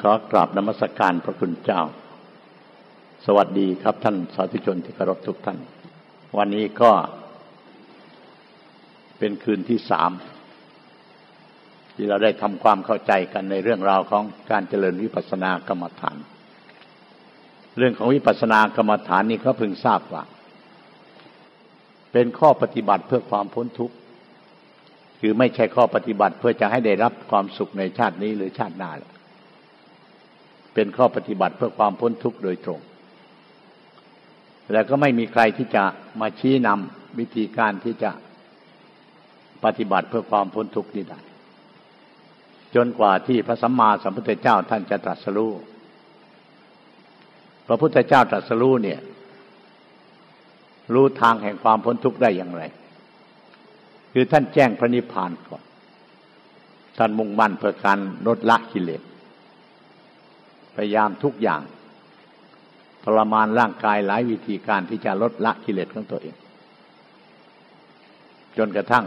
ขอกราบนมัสการพระคุณเจ้า สวัสดีครับท่านสาธุชนที่เคารพทุกท่าน วันนี้ก็เป็นคืนที่สามที่เราได้ทำความเข้าใจกันในเรื่องราวของการเจริญวิปัสสนากรรมฐาน เรื่องของวิปัสสนากรรมฐานนี้เขาพึงทราบว่า เป็นข้อปฏิบัติเพื่อความพ้นทุกข์คือไม่ใช่ข้อปฏิบัติเพื่อจะให้ได้รับความสุขในชาตินี้หรือชาติหน้า เป็นข้อปฏิบัติเพื่อความพ้นทุกข์โดยตรง แล้วก็ไม่มีใครที่จะมาชี้นำวิธีการที่จะปฏิบัติเพื่อความพ้นทุกข์นี้ได้จนกว่าที่พระสัมมาสัมพุทธเจ้าท่านจะตรัสรู้พระพุทธเจ้าตรัสรู้เนี่ย รู้ทางแห่งความพ้นทุกข์ได้อย่างไร คือท่านแจ้งพระนิพพานก่อน ท่านมุ่งมั่นเพื่อการลดละกิเลส พยายามทุกอย่างทรมานร่างกายหลายวิธีการที่จะลดละกิเลสของตัวเอง จนกระทั่ง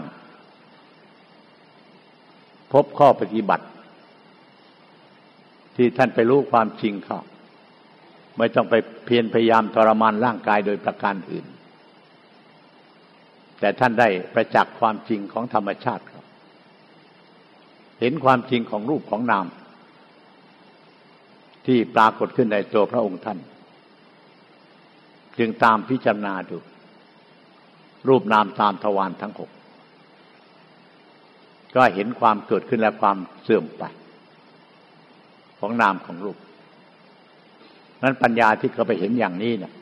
พบข้อปฏิบัติ ที่ท่านไปรู้ความจริงเขาไม่ต้องไปเพียรพยายามทรมานร่างกายโดยประการอื่น แต่ท่านได้ประจักษ์ความจริงของธรรมชาติเห็นความจริงของรูปของนาม ที่ปรากฏขึ้นในตัวพระองค์ท่าน จึงตามพิจารณาดู รูปนามตามทวารทั้งหกก็เห็นความเกิดขึ้นและความเสื่อมไป ของนามของรูป นั้นปัญญาที่เขาไปเห็นอย่างนี้เนะ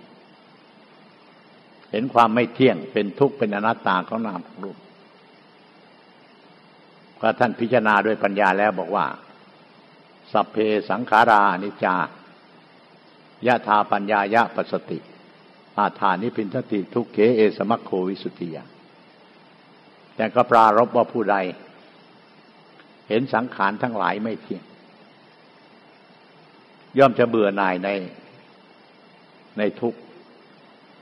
เห็นความไม่เที่ยงเป็นทุกข์เป็นอนัตตาของนามของรูปก็ท่านพิจารณาด้วยปัญญาแล้วบอกว่า สัพเพสังขารานิจายะธาปัญญายะปัสติ อาธานิพินทติทุกเขเอสมัคโควิสุติยาแต่ก็ปรารบว่าผู้ใด เห็นสังขารทั้งหลายไม่เที่ยง ย่อมจะเบื่อหน่ายในในทุก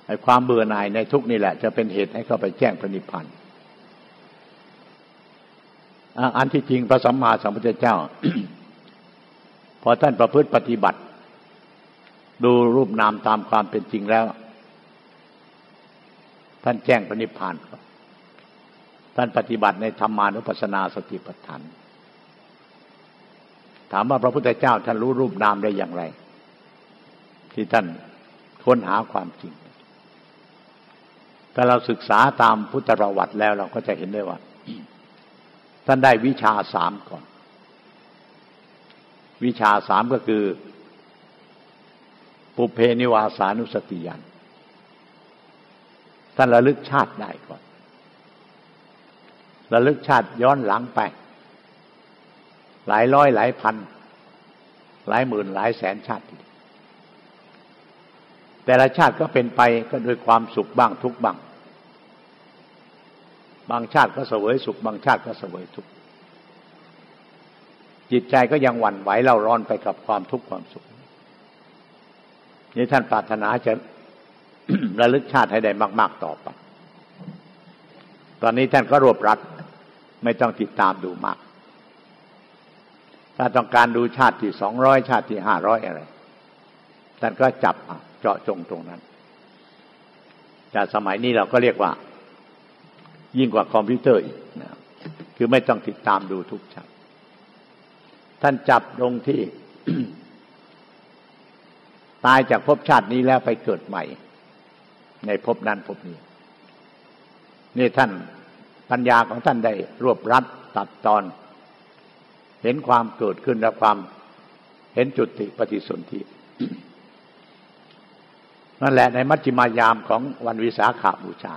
ไอ้ความเบื่อหน่ายในทุกนี่แหละ จะเป็นเหตุให้เข้าไปแจ้งพระนิพพานอันที่จริงพระสัมมาสัมพุทธเจ้า อท่านประพฤติปฏิบัติ ดูรูปนามตามความเป็นจริงแล้ว ท่านแจ้งพระนิพพานครับ ท่านปฏิบัติในธรรมานุปัสสนาสติปัฏฐาน ถามว่าพระพุทธเจ้าท่านรู้รูปนามได้อย่างไร ที่ท่านค้นหาความจริงถ้าเราศึกษาตามพุทธประวัติแล้วเราก็จะเห็นได้ว่า ท่านได้วิชาสามก่อน วิชาสามก็คือ ปุเพนิวาสานุสติยันท่านระลึกชาติได้ก่อน ระลึกชาติย้อนหลังไป หลายร้อยหลายพัน หลายหมื่นหลายแสนชาติ แต่ละชาติก็เป็นไปก็ด้วยความสุขบ้างทุกบ้าง บางชาติก็เสวยสุข บางชาติก็เสวยทุกข์ จิตใจก็ยังหวั่นไหวเล่าร้อนไปกับความทุกข์ความสุขนี่ท่านปรารถนาจะระลึกชาติให้ได้มาก ๆต่อไปตอนนี้ท่านก็รวบรัดไม่ต้องติดตามดูมาก ถ้าต้องการดูชาติที่สองร้อยชาติที่ห้าร้อยอะไร ท่านก็จับเจาะจงตรงนั้น แต่สมัยนี้เราก็เรียกว่า ยิ่งกว่าคอมพิวเตอร์อีกนะคือไม่ต้องติดตามดูทุกชาติ ท่านจับลงที่ ตายจากภพชาตินี้แล้วไปเกิดใหม่ ในภพนั้นภพนี้ นี่ท่านปัญญาของท่านได้รวบรัดตัดตอน เห็นความเกิดขึ้นและความเห็นจุติปฏิสนธินั่นแหละในมัชฌิมายามของวันวิสาขาบูชา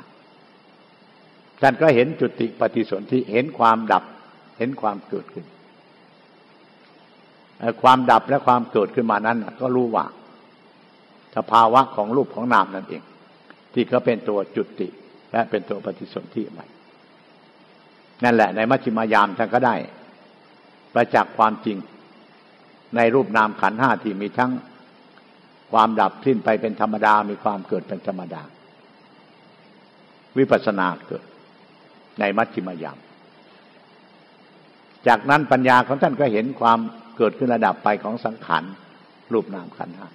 ท่านก็เห็นจุติปฏิสนธิเห็นความดับ เห็นความเกิดขึ้น ความดับและความเกิดขึ้นมานั้น ก็รู้ว่าสภาวะของรูปของนามนั่นเอง ที่ก็เป็นตัวจุติ และเป็นตัวปฏิสนธิใหม่นั่นแหละ ในมัชฌิมายามท่านก็ได้ ประจักษ์ความจริง ในรูปนามขันห้าที่มีทั้งความดับสิ้นไปเป็นธรรมดา มีความเกิดเป็นธรรมดา วิปัสสนาเกิด ในมัชฌิมยาม จากนั้นปัญญาของท่านก็เห็นความ เกิดขึ้นระดับไปของสังขารรูปนามขันห้า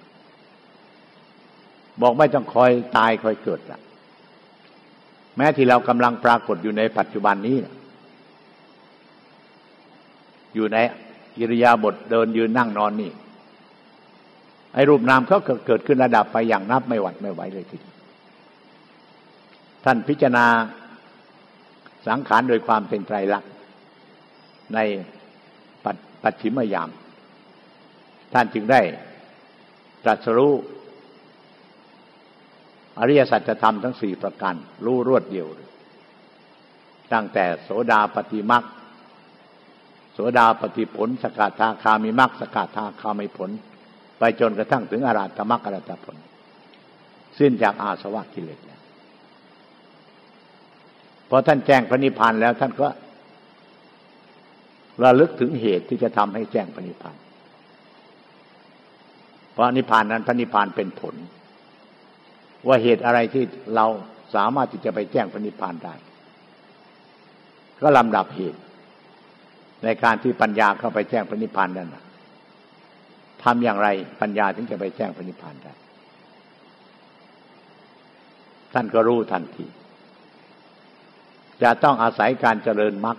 บอกไม่ต้องคอยตายคอยเกิดละแม้ที่เรากำลังปรากฏอยู่ในปัจจุบันนี้อยู่ในอิริยาบถเดินยืนนั่งนอนนี่ ไอ้รูปนามเขาเกิดขึ้นระดับไปอย่างนับไม่หวัดไม่ไหวเลยทีท่านพิจารณาสังขารโดยความเป็นไตรลักษณ์ใน ปัจฉิมยาม ท่านจึงได้ตรัสรู้อริยสัจธรรมทั้งสี่ประการรู้รวดเดียว ตั้งแต่โสดาปฏิมักโสดาปฏิผล สกทาคามิมักสกทาคามิผล ไปจนกระทั่งถึงอราธมักอรัตผล สิ้นจากอาสวะกิเลสแล้วพอท่านแจ้งพระนิพพานแล้วท่านก็ ระลึกถึงเหตุที่จะทำให้แจ้งพระนิพพานเพราะนิพพานนั้นพระนิพพานเป็นผล ว่าเหตุอะไรที่เราสามารถที่จะไปแจ้งพระนิพพานได้ ก็ลำดับเหตุ ในการที่ปัญญาเข้าไปแจ้งพระนิพพานนั้นทำอย่างไรปัญญาถึงจะไปแจ้งพระนิพพานได้ ท่านก็รู้ทันทีจะต้องอาศัยการเจริญมรรค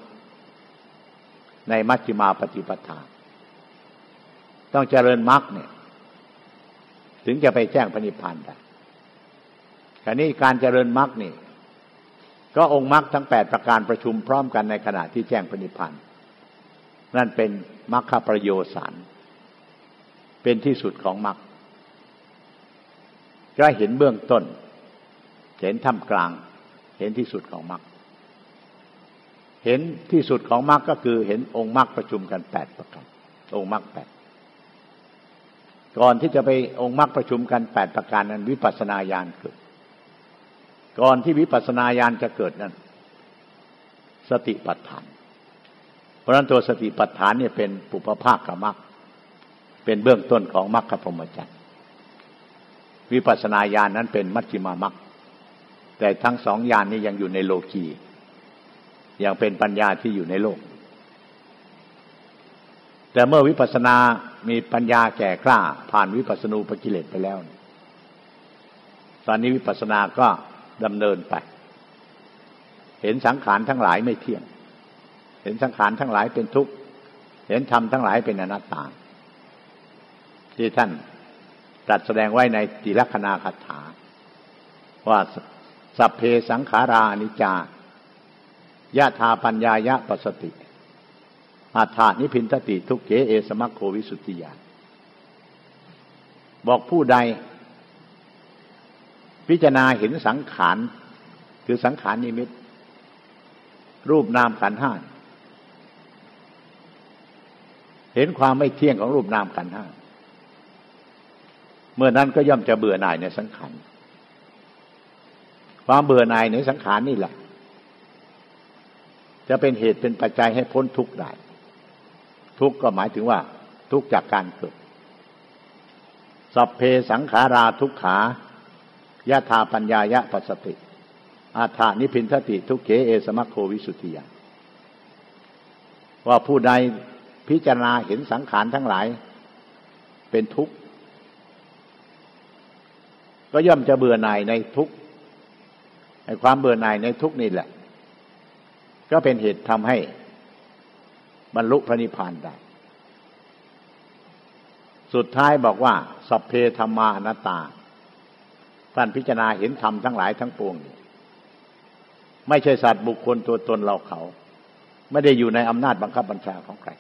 ในมัชฌิมาปฏิปทา ต้องเจริญมรรคเนี่ย ถึงจะไปแจ้งพระนิพพานได้คราวนี้การเจริญมรรคนี่ ก็องค์มรรคทั้งแปดประการประชุมพร้อมกันในขณะที่แจ้งพระนิพพานนั่นเป็นมรรคประโยสารเป็นที่สุดของมรรคก็เห็นเบื้องต้น เห็นท่ามกลาง เห็นที่สุดของมรรค เห็นที่สุดของมรรคก็คือเห็นองค์มรรคประชุมกันแปดประการองค์มรรคแปดก่อนที่จะไปองค์มรรคประชุมกันแปดประการนั้น วิปัสนาญาณเกิด ก่อนที่วิปัสนาญาณจะเกิดนั้น สติปัฏฐาน เพราะนั้นตัวสติปัฏฐานเนี่ยเป็นปุพภาคกมรรคเป็นเบื้องต้นของมรรคพรหมจรรย์วิปัสนาญาณนั้นเป็นมัชฌิมามรรคแต่ทั้งสองญาณนี้ยังอยู่ในโลกี อย่างเป็นปัญญาที่อยู่ในโลก แต่เมื่อวิปัสสนา มีปัญญาแก่กล้า ผ่านวิปัสสนูปกิเลสไปแล้ว ตอนนี้วิปัสสนาก็ดำเนินไป เห็นสังขารทั้งหลายไม่เที่ยง เห็นสังขารทั้งหลายเป็นทุกข์ เห็นธรรมทั้งหลายเป็นอนัตตา ที่ท่านตรัสแสดงไว้ในติลคนาคาถา ว่าสัพเพสังขารานิจจา ยะธาปัญญายะปสติอาถานิพินทติทุกเกเอสมัคโควิสุทธิยา บอกผู้ใด พิจารณาเห็นสังขารคือสังขารนิมิต รูปนามขันห้าเห็นความไม่เที่ยงของรูปนามขันห้าเมื่อนั้นก็ย่อมจะเบื่อหน่ายในสังขารความเบื่อหน่ายในสังขารนี่แหละ จะเป็นเหตุเป็นปัจจัยให้พ้นทุกข์ได้ ทุกข์ก็หมายถึงว่า ทุกข์จากการเกิด สัพเพสังขาราทุกขายะธาปัญญายะปัสสติ อาถานิพินทติทุกเขเอสมัคโควิสุทธิยาว่าผู้ใดพิจารณาเห็นสังขารทั้งหลาย เป็นทุกข์ ก็ย่อมจะเบื่อหน่ายในทุกข์ในความเบื่อหน่ายในทุกข์นี่แหละ ก็เป็นเหตุทำให้บรรลุพระนิพพานได้ สุดท้ายบอกว่า สัพเพธรรมานตตา ท่านพิจารณาเห็นธรรมทั้งหลายทั้งปวง ไม่ใช่สัตว์บุคคลตัวตนเราเขา ไม่ได้อยู่ในอำนาจบังคับบัญชาของใคร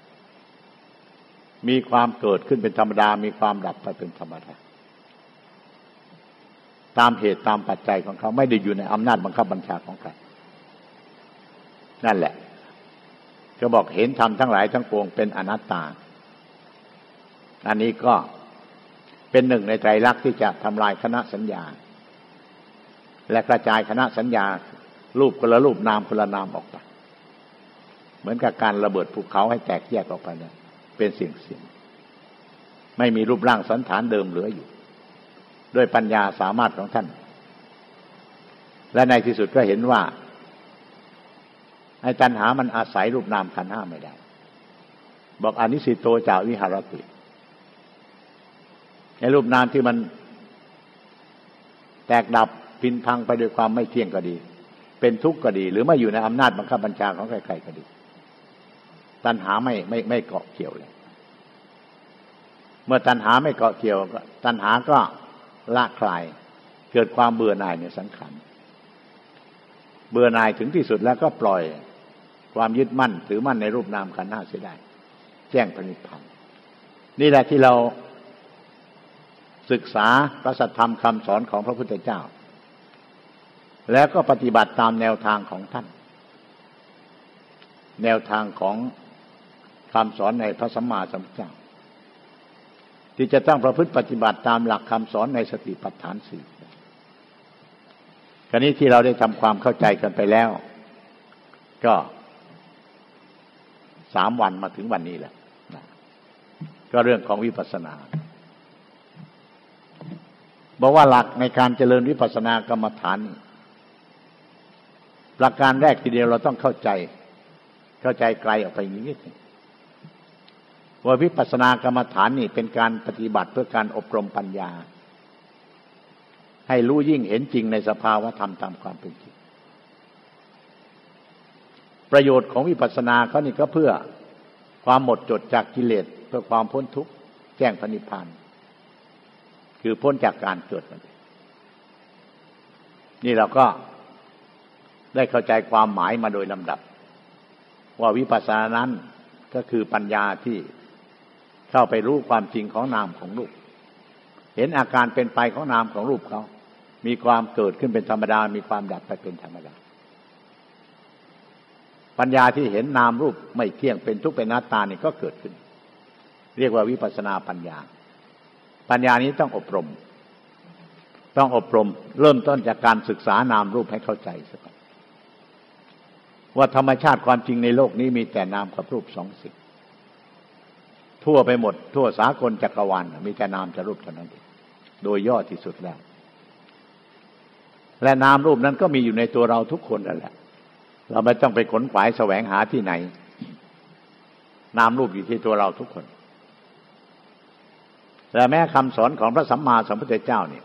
มีความเกิดขึ้นเป็นธรรมดา มีความดับไปเป็นธรรมดา ตามเหตุตามปัจจัยของเขา ไม่ได้อยู่ในอำนาจบังคับบัญชาของใคร นั่นแหละก็บอกเห็นธรรมทั้งหลายทั้งปวงเป็นอนัตตา อันนี้ก็เป็นหนึ่งในไตรลักษณ์ที่จะทำลายคณะสัญญา และกระจายคณะสัญญา รูปคนละรูปนามคนละนามออกไป เหมือนกับการระเบิดภูเขาให้แตกแยกออกไปเนี่ยเป็นสิ่งสิ่งไม่มีรูปร่างสันฐานเดิมเหลืออยู่ ด้วยปัญญาสามารถของท่าน และในที่สุดก็เห็นว่า อ้ตัณหามันอาศัยรูปนามขันห้าไม่ได้ บอกอนิสิตโตจาวิหารติในรูปนามที่มันแตกดับพินพังไปด้วยความไม่เที่ยงก็ดี เป็นทุกข์ก็ดี หรือไม่อยู่ในอำนาจบังคับบัญชาของใครๆก็ดี ตัณหาไม่ไม่ไม่เกาะเกี่ยวเลย เมื่อตัณหาไม่เกาะเกี่ยวตัณหาก็ละคลาย เกิดความเบื่อหน่ายในสังขารเบื่อหน่ายถึงที่สุดแล้วก็ปล่อย ความยึดมั่นถือมั่นในรูปนามขันธ์ห้าเสียได้ แจ้งพระนิพพานนี่แหละที่เราศึกษาพระสัทธรรมคำสอนของพระพุทธเจ้า แล้วก็ปฏิบัติตามแนวทางของท่าน แนวทางของคำสอนในพระสัมมาสัมพุทธเจ้า ที่จะต้องประพฤติปฏิบัติตามหลักคำสอนในสติปัฏฐานสี่คราวนี้ที่เราได้ทำความเข้าใจกันไปแล้ว ก็ สามวันมาถึงวันนี้แหละก็เรื่องของวิปัสสนาบอกว่าหลักในการเจริญวิปัสสนากรรมฐานหลักการแรกทีเดียวเราต้องเข้าใจ เข้าใจไกลออกไปนิดว่าวิปัสสนากรรมฐานนี่เป็นการปฏิบัติเพื่อการอบรมปัญญา ให้รู้ยิ่งเห็นจริงในสภาวะธรรมตามความเป็นจริง ประโยชน์ของวิปัสสนาเขานี่ก็เพื่อความหมดจดจากกิเลสเพื่อความพ้นทุกข์แจ้งพระนิพพาน คือพ้นจากการเกิดนั่นนี่เราก็ได้เข้าใจความหมายมาโดยลำดับ ว่าวิปัสสนานั้นก็คือปัญญาที่เข้าไปรู้ความจริงของนามของรูป เห็นอาการเป็นไปของนามของรูปเขา มีความเกิดขึ้นเป็นธรรมดา มีความดับไปเป็นธรรมดา ปัญญาที่เห็นนามรูปไม่เที่ยงเป็นทุกข์เป็นนัตตานี่ก็เกิดขึ้น เรียกว่าวิปัสนาปัญญา ปัญญานี้ต้องอบรม ต้องอบรม เริ่มต้นจากการศึกษานามรูปให้เข้าใจสักก่อนว่าธรรมชาติความจริงในโลกนี้มีแต่นามกับรูปสองสิ่งทั่วไปหมด ทั่วสากลจักรวาลมีแต่นามจะรูปเท่านั้นเองโดยย่อที่สุดแล้ว และนามรูปนั้นก็มีอยู่ในตัวเราทุกคนนั่นแหละ เราไม่ต้องไปขนขวายแสวงหาที่ไหน นามรูปอยู่ที่ตัวเราทุกคนแต่แม้คำสอนของพระสัมมาสัมพุทธเจ้าเนี่ย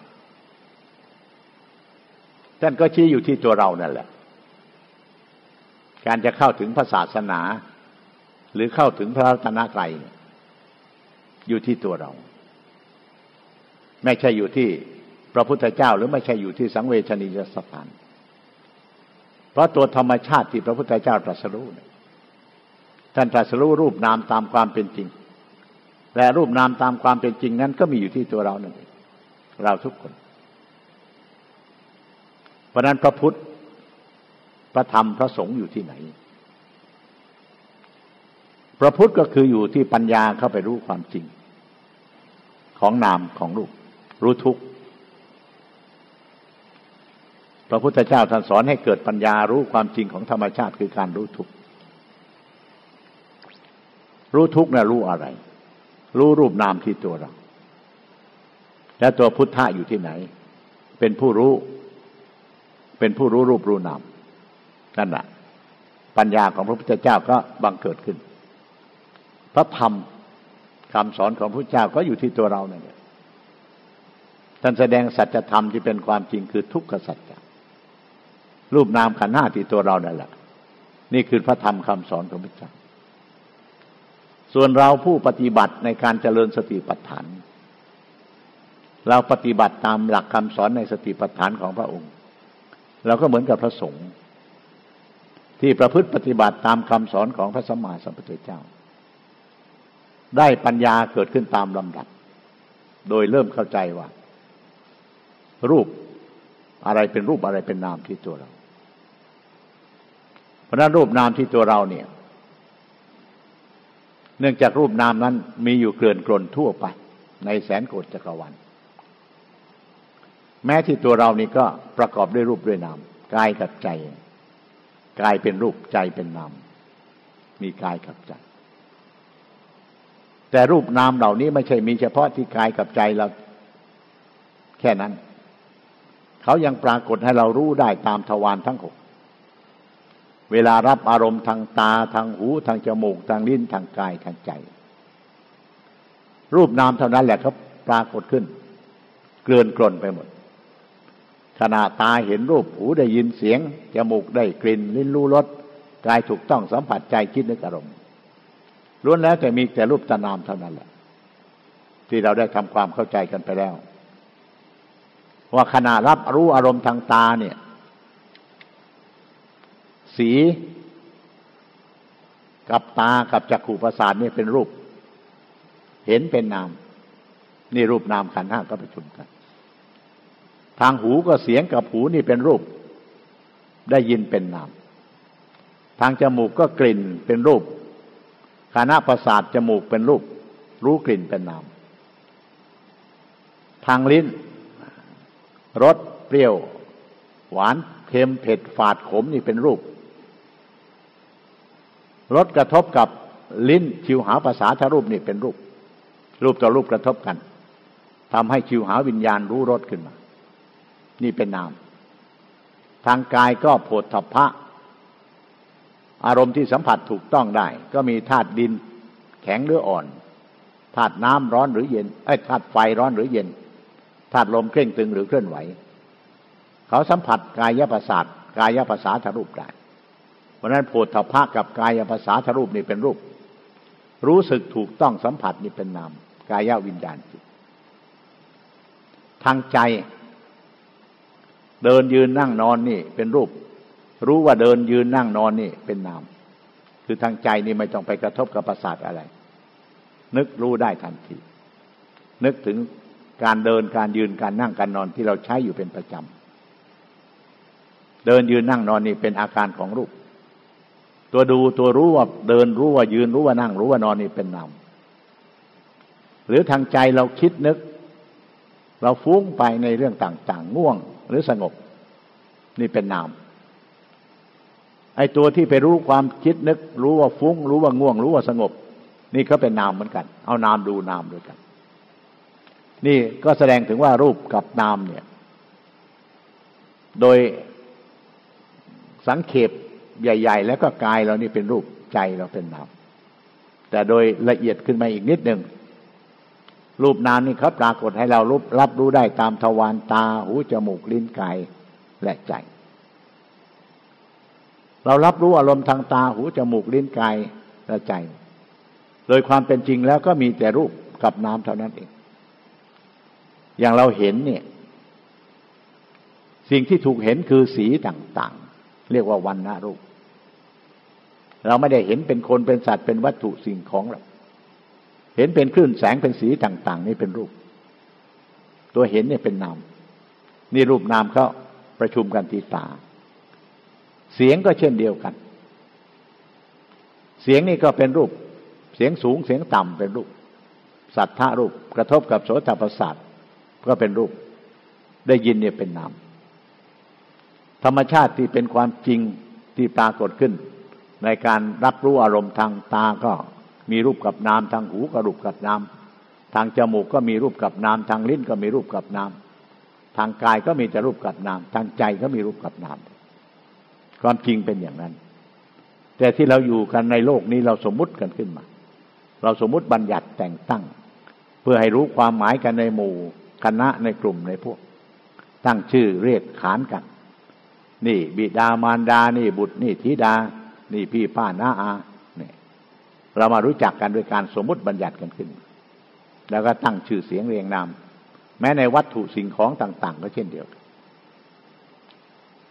ท่านก็ชี้อยู่ที่ตัวเรานั่นแหละ การจะเข้าถึงพระศาสนา หรือเข้าถึงพระรัตนกรัยอยู่ที่ตัวเรา ไม่ใช่อยู่ที่พระพุทธเจ้า หรือไม่ใช่อยู่ที่สังเวชนียสถาน เพราะตัวธรรมชาติที่พระพุทธเจ้าตรัสรู้ท่านตรัสรู้รูปนามตามความเป็นจริง และรูปนามตามความเป็นจริงนั้นก็มีอยู่ที่ตัวเรานั่นเองเราทุกคน เพราะนั้นพระพุทธ พระธรรมพระสงฆ์อยู่ที่ไหน พระพุทธก็คืออยู่ที่ปัญญาเข้าไปรู้ความจริง ของนามของรูป รู้ทุกข์ พ ระพุทธเจ้าท่านสอนให้เกิดปัญญารู้ความจริงของธรรมชาติคือการรู้ทุกข์รู้ทุกข์นะรู้อะไร รู้รูปนามที่ตัวเรา และตัวพุทธะอยู่ที่ไหน เป็นผู้รู้ เป็นผู้รู้รูปรู้นามนั่นแหละปัญญาของพระพุทธเจ้าก็บังเกิดขึ้น พระธรรมคำสอนของพระเจ้าก็อยู่ที่ตัวเราเนี่ยท่านแสดงสัจธรรมที่เป็นความจริงคือทุกขสัจจะ รูปนามขันห้าที่ตัวเรานั่นแหละ นี่คือพระธรรมคำสอนของพระเจ้าส่วนเราผู้ปฏิบัติในการเจริญสติปัฏฐาน เราปฏิบัติตามหลักคำสอนในสติปัฏฐานของพระองค์ เราก็เหมือนกับพระสงฆ์ที่ประพฤติปฏิบัติตามคำสอนของพระสัมมาสัมพุทธเจ้า ได้ปัญญาเกิดขึ้นตามลำดับ โดยเริ่มเข้าใจว่า รูปอะไรเป็นรูปอะไรเป็นนามที่ตัวเรา ราะนั้นรูปนามที่ตัวเราเนี่ย เนื่องจากรูปนามนั้นมีอยู่เกลื่อนกลนทั่วไป ในแสนโกฏจักรวาลแม้ที่ตัวเรานี่ก็ประกอบด้วยรูปด้วยนามกายกับใจกายเป็นรูปใจเป็นนามมีกายกับใจแต่รูปนามเหล่านี้ไม่ใช่มีเฉพาะที่กายกับใจเราแค่นั้น เขายังปรากฏให้เรารู้ได้ตามทวารทั้งหก เวลารับอารมณ์ทางตาทางหูทางจมูกทางลิ้นทางกายทางใจ รูปนามเท่านั้นแหละครับปรากฏขึ้น เกลื่อนกลนไปหมด ขณะตาเห็นรูปหูได้ยินเสียง จมูกได้กลิ่น ลิ้นรู้รสกายถูกต้องสัมผัสใจคิดนึกอารมณ์ล้วนแล้วแต่มีแต่รูปตานามเท่านั้นแหละ ที่เราได้ทำความเข้าใจกันไปแล้ว ว่าขณะรับรู้อารมณ์ทางตาเนี่ย สีกับตากับจักขู่ประสาทนี่เป็นรูป เห็นเป็นนาม นี่รูปนามขันห้าก็ประชุมกัน ทางหูก็เสียงกับหูนี่เป็นรูป ได้ยินเป็นนาม ทางจมูกก็กลิ่นเป็นรูปคณะประสาทจมูกเป็นรูป รู้กลิ่นเป็นนาม ทางลิ้นรสเปรี้ยว หวานเค็มเผ็ดฝาดขมนี่เป็นรูป รสกระทบกับลิ้นชิวหาภาษาทรูปนี่เป็นรูป รูปต่อรูปกระทบกันทำให้ชิวหาวิญญาณรู้รสขึ้นมา นี่เป็นนาม ทางกายก็โผฏฐพะ อารมณ์ที่สัมผัสถูกต้องได้ ก็มีธาตุดินแข็งหรืออ่อนธาตุน้ำร้อนหรือเย็นไอ้ธาตุไฟร้อนหรือเย็นธาตุลมเคร่งตึงหรือเคลื่อนไหว เขาสัมผัสกายประสาทกายภาษาทรูปได้ ราะนั้นโพธภากับกายภาษาทรูปนี่เป็นรูป รู้สึกถูกต้องสัมผัสนี่เป็นนามกายวิญญาณจิตทางใจ เดินยืนนั่งนอนนี่เป็นรูป รู้ว่าเดินยืนนั่งนอนนี่เป็นนาม คือทางใจนี่ไม่ต้องไปกระทบกับประสาทอะไร นึกรู้ได้ทันที นึกถึงการเดินการยืนการนั่งการนอนที่เราใช้อยู่เป็นประจำเดินยืนนั่งนอนนี่เป็นอาการของรูป ตัวดูตัวรู้ว่าเดินรู้ว่ายืนรู้ว่านั่ง รู้ว่านอนนี่เป็นนามหรือทางใจเราคิดนึก เราฟุ้งไปในเรื่องต่างๆง่วงหรือสงบ นี่เป็นนามไอ้ตัวที่ไปรู้ความคิดนึก รู้ว่าฟุ้ง รู้ว่าง่วง รู้ว่าสงบ นี่ก็เป็นนามเหมือนกัน เอานามดูนามด้วยกัน นี่ก็แสดงถึงว่ารูปกับนามเนี่ย โดยสังเขป ใหญ่ ๆ แล้วก็กายเรานี่เป็นรูปใจเราเป็นนามแต่โดยละเอียดขึ้นมาอีกนิดหนึ่งรูปนามนี่ครับปรากฏให้เรารับรับรู้ได้ตามทวารตาหูจมูกลิ้นกายและใจ เรารับรู้อารมณ์ทางตาหูจมูกลิ้นกายและใจ โดยความเป็นจริงแล้วก็มีแต่รูปกับนามเท่านั้นเอง อย่างเราเห็นเนี่ย สิ่งที่ถูกเห็นคือสีต่างๆ เรียกว่าวันนะรูป เราไม่ได้เห็นเป็นคนเป็นสัตว์เป็นวัตถุสิ่งของหรอกเห็นเป็นคลื่นแสงเป็นสีต่าง ๆ นี่เป็นรูป ตัวเห็นเนี่ยเป็นนามนี่รูปนามเขาประชุมกันที่ตา เสียงก็เช่นเดียวกัน เสียงนี่ก็เป็นรูป เสียงสูงเสียงต่ำเป็นรูป สัทธารูปกระทบกับโสตประสาทก็เป็นรูป ได้ยินเนี่ยเป็นนามธรรมชาติที่เป็นความจริงที่ปรากฏขึ้น ในการรับรู้อารมณ์ทางตาก็มีรูปกับนามทางหูก็รูปกับนามทางจมูกก็มีรูปกับนามทางลิ้นก็มีรูปกับนามทางกายก็มีแต่รูปกับนามทางใจก็มีรูปกับนามความจริงเป็นอย่างนั้น แต่ที่เราอยู่กันในโลกนี้เราสมมุติกันขึ้นมา เราสมมุติบัญญัติแต่งตั้ง เพื่อให้รู้ความหมายกันในหมู่คณะในกลุ่มในพวก ตั้งชื่อเรียกขานกัน นี่บิดามารดานี่บุตรนี่ธิดา นี่พี่ป้าน้าอาเนี่ยเรามารู้จักกันด้วยการสมมติบัญญัติกันขึ้น แล้วก็ตั้งชื่อเสียงเรียงนามแม้ในวัตถุสิ่งของต่าง ๆ ก็เช่นเดียวกัน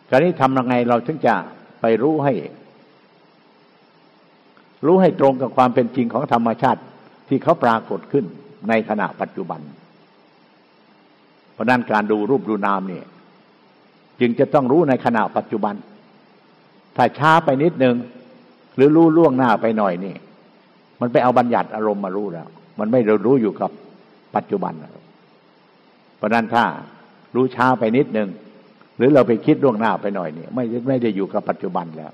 คราวนี้ทำยังไงเราถึงจะไปรู้ให้ รู้ให้ตรงกับความเป็นจริงของธรรมชาติที่เขาปรากฏขึ้นในขณะปัจจุบัน เพราะนั้นการดูรูปดูนามเนี่ย จึงจะต้องรู้ในขณะปัจจุบัน ถ้าช้าไปนิดนึง หรือรู้ล่วงหน้าไปหน่อยนี่ มันไปเอาบัญญัติอารมณ์มารู้แล้ว มันไม่รู้อยู่กับปัจจุบัน เพราะนั้นถ้ารู้ช้าไปนิดนึง หรือเราไปคิดล่วงหน้าไปหน่อยนี่ไม่ไม่ได้อยู่กับปัจจุบันแล้ว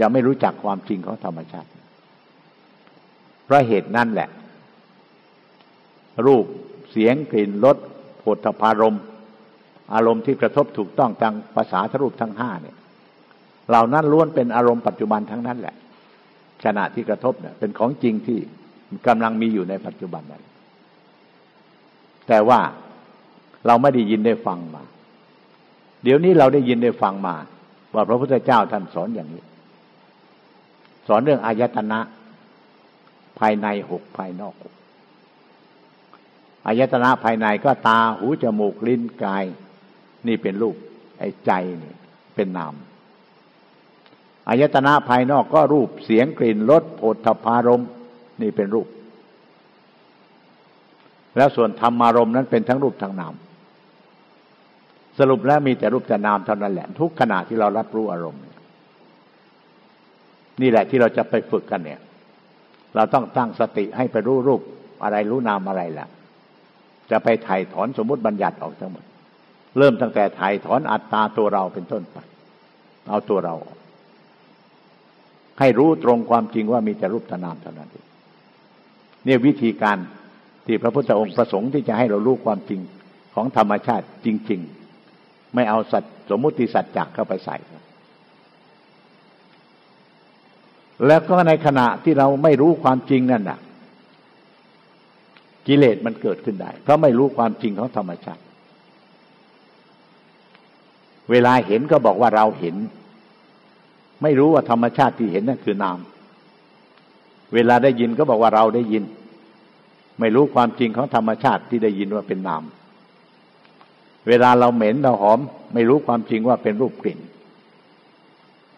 จะไม่รู้จักความจริงของธรรมชาติเพราะเหตุนั่นแหละ รูปเสียงกลิ่นรสผลพารมอารมณ์ที่กระทบถูกต้องทางภาษาทรูปทั้งห้าเนี่ย เหล่านั้นล้วนเป็นอารมณ์ปัจจุบันทั้งนั้นแหละ ขณะที่กระทบเนี่ย เป็นของจริงที่กำลังมีอยู่ในปัจจุบันนั้นแต่ว่าเราไม่ได้ยินได้ฟังมา เดี๋ยวนี้เราได้ยินได้ฟังมา ว่าพระพุทธเจ้าท่านสอนอย่างนี้ สอนเรื่องอายตนะ ภายในหกภายนอกหกอายตนะภายในก็ตาหูจมูกลิ้นกาย นี่เป็นรูปไอ้ใจนี่เป็นนาม อายตนะภายนอกก็รูปเสียงกลิ่นรสโผฏฐพารมนี่เป็นรูป แล้วส่วนธรรมารมนั้นเป็นทั้งรูปทั้งนามสรุปแล้วมีแต่รูปแต่นามเท่านั้นแหละ ทุกขณะที่เรารับรู้อารมณ์ นี่แหละที่เราจะไปฝึกกันเนี่ย เราต้องตั้งสติให้ไปรู้รูปอะไรรู้นามอะไรแหละจะไปถ่ายถอนสมมติบัญญัติออกทั้งหมด เริ่มตั้งแต่ถ่ายถอนอัตตาตัวเราเป็นต้นไป เอาตัวเรา ให้รู้ตรงความจริงว่ามีแต่รูปนามเท่านั้นเองเนี่ยวิธีการที่พระพุทธองค์ประสงค์ที่จะให้เรารู้ความจริงของธรรมชาติจริง ๆ ไม่เอาสัตว์สมมุติสัจจะเข้าไปใส่ แล้วก็ในขณะที่เราไม่รู้ความจริงนั่นน่ะ กิเลสมันเกิดขึ้นได้ เพราะไม่รู้ความจริงของธรรมชาติ เวลาเห็นก็บอกว่าเราเห็น ไม่รู้ว่าธรรมชาติที่เห็นนั่นคือนาม เวลาได้ยินก็บอกว่าเราได้ยิน ไม่รู้ความจริงของธรรมชาติที่ได้ยินว่าเป็นนาม เวลาเราเหม็นเราหอม ไม่รู้ความจริงว่าเป็นรูปกลิ่น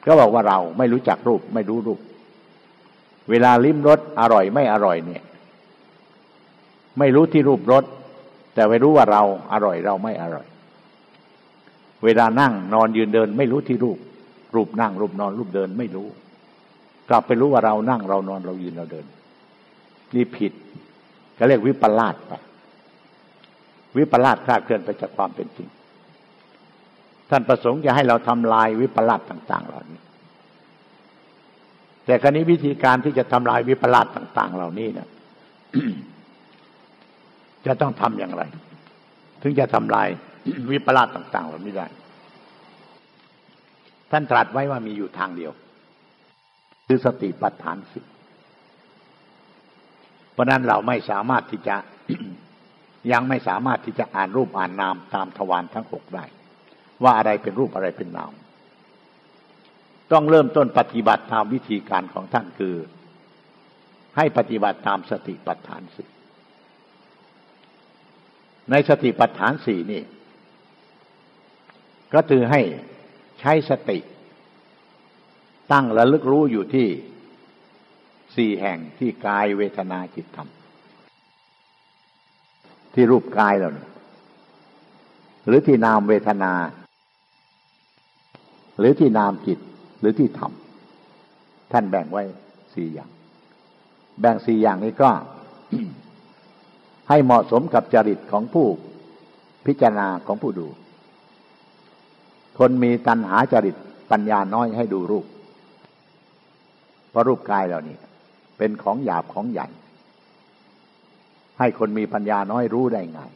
ก็บอกว่าเราไม่รู้จักรูป ไม่รู้รูป เวลาลิ้มรสอร่อยไม่อร่อยเนี่ย ไม่รู้ที่รูปรสแต่ไม่รู้ว่าเราอร่อยเราไม่อร่อย เวลานั่งนอนยืนเดิน ไม่รู้ที่รูป รูปนั่งรูปนอนรูปเดินไม่รู้ กลับไปรู้ว่าเรานั่งเรานอนเรายืนเราเดิน นี่ผิดก็เรียกวิปลาสไปวิปลาสคลาดเคลื่อนไปจากความเป็นจริง ท่านประสงค์จะให้เราทำลายวิปลาสต่าง ๆ เหล่านี้ แต่ครนี้วิธีการที่จะทำลายวิปลาสต่าง ๆ เหล่านี้เนะจะต้องทำอย่างไร ถึงจะทำลายวิปลาสต่าง ๆ เหล่านี้ได้ ท่านตรัสไว้ว่ามีอยู่ทางเดียว คือสติปัฏฐานสิเพราะนั้นเราไม่สามารถที่จะยังไม่สามารถที่จะอ่านรูปอ่านนามตามทวารทั้งหกได้ ว่าอะไรเป็นรูปอะไรเป็นนาม ต้องเริ่มต้นปฏิบัติตามวิธีการของท่านคือ ให้ปฏิบัติตามสติปัฏฐานสิในสติปัฏฐานสี่นี่ ก็คือให้ ใช้สติ ตั้งระลึกรู้อยู่ที่สี่แห่งที่กายเวทนาจิตธรรม ที่รูปกายเราหรือที่นามเวทนา หรือที่นามจิตหรือที่ธรรม ท่านแบ่งไว้สี่อย่าง แบ่งสี่อย่างนี้ก็ให้เหมาะสมกับจริตของผู้พิจารณาของผู้ดู คนมีตัณหาจริตปัญญาน้อยให้ดูรูป เพราะรูปกายเหล่านี้เป็นของหยาบของใหญ่ ให้คนมีปัญญาน้อยรู้ได้ง่าย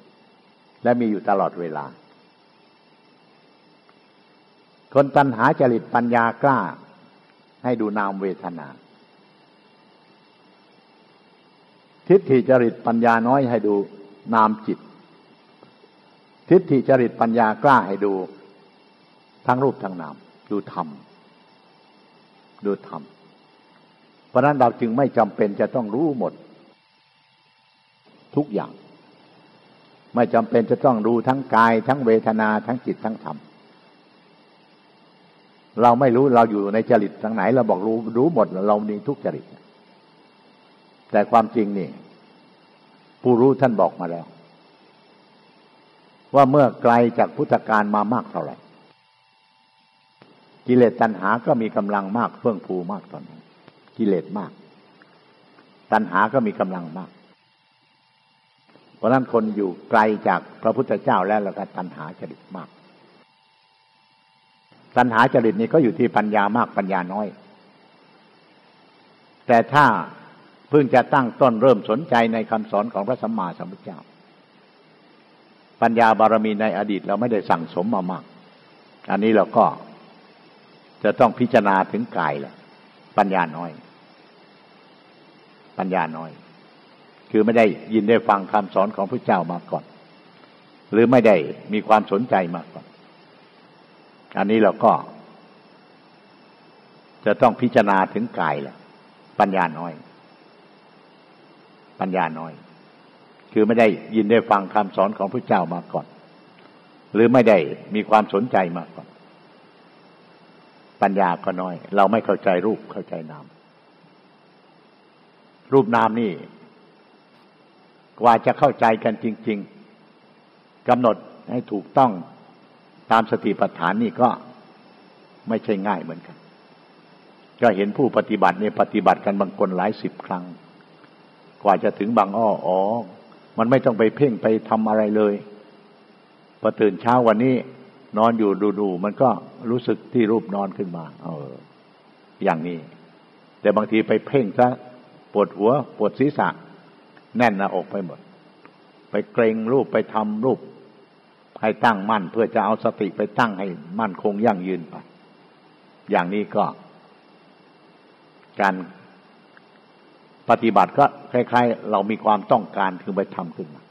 และมีอยู่ตลอดเวลา คนตัณหาจริตปัญญากล้า ให้ดูนามเวทนา ทิฏฐิจริตปัญญาน้อยให้ดูนามจิต ทิฏฐิจริตปัญญากล้าให้ดู ทั้งรูปทั้งนาม ดูธรรม ดูธรรม เพราะนั้นเราจึงไม่จำเป็นจะต้องรู้หมด ทุกอย่าง ไม่จำเป็นจะต้องดูทั้งกาย ทั้งเวทนา ทั้งจิตทั้งธรรม เราไม่รู้เราอยู่ในจริตทางไหน เราบอกรู้รู้หมด เรามีทุกจริต แต่ความจริงนี่ ผู้รู้ท่านบอกมาแล้ว ว่าเมื่อไกลจากพุทธการมามากเท่าไหร่ กิเลสตัณหาก็มีกำลังมากเฟื่องฟูมากตอนนั้นกิเลสมาก ตัณหาก็มีกำลังมาก เพราะนั้นคนอยู่ไกลจากพระพุทธเจ้าแล้วแล้วก็ตัณหาจริตมาก ตัณหาจริตนี้ก็อยู่ที่ปัญญามากปัญญาน้อย แต่ถ้าเพิ่งจะตั้งต้นเริ่มสนใจในคำสอนของพระสัมมาสัมพุทธเจ้า ปัญญาบารมีในอดีตเราไม่ได้สั่งสมมามาก อันนี้เราก็ จะต้องพิจารณาถึงกายแหละ ปัญญาน้อย ปัญญาน้อย คือไม่ได้ยินได้ฟังคำสอนของพระเจ้ามาก่อน หรือไม่ได้มีความสนใจมาก่อน อันนี้เราก็ จะต้องพิจารณาถึงกายแหละ ปัญญาน้อย ปัญญาน้อย คือไม่ได้ยินได้ฟังคำสอนของพระเจ้ามาก่อน หรือไม่ได้มีความสนใจมาก่อน ปัญญาก็น้อย เราไม่เข้าใจรูปเข้าใจนาม รูปนามนี่ กว่าจะเข้าใจกันจริง ๆกำหนดให้ถูกต้องตามสติปัฏฐานนี่ก็ไม่ใช่ง่ายเหมือนกัน ก็เห็นผู้ปฏิบัติเนี่ยปฏิบัติกันบางคนหลายสิบครั้ง กว่าจะถึงบางอ้ออ๋อ มันไม่ต้องไปเพ่งไปทำอะไรเลยพอตื่นเช้าวันนี้ นอนอยู่ดูๆมันก็รู้สึกที่รูปนอนขึ้นมา เออ อย่างนี้ แต่บางทีไปเพ่งซะปวดหัว ปวดศีรษะ แน่นหน้าอกไปหมด ไปเกรงรูปไปทำรูป ให้ตั้งมั่น เพื่อจะเอาสติไปตั้งให้มั่นคงยั่งยืนไป อย่างนี้ก็ การปฏิบัติก็คล้ายๆ เรามีความต้องการคือไปทำขึ้นมา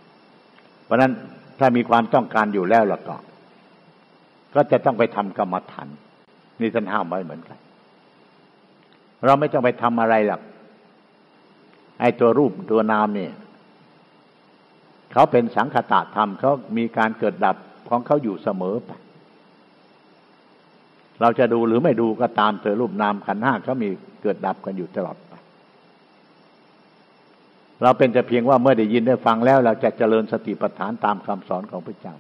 เพราะนั้นถ้ามีความต้องการอยู่แล้วล่ะก็ ก็จะต้องไปทำกรรมฐานนี่ท่านห้ามไว้เหมือนกัน เราไม่ต้องไปทำอะไรหรอกไอ้ตัวรูปตัวนามเนี่ยเขาเป็นสังคตะธรรมเขามีการเกิดดับของเขาอยู่เสมอไปเราจะดูหรือไม่ดูก็ตามเธอรูปนามขันห้าเขามีเกิดดับกันอยู่ตลอดไปเราเป็นแต่เพียงว่าเมื่อได้ยินได้ฟังแล้ว เราจะเจริญสติปัฏฐานตามคำสอนของพระเจ้า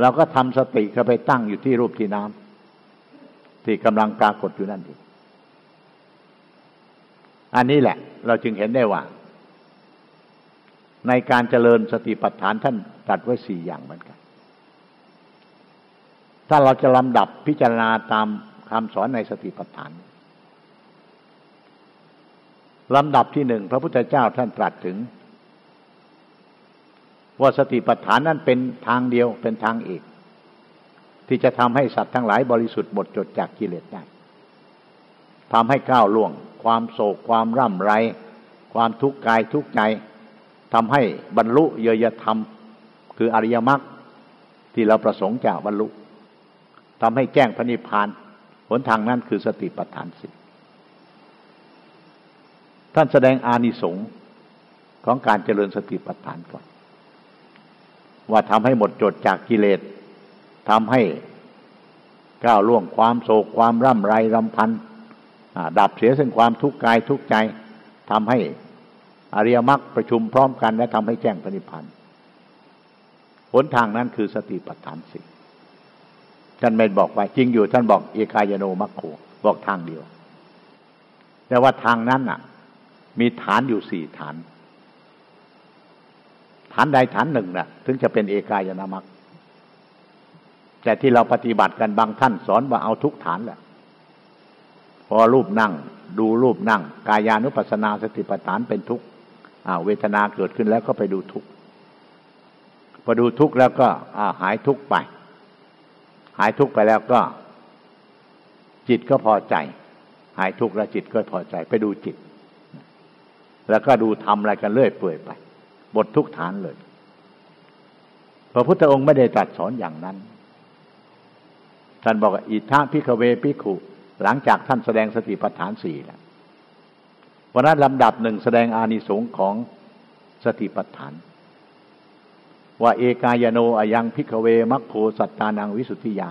เราก็ทำสติเข้าไปตั้งอยู่ที่รูปที่น้ำที่กำลังปรากฏอยู่นั่นเองอันนี้แหละ เราจึงเห็นได้ว่า ในการเจริญสติปัฏฐานท่านตัดไว้สี่อย่างเหมือนกัน ถ้าเราจะลำดับพิจารณาตามคำสอนในสติปัฏฐานลำดับที่หนึ่งพระพุทธเจ้าท่านตรัสถึง ว่าสติปัฏฐานนั้นเป็นทางเดียวเป็นทางเอกที่จะทำให้สัตว์ทั้งหลายบริสุทธิ์หมดจดจากกิเลสได้ทำให้ก้าวล่วง ความโศกความร่ำไร ความทุกข์กายทุกข์ใจทำให้บรรลุเยยธรรม คืออริยมรรคที่เราประสงค์จะบรรลุทำให้แจ้งพระนิพพานหนทางนั้นคือสติปัฏฐานสิท่านแสดงอานิสงส์ของการเจริญสติปัฏฐานก่อน ว่าทำให้หมดจดจากกิเลสทำให้ก้าวล่วงความโศกความร่ำไรรำพันดับเสียซึ่งความทุกข์กายทุกข์ใจทำให้อริยมรรคประชุมพร้อมกัน และทำให้แจ้งปณิพันธ์หนทางนั้นคือสติปัฏฐานสี่ท่านไม่บอกว่าจริงอยู่ท่านบอกเอกายโนมัคโคบอกทางเดียว แต่ว่าทางนั้นอะ มีฐานอยู่สี่ฐาน ฐานใดฐานหนึ่งนะ่ะถึงจะเป็นเอกายนามัคแต่ที่เราปฏิบัติกันบางท่านสอนว่าเอาทุกฐานแหละ พอรูปนั่ง ดูรูปนั่ง กายานุปัสนาสติปัฏฐานเป็นทุกเวทนาเกิดขึ้นแล้วก็ไปดูทุกพอดูทุกแล้วก็หายทุกไป หายทุกไปแล้วก็ จิตก็พอใจ หายทุกข์แล้วจิตก็พอใจ ไปดูจิต แล้วก็ดูทำอะไรกันเรื่อยเปื่อยไป บททุกฐานเลย พระพุทธองค์ไม่ได้ตรัสสอนอย่างนั้น ท่านบอกอิทาพิคเวพิขุ หลังจากท่านแสดงสติปัฏฐานสี่แล้ววันนั้นลำดับหนึ่งแสดงอานิสงส์ของสติปัฏฐาน ว่าเอกายโนอยังพิกเวมัคโคสัตตานังวิสุทธิยา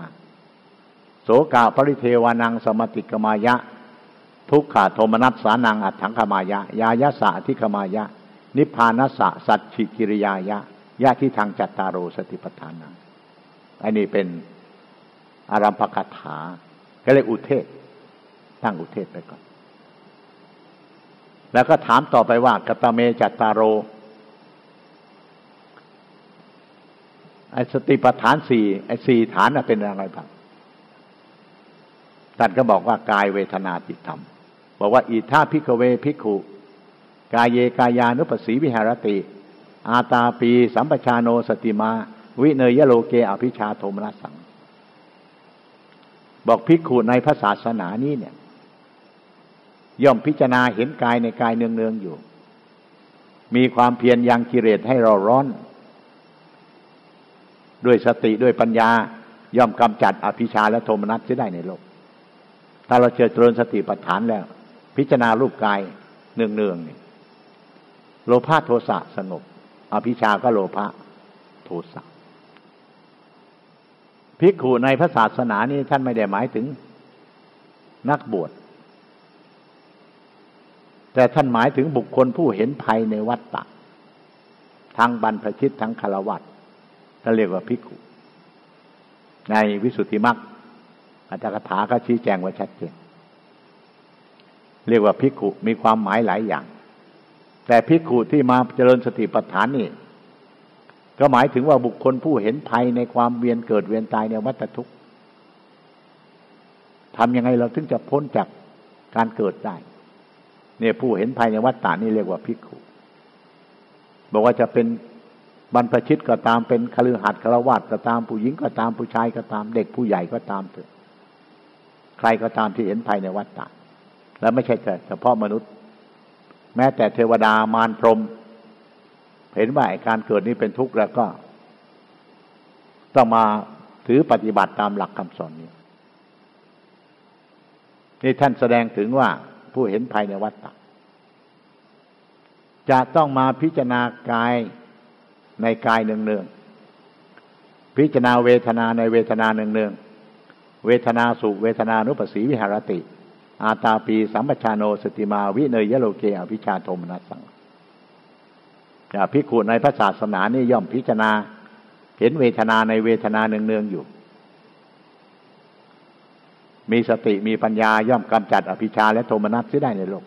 โสกะปริเทวานัง สะมะติกกะมายะ ทุกขะโทมะนัสสานังอัตถังคะมายะ ญายัสสะ อธิคะมายะ นิพพานัสสะสัจฉิกิริยายะยะทิทังจัตตาโรสติปัฏฐานา อันนี้เป็นอารัมภกถาก็เรียกอุเทศ ตั้งอุเทศไปก่อน แล้วก็ถามต่อไปว่ากตเมจัตตาโรไอสติปัฏฐานสี่ไอสี่ฐานน่ะเป็นอะไรบ้างท่านก็บอกว่ากายเวทนาจิตธรรม บอกว่าอิธะ ภิกขะเว ภิกขุ กาเยกายานุปัสสีวิหะระติ อาตาปี สัมปะชาโน สะติมา วิเนยยะ โลเก อะภิชฌาโทมะนัสสัง บอกภิกขุในพระศาสนานี้เนี่ย ย่อมพิจารณาเห็นกายในกายเนืองๆอยู่ มีความเพียรยังกิเลสให้เราร้อน ด้วยสติด้วยปัญญาย่อมกำจัดอภิชาและโทมนัสจะได้ในโลก ถ้าเราเจริญสติปัฏฐานแล้ว พิจารณารูปกายเนืองๆนี่ย โลภะโทสะสงบอภิชาก็โลภะโทสะภิกขุในพระศาสนานี้ท่านไม่ได้หมายถึงนักบวช แต่ท่านหมายถึงบุคคลผู้เห็นภัยในวัฏฏะทั้งบรรพชิตทั้งคารวัตท่านเรียกว่าภิกขุในวิสุทธิมรรคอาจารย์คาถาก็ชี้แจงไว้ชัดเจนเรียกว่าภิกขุมีความหมายหลายอย่าง แต่ภิกขุที่มาเจริญสติปัฏฐานนี่ ก็หมายถึงว่าบุคคลผู้เห็นภัยในความเวียนเกิดเวียนตายในวัฏทุกข์ทำยังไงเราถึงจะพ้นจากการเกิดได้ เนี่ยผู้เห็นภัยในวัฏฏานี่เรียกว่าภิกขุ บอกว่าจะเป็นบรรพชิตก็ตามเป็นคฤหัสถ์คารวะก็ตามผู้หญิงก็ตามผู้ชายก็ตาม เด็กผู้ใหญ่ก็ตามเถอะใครก็ตามที่เห็นภัยในวัฏฏะและไม่ใช่แต่เฉพาะมนุษย์ แม้แต่เทวดามารพรม เห็นว่าการเกิดนี้เป็นทุกข์แล้วก็ ต้องมาถือปฏิบัติตามหลักคำสอนนี้ นี่ท่านแสดงถึงว่าผู้เห็นภายในวัฏฏะจะต้องมาพิจารณากายในกายเนืองๆพิจารณาเวทนาในเวทนาเนืองๆเวทนาสุเวทนานุปัสสีวิหารติ อาตาปีสัมปชานโนสติมาวิเนยยโลเกอภิชาโทมนัสสังพิกูในพระศาสนานี่ย่อมพิจารณา เห็นเวทนาในเวทนาเนืองๆอยู่ มีสติมีปัญญาย่อมกำจัดอภิชาและโทมนัสเสียได้ในโลก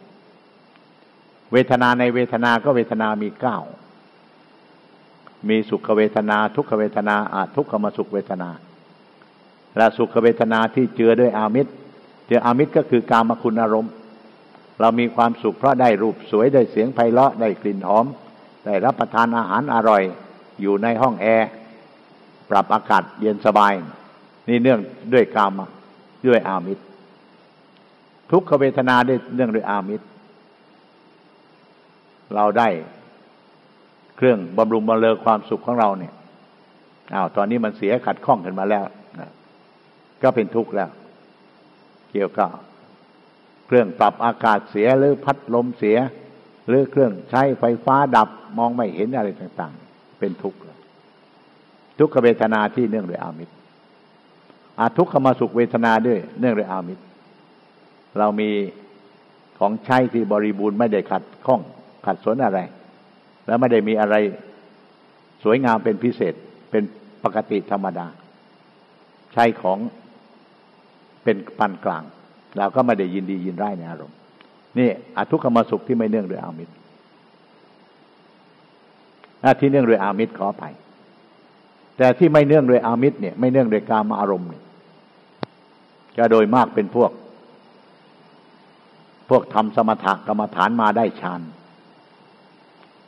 เวทนาในเวทนาก็เวทนามีเก้ามีสุขเวทนา ทุกขเวทนาอาทุกขมสุขเวทนา และสุขเวทนาที่เจือด้วยอามิตร เจืออามิตรก็คือกามคุณอารมณ์ เรามีความสุขเพราะได้รูปสวยได้เสียงไพเราะได้กลิ่นหอม ได้รับประทานอาหารอร่อย อยู่ในห้องแอร์ปรับอากาศเย็นสบาย นี่เนื่องด้วยกามด้วยอามิตร ทุกขเวทนาได้เนื่องด้วยอามิตร เราได้เครื่องบำรุงบำเรอความสุขของเราเนี่ยอ้าวตอนนี้มันเสียขัดข้องกันมาแล้วนะก็เป็นทุกข์แล้ว เกี่ยวกับเครื่องปรับอากาศเสียหรือพัดลมเสีย หรือเครื่องใช้ไฟฟ้าดับมองไม่เห็นอะไรต่างๆ เป็นทุกข์ทุกขเวทนาที่เนื่องด้วยอามิตรอาทุกขมาสุขเวทนาด้วย เนื่องด้วยอามิตรเรามีของใช้ที่บริบูรณ์ไม่ได้ขัดข้องขัดสนอะไร แล้วไม่ได้มีอะไรสวยงามเป็นพิเศษเป็นปกติธรรมดา ใช้ของ เป็นปานกลาง เราก็ไม่ได้ยินดียินร้ายในอารมณ์ นี่อทุกขมสุขที่ไม่เนื่องด้วยอามิตรที่เนื่องด้วยอามิตรขอไป แต่ที่ไม่เนื่องด้วยอามิตรเนี่ย ไม่เนื่องด้วยกามอารมณ์เนี่ยจะโดยมากเป็นพวก พวกทำสมถะกรรมฐานมาได้ฌาน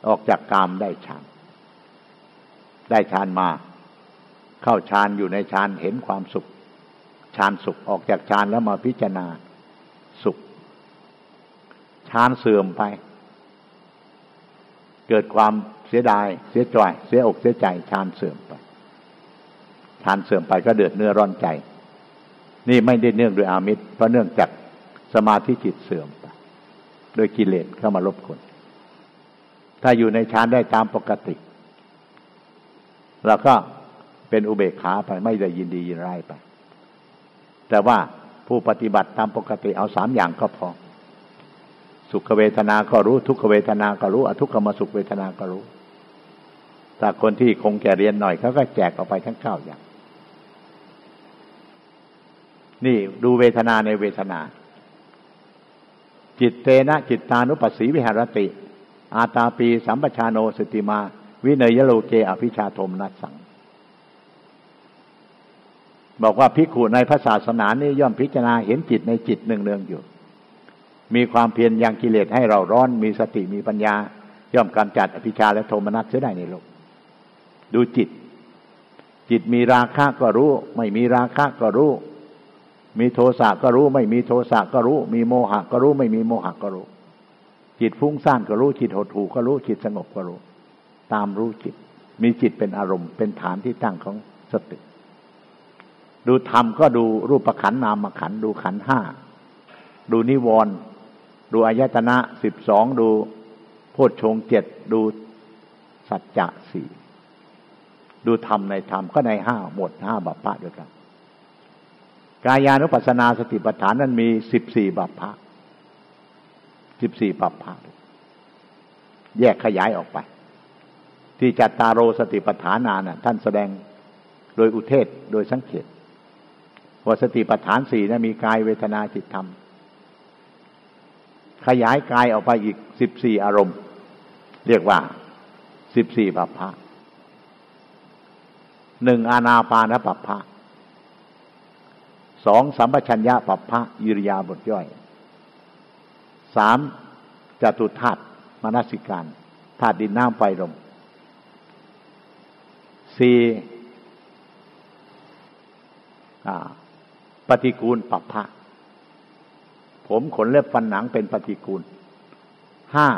ออกจากกามได้ฌานได้ฌานมา เข้าฌานอยู่ในฌานเห็นความสุข ฌานสุขออกจากฌานแล้วมาพิจารณาสุขฌานเสื่อมไป เกิดความเสียดาย เสียใจเสียอกเสียใจฌานเสื่อมไปฌานเสื่อมไปก็เดือดเนื้อร้อนใจ นี่ไม่ได้เนื่องด้วยอามิตรเพราะเนื่องจากสมาธิจิตเสื่อมไปโดยกิเลสเข้ามารบกวนถ้าอยู่ในฌานได้ตามปกติเราก็เป็นอุเบกขาไปไม่ได้ยินดียินร้ายไป แต่ว่าผู้ปฏิบัติตามปกติเอาสามอย่างก็พอ สุขเวทนาก็รู้ ทุกขเวทนาก็รู้อทุกขมสุขเวทนาก็รู้ถ้าคนที่คงแก่เรียนหน่อยเขาก็แจกออกไปทั้งเก้าอย่าง นี่ดูเวทนาในเวทนา จิตเตนะจิตตานุปัสสีวิหารติ อาตาปีสัมปชาโนสติมา วิเนยโลเกอภิชาโทมนัสสัง บอกว่าพิกุในพระศาสนานี้ย่อมพิจารณาเห็นจิตในจิตหนึ่งเนืองอยู่ มีความเพียรยังกิเลสให้เราร้อนมีสติมีปัญญา ย่อมกำจัดอภิชาและโทมนัสเสียได้ในโลก ดูจิต จิตมีราคะก็รู้ ไม่มีราคะก็รู้ มีโทสะก็รู้ ไม่มีโทสะก็รู้ มีโมหะก็รู้ ไม่มีโมหะก็รู้ จิตฟุ้งซ่านก็รู้ จิตหดหู่ก็รู้ จิตสงบก็รู้ ตามรู้จิต มีจิตเป็นอารมณ์เป็นฐานที่ตั้งของสติ ดูธรรมก็ดูรูปขันนามขันดูขันห้าดูนิวรณ์ดูอายตนะสิบสองดูโพชฌงเจ็ดดูสัจจะสี่ดูธรรมในธรรมก็ในห้าหมดห้าบัพพะด้วยกัน กายานุปัสสนาสติปัฏฐานนั้นมีสิบสี่บัพพะสิบสี่บัพพะแยกขยายออกไป ที่จัตตาโรสติปัฏฐานานะ่ะท่านแสดงโดยอุเทศโดยสังเกต ว่าสติปัฏฐานสี่นะมีกายเวทนาจิตธรรม ขยายกายออกไปอีกสิบสี่อารมณ์ เรียกว่าสิบสี่บัพพะหนึ่งอาณาปานปัปพะสองสัมปชัญญะปัปพะยิริยาบทย่อยสามจตุธาตุมนสิการธาตุดินน้ำไฟลมสี่อ่า ปฏิกูลปัปพะ ผมขนเล็บฟันหนังเป็นปฏิกูลห้า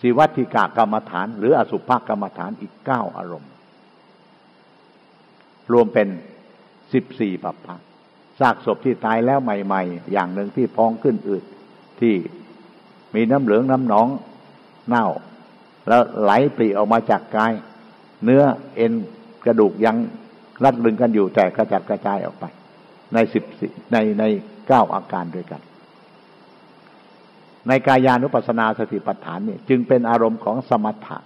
สิวัติกากรรมฐาน หรืออสุภกรรมฐานอีกเก้าอารมณ์ รวมเป็นสิบสี่ปัปพะซากศพที่ตายแล้วใหม่ ๆ อย่างหนึ่งที่พองขึ้นอืดที่มีน้ำเหลืองน้ำหนองเน่า แล้วไหลปรีออกมาจากกาย เนื้อเอ็นกระดูกยัง รัดรึงกันอยู่แต่กระจัดกระจายออกไป ในสิบในในเก้าอาการด้วยกัน ในกายานุปัสนาสติปัฏฐานนี่จึงเป็นอารมณ์ของสมถะ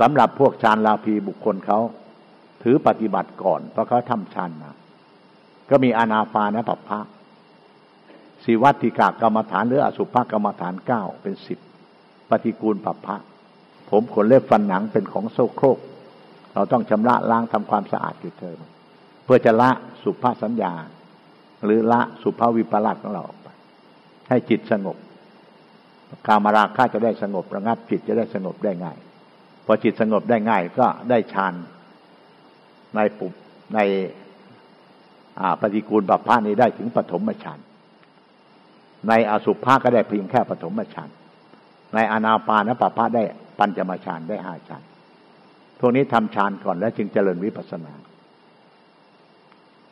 สำหรับพวกฌานลาภีบุคคลเขาถือปฏิบัติก่อน เพราะเขาทำฌานมา ก็มีอนาปานปัปพะสีวัติกากรรมฐานหรืออสุภกรรมฐานเก้าเป็นสิบปฏิกูลปัปพะผมขนเล็บฟันหนังเป็นของโซโครก เราต้องชำระล้างทำความสะอาดอยู่เทิมเพื่อจะละสุภาสัญญา หรือละสุภาวิปลาสของเราออกไป ให้จิตสงบกามราคะจะได้สงบระงับจิตจะได้สงบได้ง่ายพอจิตสงบได้ง่ายก็ได้ฌานในปุบในปฏิกูลบัพพานี้ได้ถึงปฐมฌานในอสุภะก็ได้เพียงแค่ปฐมฌานในอนาปานปัพพะได้ปัญจมฌานได้ห้าฌาน พวกนี้ทำฌานก่อนแล้วจึงเจริญวิปัสสนา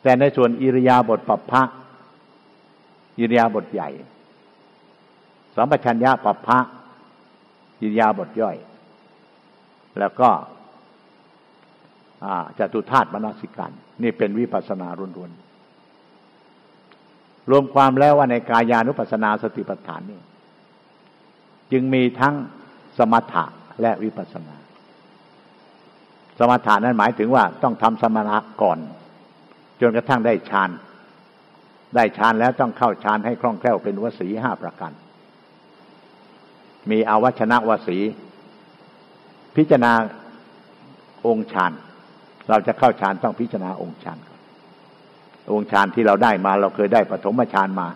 แต่ในส่วนอิริยาบถปัพพะอิริยาบถใหญ่สัมปชัญญะปัพพะอิริยาบถย่อย แล้วก็จตุธาตุมนสิการนี่เป็นวิปัสนารุนรวนรวมความแล้วว่าในกายานุปัสนาสติปัฏฐานนี่จึงมีทั้งสมถะและวิปัสนา สมถะนั้นหมายถึงว่าต้องทำสมถะก่อน จนกระทั่งได้ฌาน ได้ฌานแล้วต้องเข้าฌานให้คล่องแคล่วเป็นวสีห้าประการ มีอวัชนะวสี พิจารณาองค์ฌาน เราจะเข้าฌานต้องพิจารณาองค์ฌานองค์ฌานที่เราได้มาเราเคยได้ปฐมฌานมา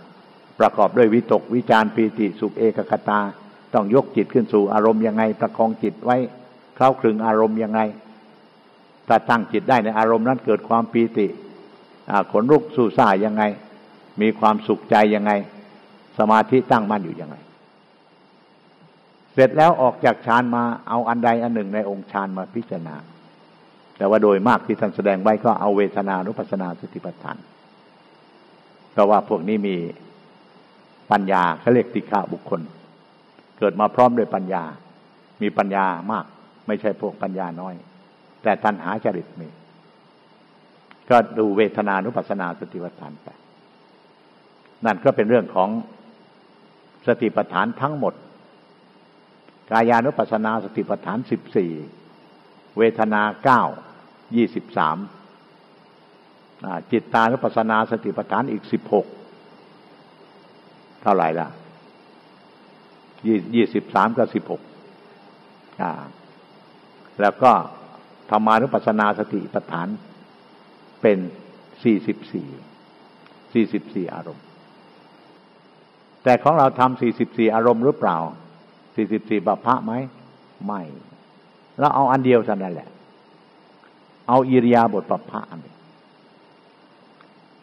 ประกอบด้วยวิตกวิจารปีติสุขเอกคตา ต้องยกจิตขึ้นสู่อารมณ์ยังไง ประคองจิตไว้เข้าคลึงอารมณ์ยังไง ถ้าตั้งจิตได้ในอารมณ์นั้นเกิดความปีติขนลุกสู่ซ่ายังไง มีความสุขใจยังไง สมาธิตั้งมั่นอยู่ยังไง เสร็จแล้วออกจากฌานมาเอาอันใดอันหนึ่งในองค์ฌานมาพิจารณา แต่ว่าโดยมากที่ท่านแสดงไว้ก็เอาเวทนานุปัสนาสติปัฏฐานเพราะว่าพวกนี้มีปัญญาเขาเรียกติฆาบุคคล เกิดมาพร้อมด้วยปัญญา มีปัญญามาก ไม่ใช่พวกปัญญาน้อย แต่ตัณหาจริตมี ก็ดูเวทนานุปัสนาสติปัฏฐานไป นั่นก็เป็นเรื่องของสติปัฏฐานทั้งหมด กายานุปัสนาสติปัฏฐานสิบสี่เวทนาเก้ายี่สิบสามจิตตานุปัสนาสติปัฏฐานอีกสิบหกเท่าไหร่ละยี่ยี่สิบสามกับสิบหกแล้วก็ ธรรมานุปัสสนาสติปัฏฐานเป็นสี่สิบสี่สี่สิบสี่อารมณ์ แต่ของเราทำสี่สิบสี่อารมณ์หรือเปล่าสี่สิบสี่บัพพะไหมไม่แล้วเอาอันเดียวเท่านั้นแหละ เอาอิริยาบถปภะอัน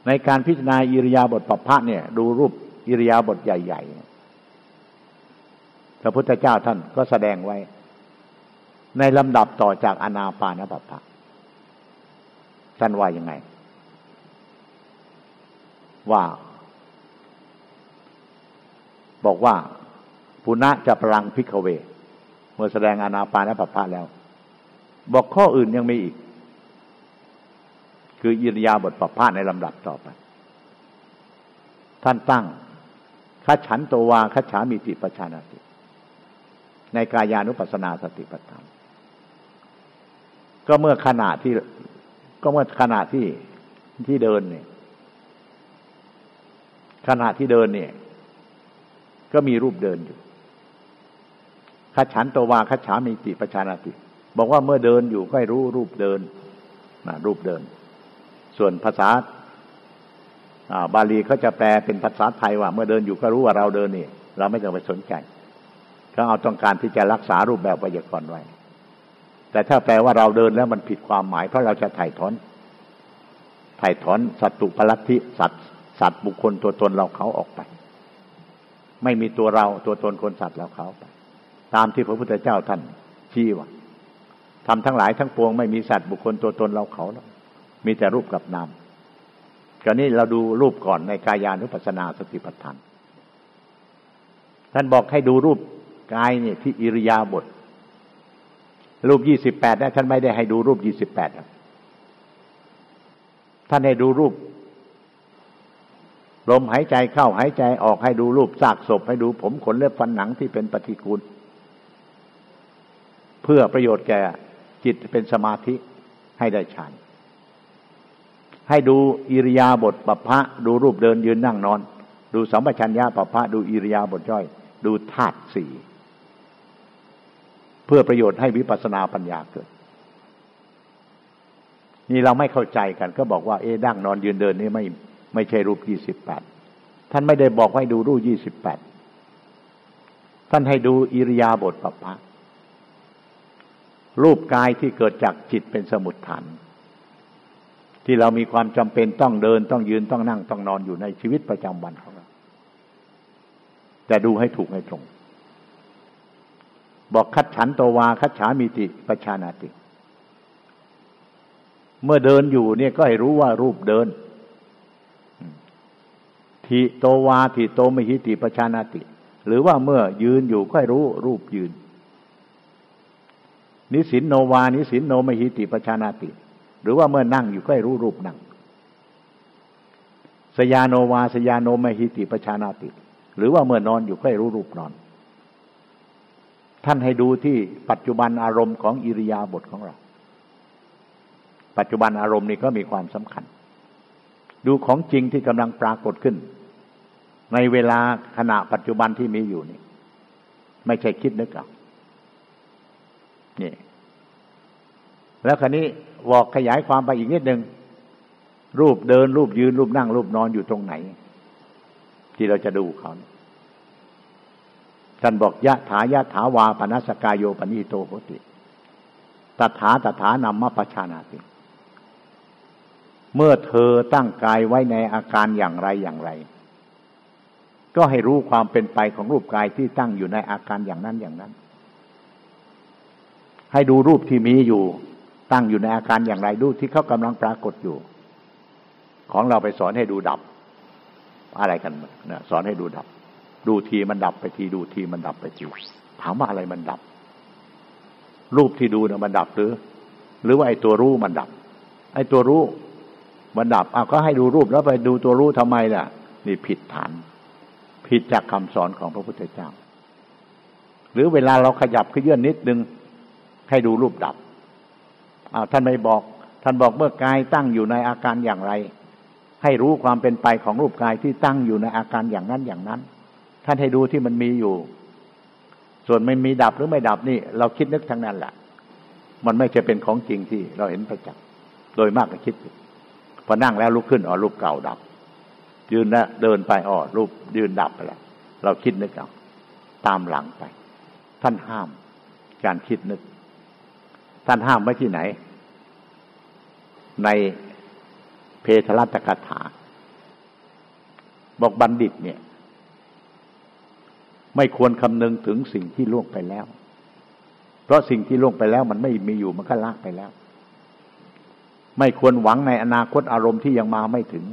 ในการพิจารณาอิริยาบถปภะเนี่ย ดูรูปอิริยาบถใหญ่ ๆ พระพุทธเจ้าท่านก็แสดงไว้ ในลำดับต่อจากอนาปานปภะท่านว่ายังไง ว่า บอกว่าปุณะจะพลังพิกเว เมื่อแสดงอนาปานปภะแล้ว บอกข้ออื่นยังมีอีก คืออิริยาบถปภะในลำดับต่อไป ท่านตั้งคัฉันโตวาคัจฉามิติปชานาติในกายานุปัสสนาสติปัฏฐาน ก็เมื่อขณะที่ ก็เมื่อขณะที่ที่เดินเนี่ย ขณะที่เดินเนี่ย ก็มีรูปเดินอยู่คัจฉันตวาคัจฉามิติปชานาติ บอกว่าเมื่อเดินอยู่ก็ให้รู้รูปเดินนะรูปเดิน ส่วนภาษาบาลีเขาจะแปลเป็นภาษาไทยว่า เมื่อเดินอยู่ก็รู้ว่าเราเดินนี่ เราไม่ต้องไปสนใจเขาเอาต้องการที่จะรักษารูปแบบไวยากรณ์ไว้ แต่ถ้าแปลว่าเราเดินแล้วมันผิดความหมาย เพราะเราจะถ่ายถอน ถ่ายถอนสัตตุปรัตติสัตว์สัตว์บุคคลตัวตนเราเขาออกไป ไม่มีตัวเราตัวตนคนสัตว์เราเขาไป ตามที่พระพุทธเจ้าท่านชี้ว่าทำทั้งหลายทั้งปวงไม่มีสัตว์บุคคลตัวตนเราเขาแล้วมีแต่รูปกับนามกรณีเราดูรูปก่อนในกายานุปัสสนาสติปัฏฐาน ท่านบอกให้ดูรูปกายเนี่ยที่อิริยาบถ รูปยี่สิบแปดนะท่านไม่ได้ให้ดูรูปยี่สิบแปดท่านให้ดูรูป ลมหายใจเข้าหายใจออกให้ดูรูปซากศพ ให้ดูผมขนเล็บฟันหนังที่เป็นปฏิกูล เพื่อประโยชน์แก่จิตเป็นสมาธิให้ได้ฌานให้ดูอิริยาบถปภะดูรูปเดินยืนนั่งนอน ดูสัมปชัญญะปภะดูอิริยาบถย่อย ดูธาตุสี่ เพื่อประโยชน์ให้วิปัสสนาปัญญาเกิด นี่เราไม่เข้าใจกัน ก็บอกว่าเอ๊ดั้งนอนยืนเดินนี่ไม่ไม่ใช่รูปยี่สิบแปดท่านไม่ได้บอกให้ดูรูปยี่สิบแปดท่านให้ดูอิริยาบถปภะรูปกายที่เกิดจากจิตเป็นสมุดฐาน ที่เรามีความจำเป็นต้องเดินต้องยืนต้องนั่งต้องนอนอยู่ในชีวิตประจำวันของเราแต่ดูให้ถูกให้ตรง บอกคัดฉันโตวาคัดฉามิติประชานาติ เมื่อเดินอยู่เนี่ยก็ให้รู้ว่ารูปเดินทีโตวาทีโตมหิติประชานาติ หรือว่าเมื่อยืนอยู่ก็ให้รู้รูปยืน นิสินโนวา นิสินโนมหิติประชานาติ หรือว่าเมื่อนั่งอยู่ก็ให้รู้รูปนั่ง สยาโนวา สยาโนมหิติปชานาติ หรือว่าเมื่อนอนอยู่ก็ให้รู้รูปนอน ท่านให้ดูที่ปัจจุบันอารมณ์ของอิริยาบถของเรา ปัจจุบันอารมณ์นี้ก็มีความสำคัญ ดูของจริงที่กำลังปรากฏขึ้น ในเวลาขณะปัจจุบันที่มีอยู่นี่ ไม่ใช่คิดนึกเอานี่ แล้วครนี้บอกขยายความไปอีกนิดหนึ่งรูปเดินรูปยืนรูปนั่งรูปนอนอยู่ตรงไหน ที่เราจะดูเขา ท่านบอกยะถายะถาวาปนัสกายโยปนิโตโหติตถาตถานำมปชานาติเมื่อเธอตั้งกายไว้ในอาการอย่างไรอย่างไร ก็ให้รู้ความเป็นไปของรูปกายที่ตั้งอยู่ในอาการอย่างนั้นอย่างนั้น ให้ดูรูปที่มีอยู่ ตั้งอยู่ในอาการอย่างไรดูที่เขากำลังปรากฏอยู่ ของเราไปสอนให้ดูดับ อะไรกันนะสอนให้ดูดับ ดูทีมันดับไปทีดูทีมันดับไปทีถามว่าอะไรมันดับ รูปที่ดูนะมันดับหรือ หรือว่าไอ้ตัวรู้มันดับ ไอ้ตัวรู้มันดับอ้าวก็ให้ดูรูปแล้วไปดูตัวรู้ทำไมล่ะ นี่ผิดฐาน ผิดจากคำสอนของพระพุทธเจ้า หรือเวลาเราขยับขยื่นนิดนึง ให้ดูรูปดับอ้าวท่านไม่บอก ท่านบอกเมื่อกายตั้งอยู่ในอาการอย่างไร ให้รู้ความเป็นไปของรูปกายที่ตั้งอยู่ในอาการอย่างนั้นอย่างนั้น ท่านให้ดูที่มันมีอยู่ ส่วนไม่มีดับหรือไม่ดับนี่ เราคิดนึกทั้งนั้นแหละมันไม่ใช่เป็นของจริงที่เราเห็นประจักษ์โดยมากก็คิดพอนั่งแล้วลุกขึ้นอ๋อรูปเก่าดับ ยืนแล้วเดินไปอ๋อรูปยืนดับไปแล้วเราคิดนึกเอาตามหลังไป ท่านห้าม การคิดนึก ท่านห้ามไว้ที่ไหน ในเพทรัตกถา บอกบัณฑิตเนี่ย ไม่ควรคำนึงถึงสิ่งที่ล่วงไปแล้ว เพราะสิ่งที่ล่วงไปแล้ว มันไม่มีอยู่มันก็ลากไปแล้ว ไม่ควรหวังในอนาคตอารมณ์ที่ยังมาไม่ถึง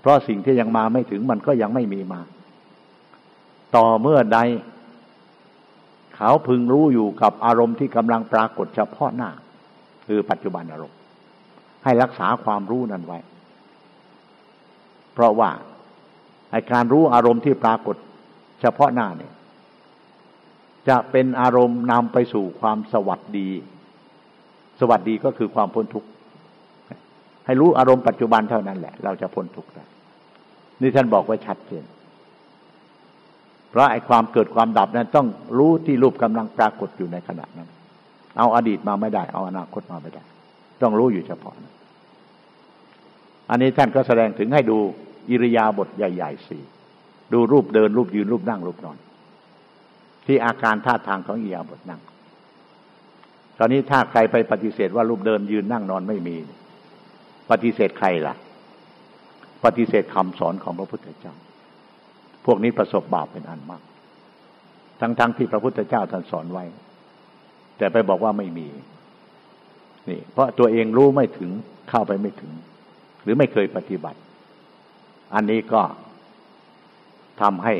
เพราะสิ่งที่ยังมาไม่ถึงมันก็ยังไม่มีมา ต่อเมื่อใด เขาพึงรู้อยู่กับอารมณ์ที่กำลังปรากฏเฉพาะหน้า คือปัจจุบันอารมณ์ ให้รักษาความรู้นั้นไว้ เพราะว่าไอการรู้อารมณ์ที่ปรากฏ เฉพาะหน้าเนี่ยจะเป็นอารมณ์นำไปสู่ความสวัสดี สวัสดีก็คือความพ้นทุกข์ให้รู้อารมณ์ปัจจุบันเท่านั้นแหละ เราจะพ้นทุกข์ได้นี่ท่านบอกไว้ชัดเจนเพราะไอ้ความเกิดความดับนั้นต้องรู้ที่รูปกำลังปรากฏอยู่ในขณะนั้น เอาอดีตมาไม่ได้ เอาอนาคตมาไม่ได้ ต้องรู้อยู่เฉพาะอันนี้ท่านก็แสดงถึงให้ดูอิริยาบถใหญ่ๆสี่ ดูรูปเดินรูปยืนรูปนั่งรูปนอน ที่อาการท่าทางของอิยาบถนั่ง ตอนนี้ถ้าใครไปปฏิเสธว่ารูปเดินยืนนั่งนอนไม่มี ปฏิเสธใครล่ะ ปฏิเสธคำสอนของพระพุทธเจ้า พวกนี้ประสบบาปเป็นอันมาก ทั้งๆทที่พระพุทธเจ้าท่านสอนไว้ แต่ไปบอกว่าไม่มี นี่ เพราะตัวเองรู้ไม่ถึงเข้าไปไม่ถึง หรือไม่เคยปฏิบัติ อันนี้ก็ ทำให้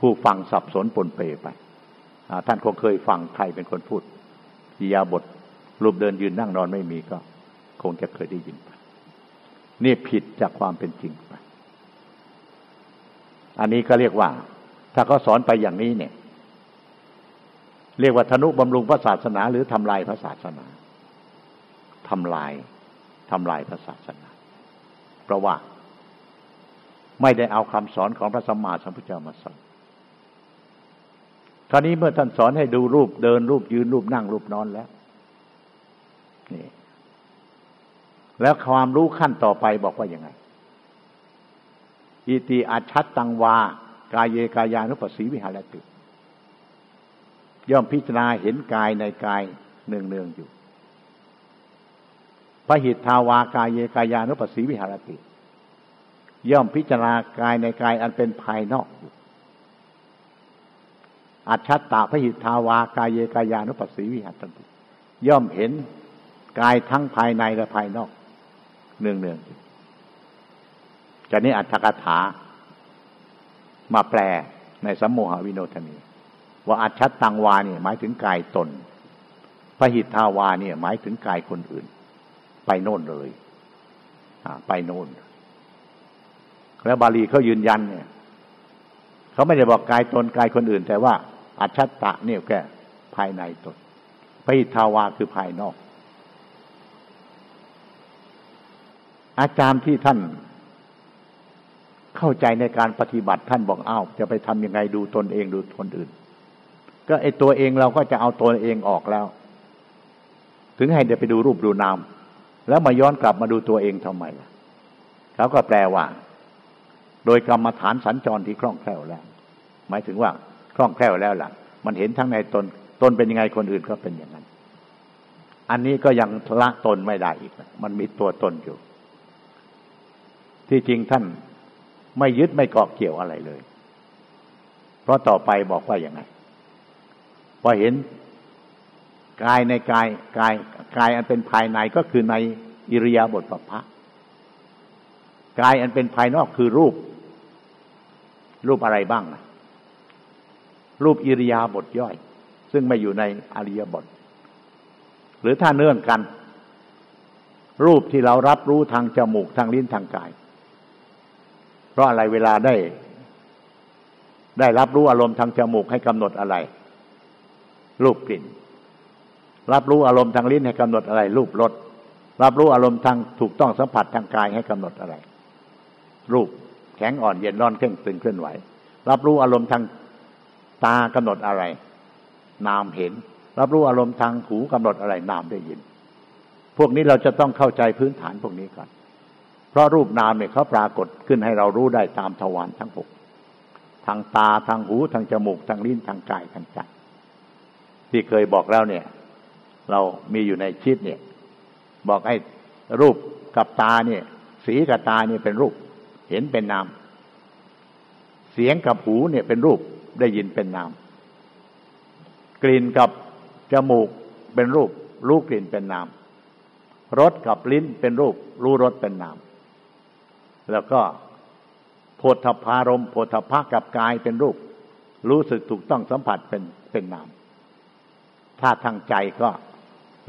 ผู้ฟังสับสนปนเปไป ท่านคงเคยฟังใครเป็นคนพูดกิยาบทรูปเดินยืนนั่งนอนไม่มีก็ คงจะเคยได้ยินไปนี่ผิดจากความเป็นจริงไป อันนี้ก็เรียกว่า ถ้าเขาสอนไปอย่างนี้เนี่ย เรียกว่าธนุบำรุงพระศาสนา หรือทำลายพระศาสนาทำลายทำลายพระศาสนาเพราะว่า ไม่ได้เอาคำสอนของพระสัมมาสัมพุทธเจ้ามาสอนคราวนี้เมื่อท่านสอนให้ดูรูปเดินรูปยืนรูปนั่งรูปนอนแล้วนี่แล้วความรู้ขั้นต่อไปบอกว่ายังไง อิติอาชัตตังวา กายเยกายานุปัสสีวิหารติ ย่อมพิจารณาเห็นกายในกายเนืองเนืองอยู่พระหิทธาวากายเยกายานุปัสสีวิหารติ ย่อมพิจารณากายในกายอันเป็นภายนอกอยู่อัจฉตาพหิทาวากายเยกายานุปัสสีวิหัตติย่อมเห็นกายทั้งภายในและภายนอกเนืองเนืองจากนี้อัตถกถา มาแปลในสัมโมหวิโนทนี ว่าอัจฉตังวาเนี่ยหมายถึงกายตนพระหิทธาวาเนี่ยหมายถึงกายคนอื่น ไปโน่นเลยไปโน่น แล้วบาลีเขายืนยันเนี่ยเขาไม่ได้บอกกายตนกายคนอื่น แต่ว่าอัจฉตะเนี่ยแค่ภายในตนพิทาวาคือภายนอก อาจารย์ที่ท่านเข้าใจในการปฏิบัติท่านบอกอ้าวจะไปทำยังไงดูตนเองดูคนอื่น ก็ไอตัวเองเราก็จะเอาตัวเองออกแล้ว ถึงให้เดี๋ยวไปดูรูปดูนาม แล้วมาย้อนกลับมาดูตัวเองทำไมล่ะเขาก็แปลว่า โดยกรรมฐานสัญจรที่คล่องแคล่วแล้ว หมายถึงว่าคล่องแคล่วแล้วล่ะ มันเห็นทั้งในตนตนเป็นยังไงคนอื่นก็เป็นอย่างนั้น อันนี้ก็ยังละตนไม่ได้อีก มันมีตัวตนอยู่ ที่จริงท่านไม่ยึดไม่เกาะเกี่ยวอะไรเลย เพราะต่อไปบอกว่าอย่างไงพอเห็นกายในกายกายกายอันเป็นภายในก็คือในอิริยาบถปภะกายอันเป็นภายนอกคือรูป รูปอะไรบ้างนะรูปอิริยาบถย่อย ซึ่งไม่อยู่ในอริยบท หรือถ้าเนื่องกัน รูปที่เรารับรู้ทางจมูกทางลิ้นทางกาย เพราะอะไรเวลาได้ ได้รับรู้อารมณ์ทางจมูกให้กำหนดอะไร รูปกลิ่น รับรู้อารมณ์ทางลิ้นให้กำหนดอะไร รูปรสรับรู้อารมณ์ทางถูกต้องสัมผัสทางกายให้กำหนดอะไร รูป แข็งอ่อนเย็นร้อนเคร่งตึงเคลื่อนไหว รับรู้อารมณ์ทางตากำหนดอะไร นามเห็น รับรู้อารมณ์ทางหูกำหนดอะไร นามได้ยิน พวกนี้เราจะต้องเข้าใจพื้นฐานพวกนี้ก่อน เพราะรูปนามเนี่ยเขาปรากฏขึ้นให้เรารู้ได้ตามทวารทั้งหกทางตาทางหูทางจมูกทางลิ้นทางกายทางใจที่เคยบอกแล้วเนี่ย เรามีอยู่ในชิดเนี่ย บอกให้รูปกับตาเนี่ย สีกับตาเนี่ยเป็นรูป เห็นเป็นนาม เสียงกับหูเนี่ยเป็นรูปได้ยินเป็นนาม กลิ่นกับจมูกเป็นรูป รู้กลิ่นเป็นนามรสกับลิ้นเป็นรูป รู้รสเป็นนาม แล้วก็โพธพารมโพธพะกับกายเป็นรูป รู้สึกถูกต้องสัมผัสเป็นเป็นนาม ถ้าทางใจก็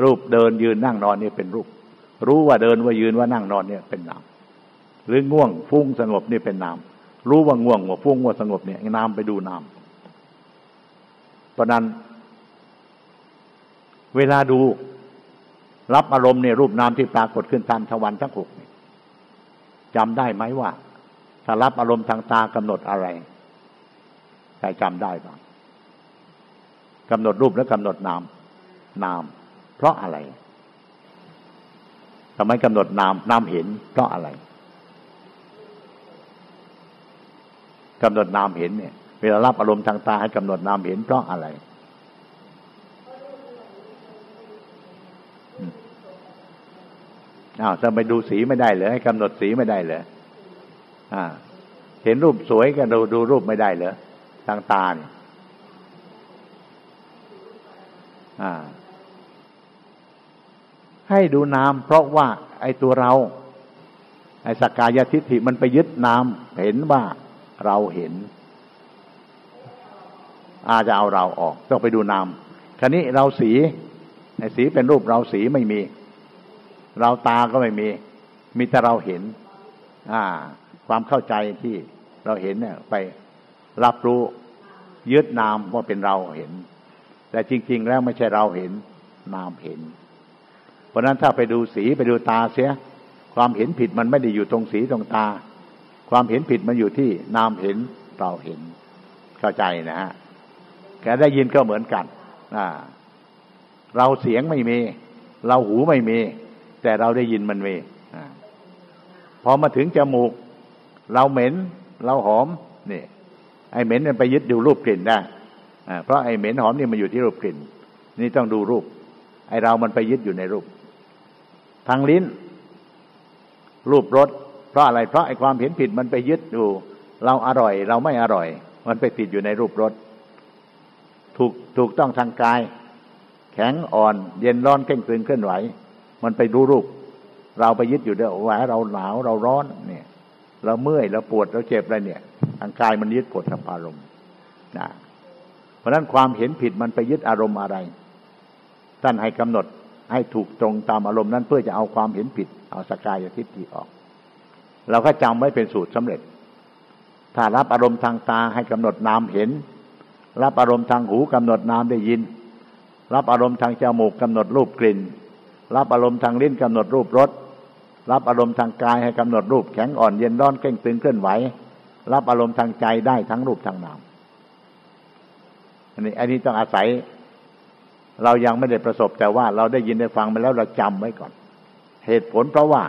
รูปเดินยืนนั่งนอนนี่เป็นรูป รู้ว่าเดินว่ายืนว่านั่งนอนเนี่ยเป็นนาม หรือง่วงฟุ้งสงบนี่เป็นนาม รู้ว่าง่วงว่าฟุ้งว่าสงบเนี่ยนามไปดูนาม เพราะนั้น เวลาดูรับอารมณ์เนี่ยรูปนามที่ปรากฏขึ้นตามทวันทั้งหกจำได้ไหมว่า ถ้ารับอารมณ์ทางตากำหนดอะไรใครจำได้บ้างกำหนดรูปและกำหนดนาม นาม เพราะอะไรทำไมกำหนดนามนามเห็น เพราะอะไร กำหนดนามเห็นเนี่ย เวลารับอารมณ์ทางตาให้กำหนดนามเห็นเพราะอะไรอ้าวจะไปดูสีไม่ได้เหรอให้กำหนดสีไม่ได้เหรออ่า เห็นรูปสวยก็ดูดูรูปไม่ได้เหรอทางตาเนี่ยอ่า ให้ดูนามเพราะว่าไอ้ตัวเรา ไอ้สกกายทิฏฐิมันไปยึดนามเห็นว่า เราเห็น อาจะเอาเราออก ต้องไปดูนามคราวนี้เราสีไอ้สีเป็นรูปเราสีไม่มี เราตาก็ไม่มี มีแต่เราเห็น อ่า ความเข้าใจที่เราเห็นเนี่ยไปรับรู้ยึดนามว่าเป็นเราเห็น แต่จริง ๆ แล้วไม่ใช่เราเห็น นามเห็น เพราะนั้นถ้าไปดูสีไปดูตาเสีย ความเห็นผิดมันไม่ได้อยู่ตรงสีตรงตา ความเห็นผิดมันอยู่ที่นามเห็นเราเห็นเข้าใจนะฮะแกได้ยินก็เหมือนกันอ่าเราเสียงไม่มี เราหูไม่มี แต่เราได้ยินมันมีพอมาถึงจมูก เราเหม็น เราหอมนี่ไอเหม็นมันไปยึดอยู่รูปกลิ่นได้เพราะไอเหม็นหอมนี่มันอยู่ที่รูปกลิ่น นี่ต้องดูรูป ไอเรามันไปยึดอยู่ในรูป ทางลิ้น รูปรส เพราะอะไรเพราะไอ้ความเห็นผิดมันไปยึดอยู่เราอร่อย เราไม่อร่อย มันไปติดอยู่ในรูปรสถูกถูกต้องทางกาย แข็งอ่อน เย็นร้อนเข่งคืนเคลื่อนไหว มันไปดูรูป เราไปยึดอยู่เด้อว่าเราหนาวเราร้อนเนี่ย เราเมื่อยเราปวดเราเจ็บอะไรเนี่ยทางกายมันยึดปวดทางอารมณ์นะเพราะนั้นความเห็นผิดมันไปยึดอารมณ์อะไรท่านให้กำหนดให้ถูกตรงตามอารมณ์นั้นเพื่อจะเอาความเห็นผิด เอาสกายทิฏฐิออก เราก็จำไว้เป็นสูตรสำเร็จ ถ้ารับอารมณ์ทางตาให้กำหนดนามเห็น รับอารมณ์ทางหูกำหนดนามได้ยิน รับอารมณ์ทางจมูกกำหนดรูปกลิ่น รับอารมณ์ทางลิ้นกำหนดรูปรสรับอารมณ์ทางกายให้กำหนดรูปแข็งอ่อนเย็นร้อนเก่งตึงเคลื่อนไหว รับอารมณ์ทางใจได้ทั้งรูปทางนามอันนี้อันนี้ต้องอาศัย เรายังไม่ได้ประสบแต่ว่าเราได้ยินได้ฟังมาแล้วเราจำไว้ก่อน เหตุผลเพราะว่า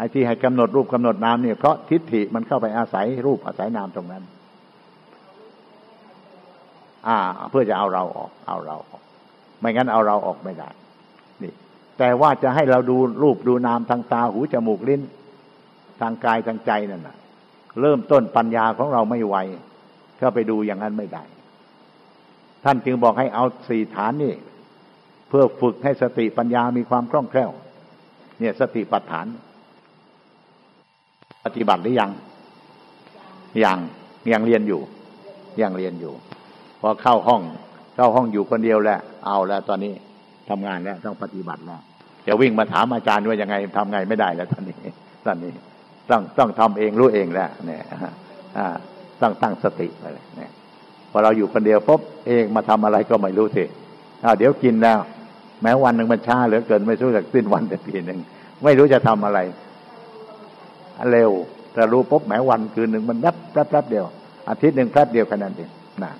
ไอ้ที่ให้กำหนดรูปกำหนดนามเนี่ยเพราะทิฏฐิมันเข้าไปอาศัยรูปอาศัยนามตรงนั้น อ่า เพื่อจะเอาเราออก เอาเราออก ไม่งั้นเอาเราออกไม่ได้ นี่ แต่ว่าจะให้เราดูรูปดูนามทางตาหูจมูกลิ้น ทางกายทางใจนั่นนะเริ่มต้นปัญญาของเราไม่ไวก็ไปดูอย่างนั้นไม่ได้ ท่านจึงบอกให้เอาสี่ฐานนี่เพื่อฝึกให้สติปัญญามีความคล่องแคล่ว เนี่ยสติปัฏฐาน ปฏิบัติหรือยังยังยังเรียนอยู่ยังเรียนอยู่พอเข้าห้องเข้าห้องอยู่คนเดียวแล้วเอาแล้วตอนนี้ทำงานแล้วต้องปฏิบัติแล้วจะวิ่งมาถามอาจารย์ว่ายังไงทำไงไม่ได้แล้วตอนนี้ตอนนี้ต้องต้องทำเองรู้เองแล้วเนี่ยต้องตั้งสติไปเลยเนี่ยพอเราอยู่คนเดียวปุ๊บเองมาทำอะไรก็ไม่รู้สิเดี๋ยวกินแล้ว แม้วันหนึ่งมันช้าเหลือเกินไม่รู้จักสิ้นวันแต่ทีหนึ่งไม่รู้จะทำอะไร เร็วแต่รู้ปุ๊บแม้วันคืนหนึ่งมันแป๊บแป๊บแป๊บเดียว อาทิตย์หนึ่งแป๊บเดียวขนาดนี้นะ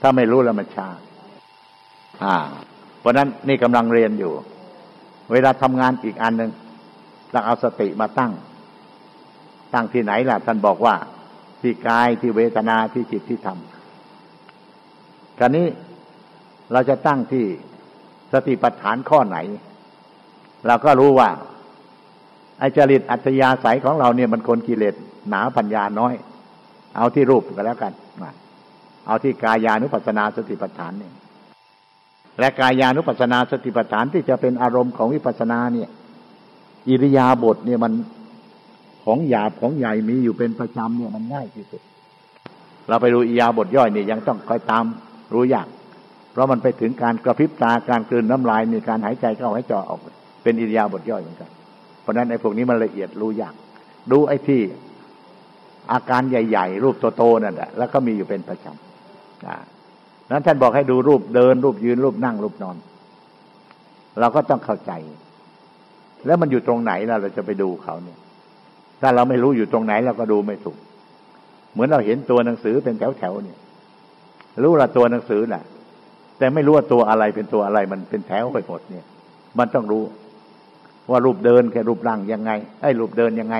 ถ้าไม่รู้แล้วมันช้าอ่า เพราะนั้นนี่กำลังเรียนอยู่ เวลาทำงานอีกอันหนึ่งต้องเอาสติมาตั้ง ตั้งที่ไหนล่ะ ท่านบอกว่า ที่กายที่เวทนาที่จิตที่ธรรมคราวนี้เราจะตั้งที่สติปัฏฐานข้อไหน เราก็รู้ว่า ไอจริตอัตยาศัยของเราเนี่ยมันคนกิเลสหนาปัญญาน้อย เอาที่รูปก็แล้วกันเอาที่กายานุปัสนาสติปัฏฐานเนี่ยและกายานุปัสนาสติปัฏฐานที่จะเป็นอารมณ์ของวิปัสนาเนี่ย อิริยาบถเนี่ยมันของหยาบของใหญ่มีอยู่เป็นประจำเนี่ยมันง่ายที่สุด เราไปดูอิริยาบถย่อยเนี่ยยังต้องคอยตามรู้ยากเพราะมันไปถึงการกระพริบตาการกลืนน้ำลายมีการหายใจเข้าหายใจออก เป็นอิริยาบถย่อยเหมือนกัน เพราะนั้นไอ้พวกนี้มันละเอียดรู้ยากดูไอ้ที่อาการใหญ่ ๆ รูปโตๆนั่นแหละแล้วก็มีอยู่เป็นประจำนั้นท่านบอกให้ดูรูปเดิน รูปยืนรูปนั่งรูปนอน เราก็ต้องเข้าใจ แล้วมันอยู่ตรงไหนเราเราจะไปดูเขาเนี่ย ถ้าเราไม่รู้อยู่ตรงไหนเราก็ดูไม่ถูก เหมือนเราเห็นตัวหนังสือเป็นแถวๆเนี่ย รู้ละตัวหนังสือแหละแต่ไม่รู้ว่าตัวอะไรเป็นตัวอะไรมันเป็นแถวไปหมดเนี่ย มันต้องรู้ ว่ารูปเดินแค่รูปร่างยังไงไอ้รูปเดินยังไง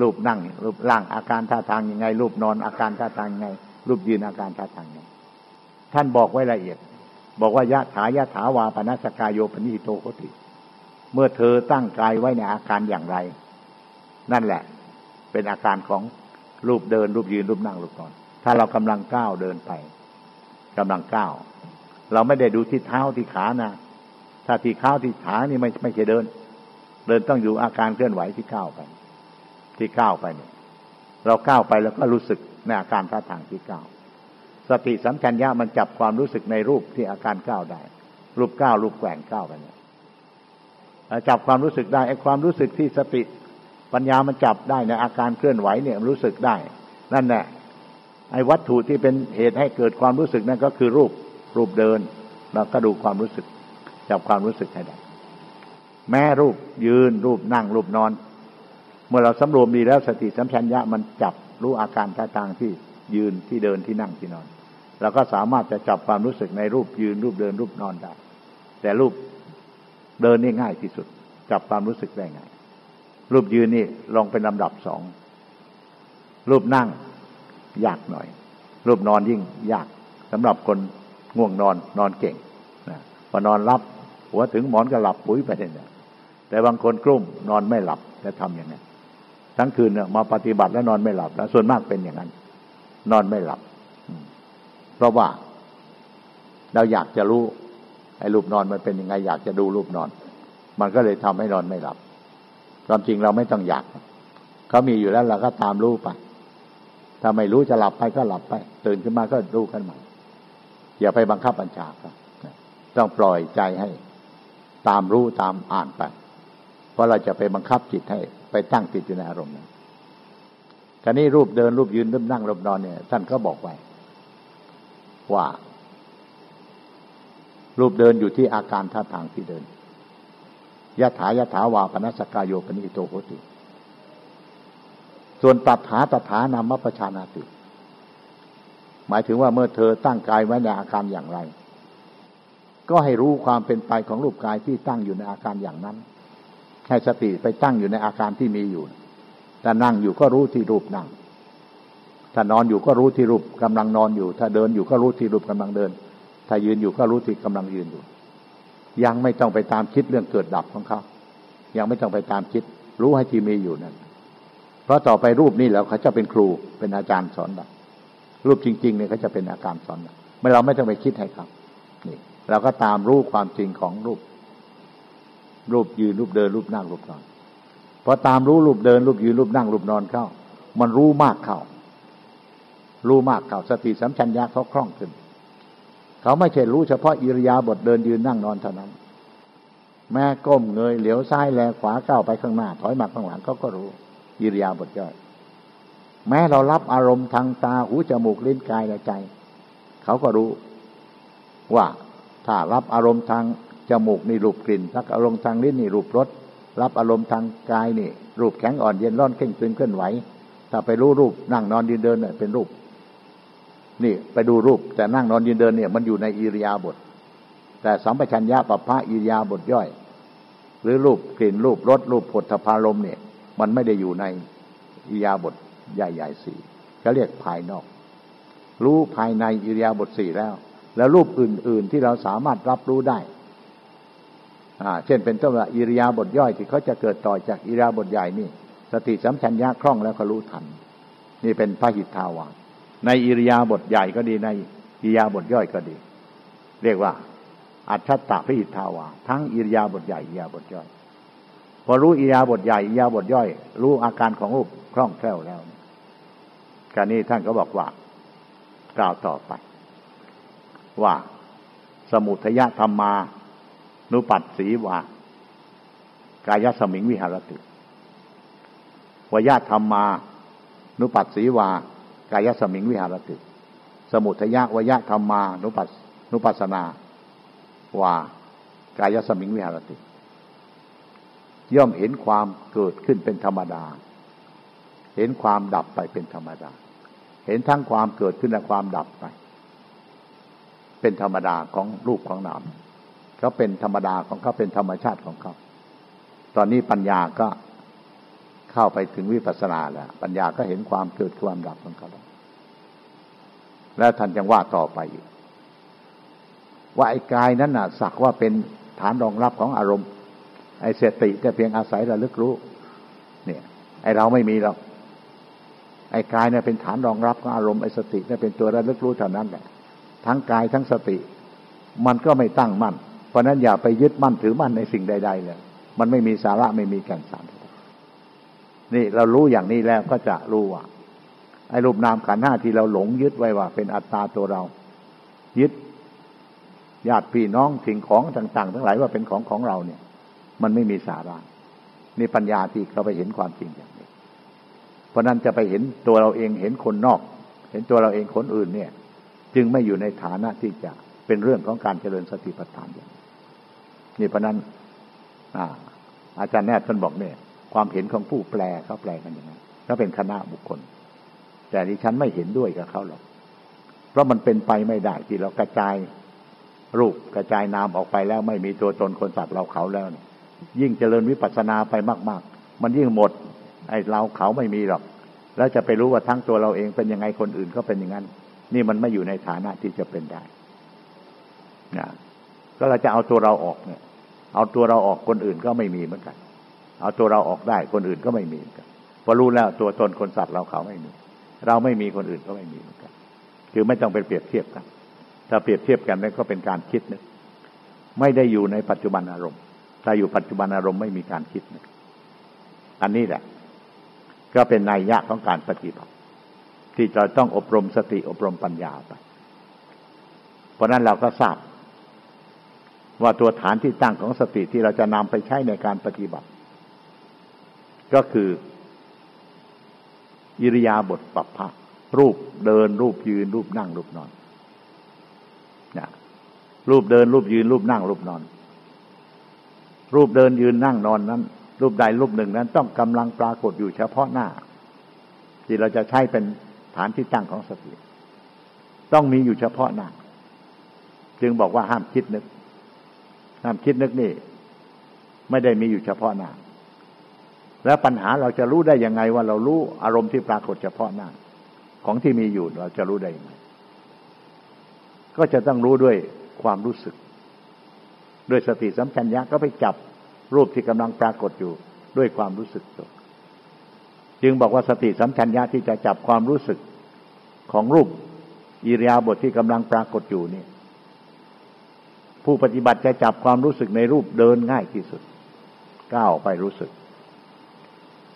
รูปนั่ง รูปร่างอาการท่าทางยังไง รูปนอนอาการท่าทางยังไง รูปยืนอาการท่าทางยังไงท่านบอกไว้ละเอียด บอกว่ายะถายะถาวาปนัสกายโยปนิโตโคติ เมื่อเธอตั้งกายไว้ในอาการอย่างไร นั่นแหละ เป็นอาการของรูปเดิน รูปยืนรูปนั่งรูปนอน ถ้าเรากำลังก้าวเดินไปกำลังก้าวเราไม่ได้ดูที่เท้าที่ขานะ ถ้าที่เท้าที่ขานี่ไม่ไม่ใช่เดิน เดินต้องอยู่อาการเคลื่อนไหวที่ก้าวไป ที่ก้าวไปเนี่ยเราก้าวไปแล้วก็รู้สึกในอาการท่าทางที่ก้าวสติสัมชัญญะมันจับความรู้สึกในรูปที่อาการก้าวได้ รูปก้าวรูปแกว่งก้าวไปเนี่ยจับความรู้สึกได้ไอ้ความรู้สึกที่สติปัญญามันจับได้ในอาการเคลื่อนไหวเนี่ยรู้สึกได้ นั่นแหละไอ้วัตถุที่เป็นเหตุให้เกิดความรู้สึกนั่นก็คือรูปรูปเดินเราก็ดูความรู้สึกจับความรู้สึกให้ได้ แม้รูปยืนรูปนั่งรูปนอน เมื่อเราสำรวมดีแล้วสติสัมชัญญะมันจับรู้อาการท่าทางที่ยืนที่เดินที่นั่งที่นอนเราก็สามารถจะจับความรู้สึกในรูปยืนรูปเดินรูปนอนได้ แต่รูปเดินนี่ง่ายที่สุด จับความรู้สึกได้ง่าย รูปยืนนี่ลองเป็นลำดับสองรูปนั่งยากหน่อย รูปนอนยิ่งยากสำหรับคนง่วงนอนนอนเก่งนะพอนอนรับหัวถึงหมอนก็หลับปุ๋ยไปเนี่ย แต่บางคนกลุ้มนอนไม่หลับจะทำอย่างนี้ทั้งคืนเนี่ยมาปฏิบัติแล้วนอนไม่หลับแล้วส่วนมากเป็นอย่างนั้น นอนไม่หลับ เพราะว่า เราอยากจะรู้ไอ้รูปนอนมันเป็นยังไง อยากจะดูรูปนอน มันก็เลยทำให้นอนไม่หลับ ความจริงเราไม่ต้องอยากเขามีอยู่แล้วเราก็ตามรู้ไปถ้าไม่รู้จะหลับไปก็หลับไป ตื่นขึ้นมาก็รู้ขึ้นมาอย่าไปบังคับบัญชาครับต้องปล่อยใจให้ ตามรู้ตามอ่านไป ราะเราจะไปบังคับจิตให้ไปตั้งติดอยู่ในอารมณ์นั้นคราวนี้รูปเดินรูปยืนรูปนั่งรูปนอนเนี่ย ท่านก็บอกไว้ว่า รูปเดินอยู่ที่อาการท่าทางที่เดินยะถายะถาวาปนัสกายโยปนิโตโหติ ส่วนตัถาตถานามปชานาติ หมายถึงว่าเมื่อเธอตั้งกายไว้ในอาการอย่างไร ก็ให้รู้ความเป็นไปของรูปกายที่ตั้งอยู่ในอาการอย่างนั้น ให้สติไปตั้งอยู่ในอาการที่มีอยู่ถ้านั่งอยู่ก็รู้ที่รูปนั่ง ถ้านอนอยู่ก็รู้ที่รูปกำลังนอนอยู่ ถ้าเดินอยู่ก็รู้ที่รูปกำลังเดิน ถ้ายืนอยู่ก็รู้ที่กำลังยืนอยู่ ยังไม่ต้องไปตามคิดเรื่องเกิดดับของเขายังไม่ต้องไปตามคิด รู้ให้ที่มีอยู่นั่น เพราะต่อไปรูปนี้แล้วเขาจะเป็นครูเป็นอาจารย์สอนแบบรูปจริง ๆเนี่ยเขาจะเป็นอาการสอนไม่เราไม่ต้องไปคิดให้ครับนี่เราก็ตามรู้ความจริงของรูป รูปยืนรูปเดินรูปนั่งรูปนอนพอตามรู้รูปเดินรูปยืนรูปนั่งรูปนอนเข้า มันรู้มากเข้า รู้มากเข้าสติสัมชัญญะเขาคล่องขึ้น เขาไม่ใช่รู้เฉพาะอิริยาบถเดินยืนนั่งนอนเท่านั้น แม่ก้มเงยเหลียวซ้ายแลขวาก้าวไปข้างหน้า ถอยมาข้างหลังเขาก็รู้ อิริยาบถย่อยแม้เรารับอารมณ์ทางตาหูจมูกลิ้นกายและใจ เขาก็รู้ว่าถ้ารับอารมณ์ทาง จมูกนี่รูปกลิ่นรับอารมณ์ทางลิ้นนี่รูปรสรับอารมณ์ทางกายนี่ รูปแข็งอ่อนเย็นร้อนเข่งตึงเคลื่อนไหวถ้าไปรู้รูปนั่งนอนยืนเดินเนี่ยเป็นรูป นี่ไปดูรูป แต่นั่งนอนยืนเดินเนี่ย มันอยู่ในอิริยาบถแต่สัมปชัญญะปภะอิริยาบถย่อย หรือรูปกลิ่นรูปรสรูปผลทพารมเนี่ย มันไม่ได้อยู่ในอิริยาบถใหญ่ๆสี่ก็เรียกภายนอก รู้ภายในอิริยาบถสี่แล้ว แล้วรูปอื่น ๆที่เราสามารถรับรู้ได้ เช่นเป็นต้นว่าอิริยาบถย่อยที่เขาจะเกิดต่อจากอิริยาบถใหญ่นี่ สติสัมชัญญะคล่องแล้วก็รู้ทัน นี่เป็นพระหิทธาวาในอิริยาบถใหญ่ก็ดีในอิริยาบถย่อยก็ดี เรียกว่า อัจฉตะพระหิทธาวาทั้งอิริยาบถใหญ่อิริยาบถย่อย พอรู้อิริยาบถใหญ่อิริยาบถย่อย รู้อาการของรูปคล่องแคล่วแล้วการนี้ท่านก็บอกว่ากล่าวต่อไป ว่าสมุทยธรรมา นุปัสสีวากายสมิงวิหารติวยาธรรมา นุปัสสีวากายสมิงวิหารติ สมุทยะวยะธรรมา นุปัสนุปัสนาวากายสมิงวิหารติ ย่อมเห็นความเกิดขึ้นเป็นธรรมดา เห็นความดับไปเป็นธรรมดา เห็นทั้งความเกิดขึ้นและความดับไป เป็นธรรมดาของรูปของนาม เขาเป็นธรรมดาของเขาเป็นธรรมชาติของเขา ตอนนี้ปัญญาก็เข้าไปถึงวิปัสสนาแล้ว ปัญญาก็เห็นความเกิดความดับของเขาแล้วแล้วท่านยังว่าต่อไปอีกว่าไอ้กายนั้นน่ะ สักว่าเป็นฐานรองรับของอารมณ์ ไอ้สติก็เพียงอาศัยระลึกรู้ เนี่ย ไอ้เราไม่มีหรอกไอ้กายเนี่ยเป็นฐานรองรับของอารมณ์ไอ้สติเนี่ยเป็นตัวระลึกรู้เท่านั้นแหละทั้งกายทั้งสติ มันก็ไม่ตั้งมั่น เพราะนั้นอย่าไปยึดมั่นถือมั่นในสิ่งใด ๆ เลย มันไม่มีสาระไม่มีแก่นสาร นี่เรารู้อย่างนี้แล้วก็จะรู้ว่าไอ้รูปนามขันห้าที่เราหลงยึดไว้ว่า เป็นอัตตาตัวเรา ยึดญาติพี่น้องสิ่งของต่าง ๆ ทั้งหลายว่าเป็นของของเราเนี่ย มันไม่มีสาระนี่ปัญญาที่เขาไปเห็นความจริงอย่างนี้ เพราะนั้นจะไปเห็นตัวเราเองเห็นคนนอก เห็นตัวเราเองคนอื่นเนี่ย จึงไม่อยู่ในฐานะที่จะเป็นเรื่องของการเจริญสติปัฏฐานอย่าง นี่เพราะนั้นอาจารย์แนทท่านบอกเนี่ย ความเห็นของผู้แปลเขาแปลกันอย่างนั้นเขาเป็นคณะบุคคล แต่ดิฉันไม่เห็นด้วยกับเขาหรอกเพราะมันเป็นไปไม่ได้ที่เรากระจายรูปกระจายนามออกไปแล้ว ไม่มีตัวตนคนสัตว์เราเขาแล้วเนี่ยยิ่งเจริญวิปัสสนาไปมาก ๆ มันยิ่งหมด ไอ้เราเขาไม่มีหรอก แล้วจะไปรู้ว่าทั้งตัวเราเองเป็นยังไงคนอื่นก็เป็นอย่างนั้น นี่มันไม่อยู่ในฐานะที่จะเป็นได้นะ ก็เราจะเอาตัวเราออกเนี่ย เอาตัวเราออกคนอื่นก็ไม่มีเหมือนกัน เอาตัวเราออกได้คนอื่นก็ไม่มีเหมือนกันพอรู้แล้วตัวตนคนสัตว์เราเขาไม่มี เราไม่มีคนอื่นก็ไม่มีเหมือนกัน คือไม่ต้องไปเปรียบเทียบกัน ถ้าเปรียบเทียบกันนั่นก็เป็นการคิดนึกไม่ได้อยู่ในปัจจุบันอารมณ์ ถ้าอยู่ปัจจุบันอารมณ์ไม่มีการคิดนึกอันนี้แหละ ก็เป็นนัยยะของการปฏิบัติ ที่เราต้องอบรมสติอบรมปัญญาไป เพราะนั้นเราก็ทราบ ว่าตัวฐานที่ตั้งของสติที่เราจะนำไปใช้ในการปฏิบัติ ก็คือ อิริยาบถปรับพระรูปเดิน รูปยืน รูปนั่ง รูปนอนนะรูปเดิน รูปยืน รูปนั่ง รูปนอน รูปเดินยืนนั่งนอนนั้น รูปใดรูปหนึ่งนั้นต้องกำลังปรากฏอยู่เฉพาะหน้า ที่เราจะใช้เป็นฐานที่ตั้งของสติ ต้องมีอยู่เฉพาะหน้า จึงบอกว่าห้ามคิดนึก ห้ามคิดนึกนี่ ไม่ได้มีอยู่เฉพาะหน้า แล้วปัญหาเราจะรู้ได้ยังไงว่าเรารู้อารมณ์ที่ปรากฏเฉพาะหน้า ของที่มีอยู่เราจะรู้ได้ยังไง ก็จะต้องรู้ด้วยความรู้สึก ด้วยสติสัมปชัญญะก็ไปจับรูปที่กำลังปรากฏอยู่ด้วยความรู้สึกตัวจึงบอกว่าสติสัมชัญญะที่จะจับความรู้สึกของรูปอิริยาบถทที่กำลังปรากฏอยู่นี่ ผู้ปฏิบัติจะจับความรู้สึกในรูปเดินง่ายที่สุด ก้าวไปรู้สึก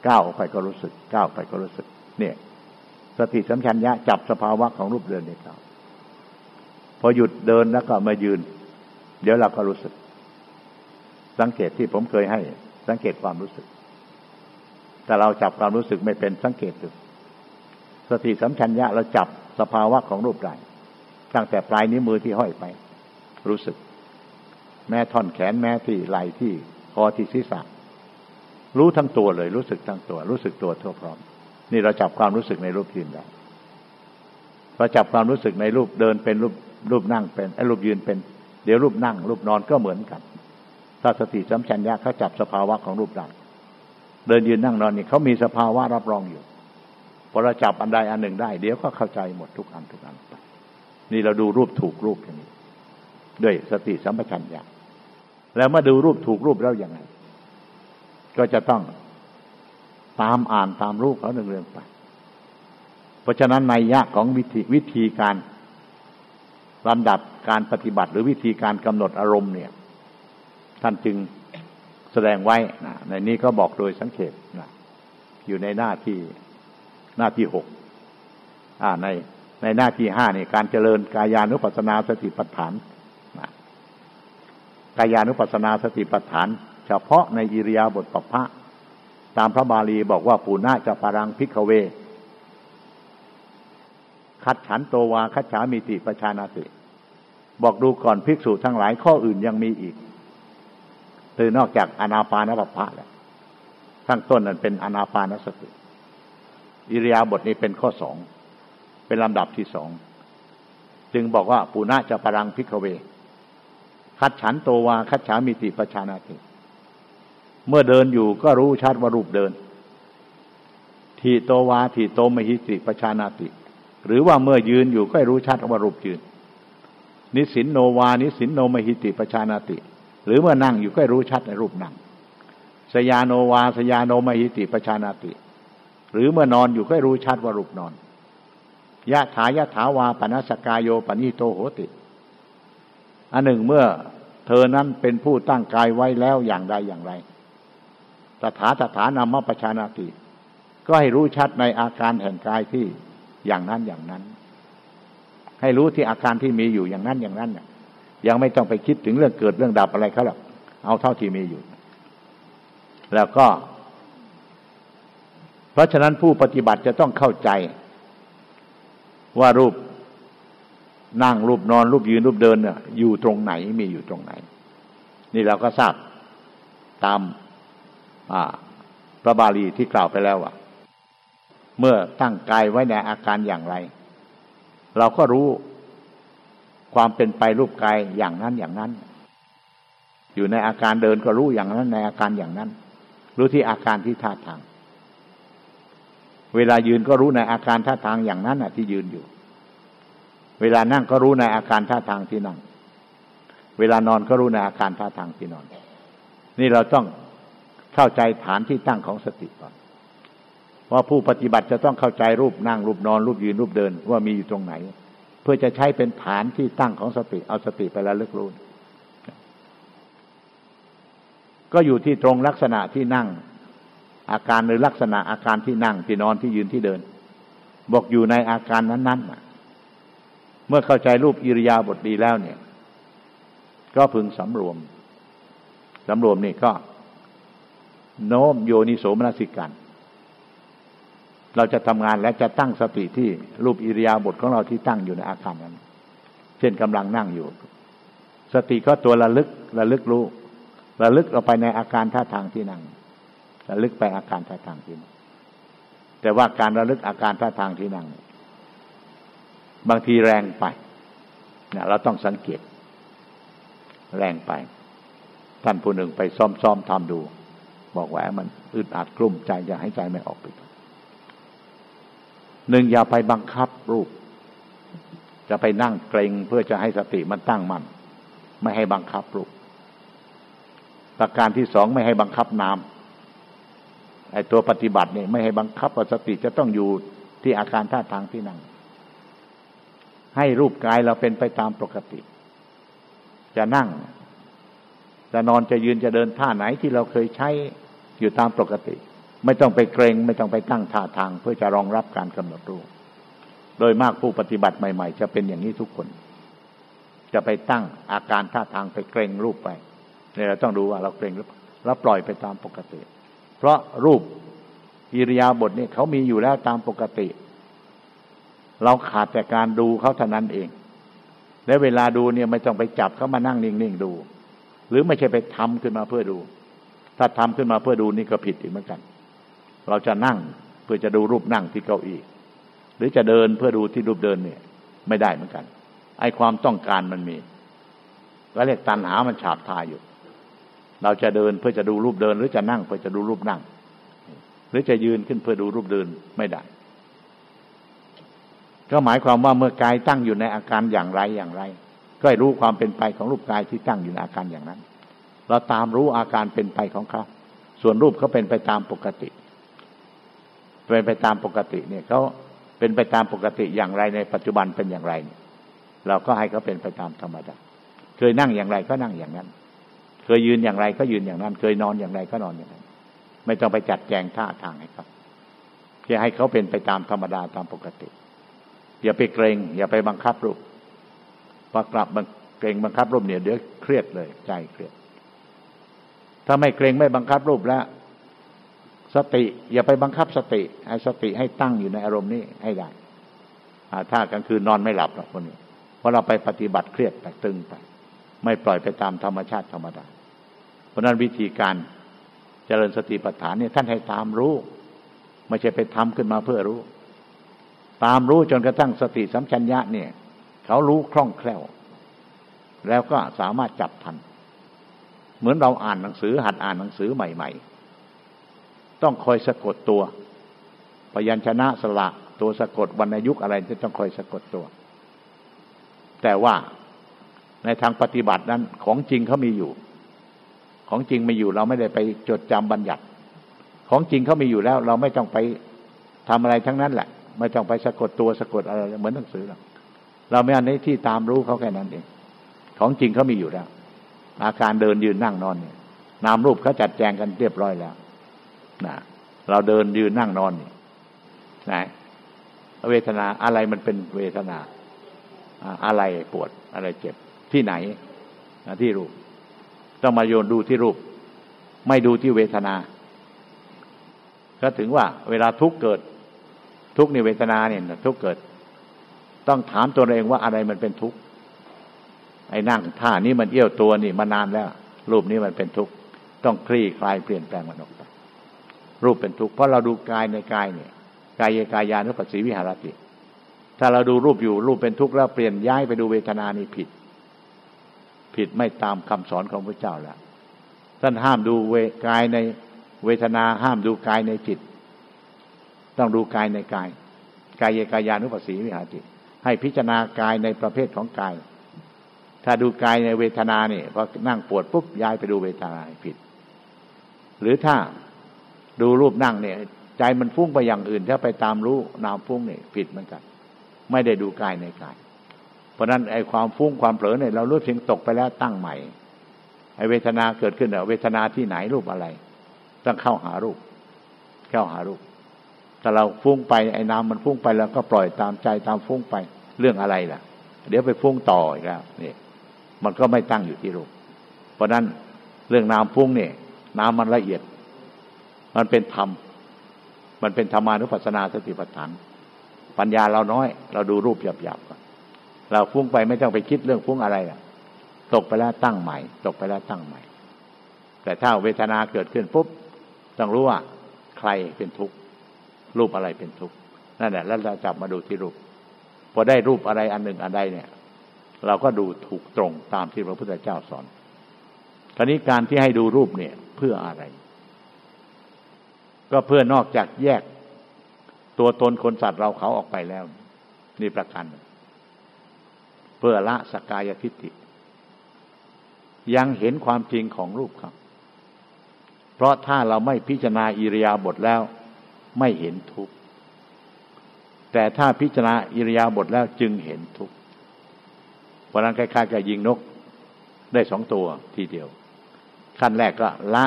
ก้าวไปก็รู้สึก ก้าวไปก็รู้สึก เนี่ย สติสัมชัญญะจับสภาวะของรูปเดินนี่ครับพอหยุดเดินแล้วก็มายืน เดี๋ยวเราก็รู้สึก สังเกตที่ผมเคยให้ สังเกตความรู้สึก แต่เราจับความรู้สึกไม่เป็นสังเกตดูสติสัมชัญญะเราจับสภาวะของรูปได้ตั้งแต่ปลายนิ้วมือที่ห้อยไป รู้สึก แม้ท่อนแขนแม้ที่ไหล่ที่คอที่ศีรษะ รู้ทั้งตัวเลย รู้สึกทั้งตัว รู้สึกตัวทั่วพร้อม นี่เราจับความรู้สึกในรูปยืนได้เราจับความรู้สึกในรูปเดินเป็นรูปรูปนั่งเป็นไอ้รูปยืนเป็น เดี๋ยวรูปนั่ง รูปนอนก็เหมือนกัน ถ้าสติสัมชัญญะเขาจับสภาวะของรูปได้เดินยืนนั่งนอนนี่เขามีสภาวะรับรองอยู่พอเราจับอันใดอันหนึ่งได้ เดี๋ยวก็เข้าใจหมดทุกอันทุกอัน นี่เราดูรูปถูกรูปอย่างนี้ ด้วยสติสัมปชัญญะ แล้วมาดูรูปถูกรูปแล้วยังไง ก็จะต้องตามอ่านตามรูปเขาหนึ่งเรื่องไป เพราะฉะนั้นในยะของวิธีวิธีการลำดับการปฏิบัติ หรือวิธีการกำหนดอารมณ์เนี่ย ท่านจึงแสดงไว้นะในนี้ก็บอกโดยสังเกตนะอยู่ในหน้าที่หน้าที่หกในในหน้าที่ห้านี่การเจริญกายานุปัสสนาสติปัฏฐาน กายานุปัสสนาสติปัฏฐาน เฉพาะในอิริยาบถปภะตามพระบาลีบอกว่าปูนาจะปารังพิกเว คัดฉันโตวาคัดฉามิติประชานาติ บอกดูก่อนภิกษุทั้งหลายข้ออื่นยังมีอีกคือนอกจากอนาปานปภะแหละข้างต้นนั้นเป็นอนาปานสติอิริยาบถนี้เป็นข้อสอง เป็นลำดับที่สอง จึงบอกว่าปุณะจะปรังพิกเว คัดฉันโตวาคัดฉามิติประชานาติเมื่อเดินอยู่ก็รู้ชัดว่ารูปเดิน ทีโตวาทีโตมหิติประชานาติ หรือว่าเมื่อยืนอยู่ก็รู้ชัดว่ารูปยืน นิสินโนวา นิสินโนมหิติประชานาติ หรือเมื่อนั่งอยู่ก็รู้ชัดในรูปนั่ง สยาโนวา สยาโนมหิติปชานาติ หรือเมื่อนอนอยู่ก็รู้ชัดว่ารูปนอนยะถายะถาวาปนัสกายโยปนิโตโหติ อันหนึ่งเมื่อเธอนั้นเป็นผู้ตั้งกายไว้แล้วอย่างใดอย่างไรตถาตถานามปชานาติ ก็ให้รู้ชัดในอาการแห่งกายที่อย่างนั้นอย่างนั้น ให้รู้ที่อาการที่มีอยู่อย่างนั้นอย่างนั้นเนี่ยยังไม่ต้องไปคิดถึงเรื่องเกิดเรื่องดับอะไรเขาหรอกเอาเท่าที่มีอยู่ แล้วก็ เพราะฉะนั้นผู้ปฏิบัติจะต้องเข้าใจว่ารูป นั่งรูปนอนรูปยืนรูปเดินเนี่ยอยู่ตรงไหนมีอยู่ตรงไหน นี่เราก็ทราบตามพระบาลีที่กล่าวไปแล้วว่าเมื่อตั้งกายไว้ในอาการอย่างไร เราก็รู้ความเป็นไปรูปกายอย่างนั้นอย่างนั้น อยู่ในอาการเดินก็รู้อย่างนั้นในอาการอย่างนั้น รู้ที่อาการที่ท่าทาง เวลายืนก็รู้ในอาการท่าทางอย่างนั้นอะที่ยืนอยู่ เวลานั่งก็รู้ในอาการท่าทางที่นั่ง เวลานอนก็รู้ในอาการท่าทางที่นอน นี่เราต้องเข้าใจฐานที่ตั้งของสติก่อนว่าผู้ปฏิบัติจะต้องเข้าใจรูปนั่งรูปนอนรูปยืนรูปเดิน ว่ามีอยู่ตรงไหน เพื่อจะใช้เป็นฐานที่ตั้งของสติ เอาสติไปล้วลึกรู้ก็อยู่ที่ตรงลักษณะที่นั่ง อาการหรือลักษณะอาการที่นั่งที่นอนที่ยืนที่เดิน บอกอยู่ในอาการนั้นๆ เมื่อเข้าใจรูปอิริยาบถดีแล้วเนี่ย ก็พึงสำรวมสำรวมนี่ก็ โน้มโยนิโสมนสิกันเราจะทำงานและจะตั้งสติที่รูปอิริยาบถของเราที่ตั้งอยู่ในอาการนั้น เช่นกำลังนั่งอยู่ สติก็ตัวระลึกระลึกรู้ระลึกเราไปในอาการท่าทางที่นั่งระลึกไปอาการท่าทางที่นั่งแต่ว่าการระลึกอาการท่าทางที่นั่ง บางทีแรงไปเนี่ยเราต้องสังเกต แรงไป ท่านผู้หนึ่งไปซ้อมๆทำดู บอกว่ามันอึดอัดกลุ้มใจจะให้ใจไม่ออกไปหนึ่งอย่าไปบังคับรูป จะไปนั่งเกรงเพื่อจะให้สติมันตั้งมัน่นไม่ให้บังคับรูปประการที่สองไม่ให้บังคับนามไอ้ตัวปฏิบัติเนี่ยไม่ให้บังคับว่าสติจะต้องอยู่ที่อาการท่าทางที่นั่ง ให้รูปกายเราเป็นไปตามปกติ จะนั่ง จะนอนจะยืนจะเดินท่าไหนที่เราเคยใช้อยู่ตามปกติ ไม่ต้องไปเกรง ไม่ต้องไปตั้งท่าทาง เพื่อจะรองรับการกำหนดรูป โดยมากผู้ปฏิบัติใหม่ ๆ จะเป็นอย่างนี้ทุกคน จะไปตั้งอาการท่าทางไปเกรงรูปไปเนี่ยเราต้องดูว่าเราเกรงหรือเราปล่อยไปตามปกติ เพราะรูปอิริยาบถนี่เขามีอยู่แล้วตามปกติ เราขาดแต่การดูเขาเท่านั้นเอง และเวลาดูเนี่ยไม่ต้องไปจับเขามานั่งนิ่งๆดู หรือไม่ใช่ไปทำขึ้นมาเพื่อดู ถ้าทำขึ้นมาเพื่อดูนี่ก็ผิดอีกเหมือนกัน เราจะนั่งเพื่อจะดูรูปนั่งที่เก้าอี้หรือจะเดินเพื่อดูที่รูปเดินเนี่ย ไม่ได้เหมือนกัน ไอ้ความต้องการมันมีก็เรียกตัณหามันฉาบทายอยู่ เราจะเดินเพื่อจะดูรูปเดิน หรือจะนั่งเพื่อจะดูรูปนั่ง หรือจะยืนขึ้นเพื่อดูรูปเดินไม่ได้ ก็หมายความว่าเมื่อกายตั้งอยู่ในอาการอย่างไรอย่างไร ก็ให้รู้ความเป็นไปของรูปกายที่ตั้งอยู่ในอาการอย่างนั้น เราตามรู้อาการเป็นไปของเขา ส่วนรูปเขาเป็นไปตามปกติ เป็นไปตามปกติเนี่ยเขาเป็นไปตามปกติอย่างไรในปัจจุบันเป็นอย่างไร เราก็ให้เขาเป็นไปตามธรรมดา เคยนั่งอย่างไรก็นั่งอย่างนั้น เคยยืนอย่างไรก็ยืนอย่างนั้น เคยนอนอย่างไรก็นอนอย่างนั้น ไม่ต้องไปจัดแจงท่าทางให้ครับเพื่อให้เขาเป็นไปตามธรรมดาตามปกติ อย่าไปเกรง อย่าไปบังคับรูปพอกลับเกรงบังคับรูปเนี่ยเดี๋ยวเครียดเลย ใจเครียด ถ้าไม่เกรงไม่บังคับรูปแล้ว สติ อย่าไปบังคับสติให้สติให้ตั้งอยู่ในอารมณ์นี้ให้ได้ถ้ากลางคืนนอนไม่หลับหรอกคนนี้เพราะเราไปปฏิบัติเครียดไปตึงไป ไม่ปล่อยไปตามธรรมชาติธรรมดาเพราะนั้นวิธีการเจริญสติปัฏฐานเนี่ยท่านให้ตามรู้ ไม่ใช่ไปทำขึ้นมาเพื่อรู้ ตามรู้จนกระทั่งสติสัมชัญญะเนี่ย เขารู้คล่องแคล่ว แล้วก็สามารถจับทัน เหมือนเราอ่านหนังสือ หัดอ่านหนังสือใหม่ ๆ ต้องคอยสะกดตัว พยัญชนะสละตัวสะกดวรรณยุกอะไรจะต้องคอยสะกดตัว แต่ว่าในทางปฏิบัตินั้นของจริงเขามีอยู่ ของจริงมีอยู่ เราไม่ได้ไปจดจำบัญญัติ ของจริงเขามีอยู่แล้ว เราไม่ต้องไปทำอะไรทั้งนั้นแหละ ไม่ต้องไปสะกดตัวสะกดอะไรเหมือนหนังสือหรอกเราไม่อันนี้ที่ตามรู้เขาแค่นั้นเองของจริงเขามีอยู่แล้ว อาการเดินยืนนั่งนอนเนี่ยนามรูปเขาจัดแจงกันเรียบร้อยแล้วนะเราเดินยืนนั่งนอนเนี่ยนะเวทนาอะไรมันเป็นเวทนา อะไรปวดอะไรเจ็บที่ไหนที่รูป ต้องมาโยนดูที่รูป ไม่ดูที่เวทนา ก็ถึงว่าเวลาทุกเกิด ทุกในเวทนาเนี่ยทุกเกิด ต้องถามตัวเองว่าอะไรมันเป็นทุกข์ไอ้นั่งท่านี้มันเอี้ยวตัวนี่มานานแล้ว รูปนี้มันเป็นทุกข์ต้องคลี่คลายเปลี่ยนแปลงมันออกไปรูปเป็นทุกข์เพราะเราดูกายในกายเนี่ยกายกายานุปัสสีวิหารติ ถ้าเราดูรูปอยู่รูปเป็นทุกข์แล้วเปลี่ยนย้ายไปดูเวทนานี่ผิด ผิดไม่ตามคำสอนของพระเจ้าแล้วท่านห้ามดูเวกายในเวทนาห้ามดูกายในจิต ต้องดูกายในกาย กายกายานุปัสสีวิหารติ ให้พิจารณากายในประเภทของกาย ถ้าดูกายในเวทนาเนี่ยพอนั่งปวดปุ๊บย้ายไปดูเวทนาผิด หรือถ้าดูรูปนั่งเนี่ยใจมันฟุ้งไปอย่างอื่น ถ้าไปตามรู้นามฟุ้งเนี่ยผิดเหมือนกัน ไม่ได้ดูกายในกาย เพราะนั้นไอ้ความฟุ้งความเผลอเนี่ยเรารู้เพียงตกไปแล้วตั้งใหม่ไอ้เวทนาเกิดขึ้นเวทนาที่ไหนรูปอะไร ต้องเข้าหารูป เข้าหารูป แต่เราฟุ้งไปไอ้นามมันฟุ้งไปแล้วก็ปล่อยตามใจตามฟุ้งไปเรื่องอะไรล่ะ เดี๋ยวไปฟุ้งต่ออีกแล้วนี่มันก็ไม่ตั้งอยู่ที่รูปเพราะนั้นเรื่องนามฟุ้งเนี่ยนามมันละเอียด มันเป็นธรรม มันเป็นธรรมานุปัสสนาสติปัฏฐาน ปัญญาเราน้อย เราดูรูปหยาบๆก่อนเราฟุ้งไปไม่ต้องไปคิดเรื่องฟุ้งอะไรอะ ตกไปแล้วตั้งใหม่ ตกไปแล้วตั้งใหม่ แต่ถ้าเวทนาเกิดขึ้นปุ๊บต้องรู้ว่า ใครเป็นทุกข์ รูปอะไรเป็นทุกข์นั่นแหละแล้วเราจับมาดูที่รูปพอได้รูปอะไรอันหนึ่งอันใดเนี่ย เราก็ดูถูกตรงตามที่พระพุทธเจ้าสอนคราวนี้การที่ให้ดูรูปเนี่ย เพื่ออะไร ก็เพื่อนอกจากแยกตัวตนคนสัตว์เราเขาออกไปแล้ว นี่ประการเพื่อละสกายทิฏฐิยังเห็นความจริงของรูปครับ เพราะถ้าเราไม่พิจารณาอิริยาบถแล้ว ไม่เห็นทุกข์ แต่ถ้าพิจารณาอิริยาบถแล้วจึงเห็นทุกข์เพราะนั้นคล้ายๆกับยิงนกได้สองตัวทีเดียว ขั้นแรกก็ละ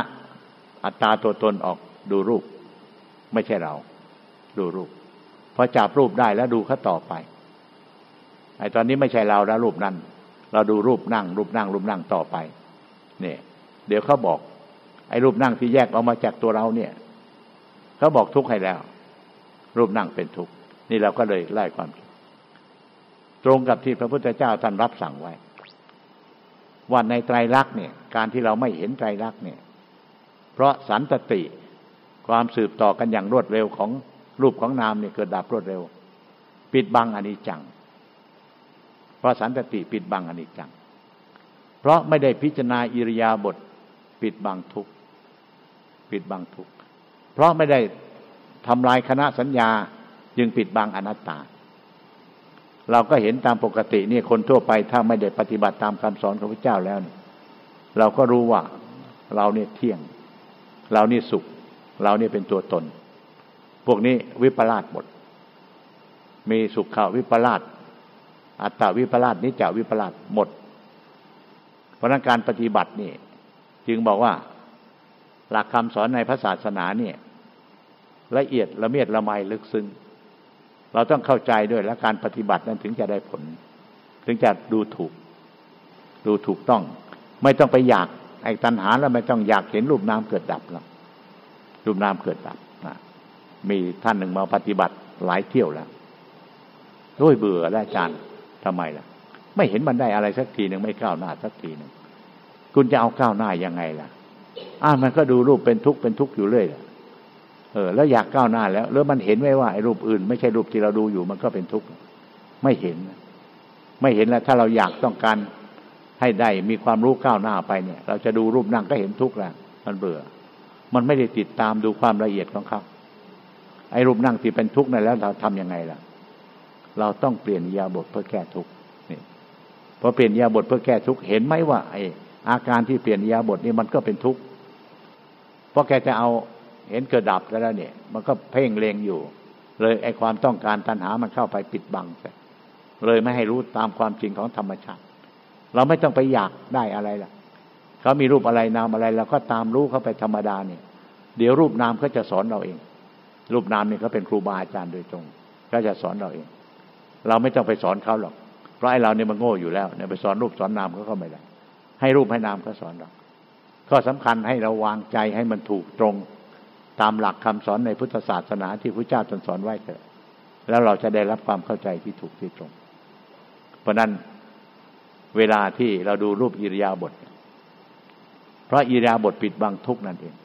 อัตตาตัวตนออกดูรูป ไม่ใช่เรา ดูรูปพอจับรูปได้แล้วดูเขาต่อไปไอ้ตอนนี้ไม่ใช่เราแล้วรูปนั้น เราดูรูปนั่ง รูปนั่ง รูปนั่งต่อไป เนี่ย เดี๋ยวเขาบอก ไอ้รูปนั่งที่แยกออกมาจากตัวเราเนี่ย เขาบอกทุกข์ให้แล้ว รูปนั่งเป็นทุกข์นี่เราก็เลยไล่ความตรงกับที่พระพุทธเจ้าท่านรับสั่งไว้ว่าในไตรลักษณ์เนี่ย การที่เราไม่เห็นไตรลักษณ์เนี่ย เพราะสันตติความสืบต่อกันอย่างรวดเร็วของรูปของนามเนี่ยเกิดดับรวดเร็ว ปิดบังอนิจจัง เพราะสันตติปิดบังอนิจจัง เพราะไม่ได้พิจารณาอิริยาบถปิดบังทุกปิดบังทุก เพราะไม่ได้ทำลายคณะสัญญาจึงปิดบังอนัตตา เราก็เห็นตามปกตินี่คนทั่วไปถ้าไม่ได้ปฏิบัติตามคำสอนของพระเจ้าแล้วเราก็รู้ว่าเราเนี่ยเที่ยง เรานี่สุข เราเนี่ยเป็นตัวตน พวกนี้วิปลาสหมด มีสุขขาวิปลาสอัตตาวิปลาสนิจาวิปลาสหมด เพราะนั้นการปฏิบัตินี่ จึงบอกว่า หลักคำสอนในพระศาสนาเนี่ย ละเอียดละเมียดละไมลึกซึ้งเราต้องเข้าใจด้วยและการปฏิบัตินั้นถึงจะได้ผล ถึงจะดูถูก ดูถูกต้อง ไม่ต้องไปอยากไอ้ตัณหาแล้วไม่ต้องอยากเห็นรูปนามเกิดดับแล้วรูปนามเกิดดับมีท่านหนึ่งมาปฏิบัติหลายเที่ยวแล้วด้วยเบื่อแล้วอาจารย์ทำไมล่ะ ไม่เห็นมันได้อะไรสักทีหนึ่งไม่ก้าวหน้าสักทีหนึ่งคุณจะเอาก้าวหน้ายังไงล่ะอ่ามันก็ดูรูปเป็นทุกข์เป็นทุกข์อยู่เรื่อยเออ แล้วอยากก้าวหน้าแล้ว แล้วมันเห็นไว้ว่าไอ้รูปอื่น ไม่ใช่รูปที่เราดูอยู่ มันก็เป็นทุกข์ไม่เห็น ไม่เห็นแล้ว ถ้าเราอยากต้องการให้ได้มีความรู้ก้าวหน้าไปเนี่ย เราจะดูรูปนั่งก็เห็นทุกข์แล้วมันเบื่อ มันไม่ได้ติดตามดูความละเอียดของเขาไอ้รูปนั่งที่เป็นทุกข์นั่นแล้วเราทํำยังไงล่ะ เราต้องเปลี่ยนยาบทเพื่อแก้ทุกข์นี่พอเปลี่ยนยาบทเพื่อแก้ทุกข์เห็นไหมว่าไอ้อาการที่เปลี่ยนยาบทนี่มันก็เป็นทุกข์เพราะแกจะเอา เห็นเกิดดับแล้วเนี่ย มันก็เพ่งเลงอยู่ เลยไอ้ความต้องการตัณหามันเข้าไปปิดบังเลยไม่ให้รู้ตามความจริงของธรรมชาติ เราไม่ต้องไปอยากได้อะไรล่ะเขามีรูปอะไรนามอะไรเราก็ตามรู้เขาไปธรรมดาเนี่ย เดี๋ยวรูปนามเขาจะสอนเราเอง รูปนามนี่เขาเป็นครูบาอาจารย์โดยตรง ก็จะสอนเราเอง เราไม่ต้องไปสอนเขาหรอกเพราะไอ้เราเนี่ยมันโง่อยู่แล้วเนี่ยไปสอนรูปสอนนามเขาก็ไม่ได้ ให้รูปให้นามเขาสอนเราข้อสำคัญให้เราวางใจให้มันถูกตรง ตามหลักคำสอนในพุทธศาสนาที่พระเจ้าตรัสสอนไว้เถอะ แล้วเราจะได้รับความเข้าใจที่ถูกที่ตรง เพราะนั้นเวลาที่เราดูรูปอิริยาบถเพราะอิริยาบถปิดบังทุกนั่นเอง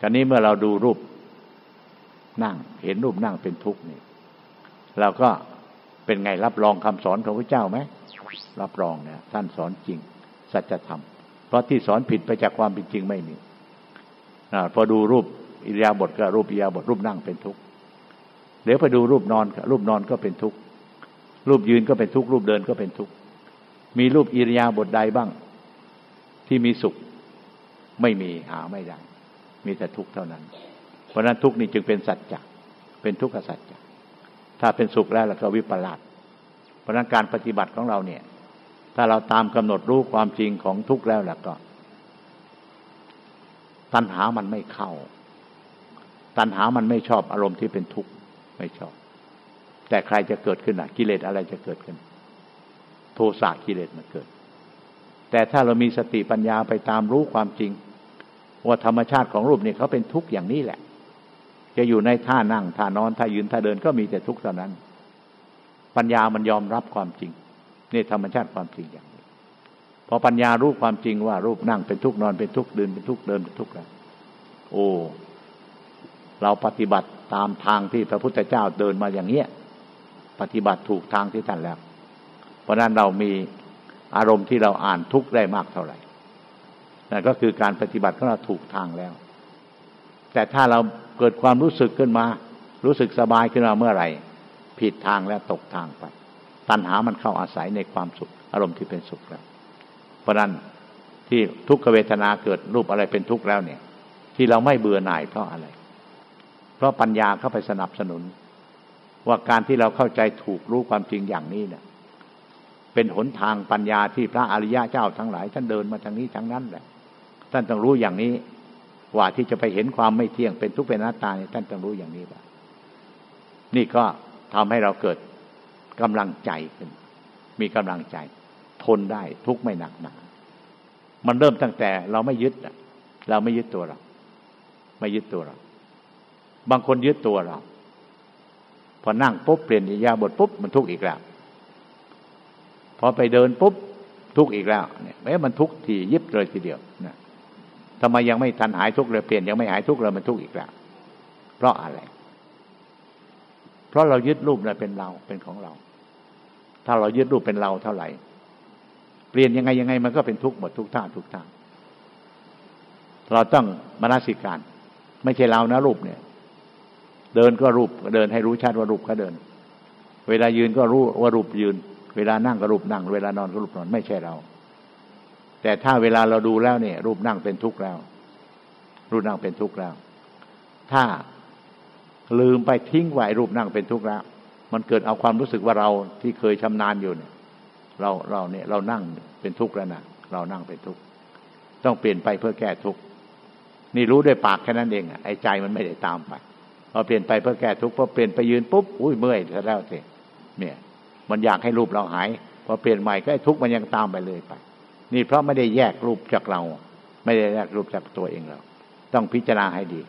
คราวนี้เมื่อเราดูรูปนั่ง เห็นรูปนั่งเป็นทุกข์นี่เราก็เป็นไงรับรองคำสอนของพระเจ้าไหมรับรองเนี่ยท่านสอนจริง สัจธรรม เพราะที่สอนผิดไปจากความเป็นจริงไม่มีอพอดูรูป อิริยาบถก็รูปอิริยาบถรูปนั่งเป็นทุกข์เดี๋ยวไปดูรูปนอนรูปนอนก็เป็นทุกข์รูปยืนก็เป็นทุกข์รูปเดินก็เป็นทุกข์มีรูปอิริยาบถใดบ้าง ที่มีสุขไม่มีหาไม่ได้ มีแต่ทุกข์เท่านั้น เพราะนั้นทุกข์นี้จึงเป็นสัจจะเป็นทุกขสัจจะถ้าเป็นสุขแล้วเราก็วิปลาสเพราะนั้นการปฏิบัติของเราเนี่ย ถ้าเราตามกำหนดรู้ความจริงของทุกข์แล้วล่ะก็ ตัณหามันไม่เข้า ตัณหามันไม่ชอบอารมณ์ที่เป็นทุกข์ไม่ชอบ แต่ใครจะเกิดขึ้นอะ กิเลสอะไรจะเกิดขึ้น โทสะกิเลสมันเกิด แต่ถ้าเรามีสติปัญญาไปตามรู้ความจริง ว่าธรรมชาติของรูปนี่เขาเป็นทุกข์อย่างนี้แหละ จะอยู่ในท่านั่งท่านอนท่ายืนท่าเดินก็มีแต่ทุกข์เท่านั้น ปัญญามันยอมรับความจริงนี่ธรรมชาติความจริงอย่างนี้พอปัญญารู้ความจริงว่ารูปนั่งเป็นทุกข์นอนเป็นทุกข์เดินเป็นทุกข์เดินเป็นทุกข์แล้วโอ้ เราปฏิบัติตามทางที่พระพุทธเจ้าเดินมาอย่างเนี้ยปฏิบัติถูกทางที่ท่านแล้ว เพราะนั้นเรามีอารมณ์ที่เราอ่านทุกได้มากเท่าไหร่นั่นก็คือการปฏิบัติของเราถูกทางแล้ว แต่ถ้าเราเกิดความรู้สึกขึ้นมา รู้สึกสบายขึ้นมาเมื่อไหร่ ผิดทางแล้วตกทางไป ตัณหามันเข้าอาศัยในความสุข อารมณ์ที่เป็นสุขแล้ว เพราะนั้นที่ทุกขเวทนาเกิดรูปอะไรเป็นทุกข์แล้วเนี่ย ที่เราไม่เบื่อหน่ายเพราะอะไร ราะปัญญาเข้าไปสนับสนุน ว่าการที่เราเข้าใจถูกรู้ความจริงอย่างนี้เนี่ยเป็นหนทางปัญญาที่พระอริยะเจ้าทั้งหลาย ท่านเดินมาทางนี้ทางนั้นแหละท่านต้องรู้อย่างนี้ว่าที่จะไปเห็นความไม่เที่ยงเป็นทุกข์เป็นอนัตตาเนี่ยท่านต้องรู้อย่างนี้ว่านี่ก็ทำให้เราเกิดกำลังใจขึ้น มีกำลังใจ ทนได้ทุกไม่หนักหนา มันเริ่มตั้งแต่เราไม่ยึดเราไม่ยึดตัวเรา ไม่ยึดตัวเรา บางคนยึดตัวเรา พอนั่งปุ๊บเปลี่ยนอิยาบทปุ๊บมันทุกข์อีกแล้ว พอไปเดินปุ๊บทุกข์อีกแล้วเนี่ยแม้มันทุกข์ทียิบเลยทีเดียวนะทำไมยังไม่ทันหายทุกข์เลยเปลี่ยนยังไม่หายทุกข์เลยมันทุกข์อีกแล้ว เพราะอะไร เพราะเรายึดรูปเนี่ยเป็นเราเป็นของเรา ถ้าเรายึดรูปเป็นเราเท่าไหร่ เปลี่ยนยังไงยังไงมันก็เป็นทุกข์หมดทุกท่าทุกท่าเราต้องมนสิการ ไม่ใช่เรานะรูปเนี่ย เดินก็รูปเดินให้รู้ชัดว่ารูปเขาเดิน เวลายืนก็รู้ว่ารูปยืน เวลานั่งก็รูปนั่ง เวลานอนก็รูปนอนไม่ใช่เรา แต่ถ้าเวลาเราดูแล้วเนี่ยรูปนั่งเป็นทุกข์แล้ว รูปนั่งเป็นทุกข์แล้ว ถ้าลืมไปทิ้งไว้รูปนั่งเป็นทุกข์แล้ว มันเกิดเอาความรู้สึกว่าเราที่เคยชำนาญอยู่เนี่ย เราเราเนี่ยเรานั่งเป็นทุกข์แล้วนะเรานั่งเป็นทุกข์ต้องเปลี่ยนไปเพื่อแก้ทุกข์นี่รู้ด้วยปากแค่นั้นเองไอ้ใจมันไม่ได้ตามไป พอเปลี่ยนไปเพื่อแก้ทุกข์พอเปลี่ยนไปยืนปุ๊บอุ้ยเมื่อยแล้วสิเนี่ยมันอยากให้รูปเราหายพอเปลี่ยนใหม่ก็ทุกข์มันยังตามไปเลยไป นี่เพราะไม่ได้แยกรูปจากเรา ไม่ได้แยกรูปจากตัวเองเรา ต้องพิจารณาให้ดี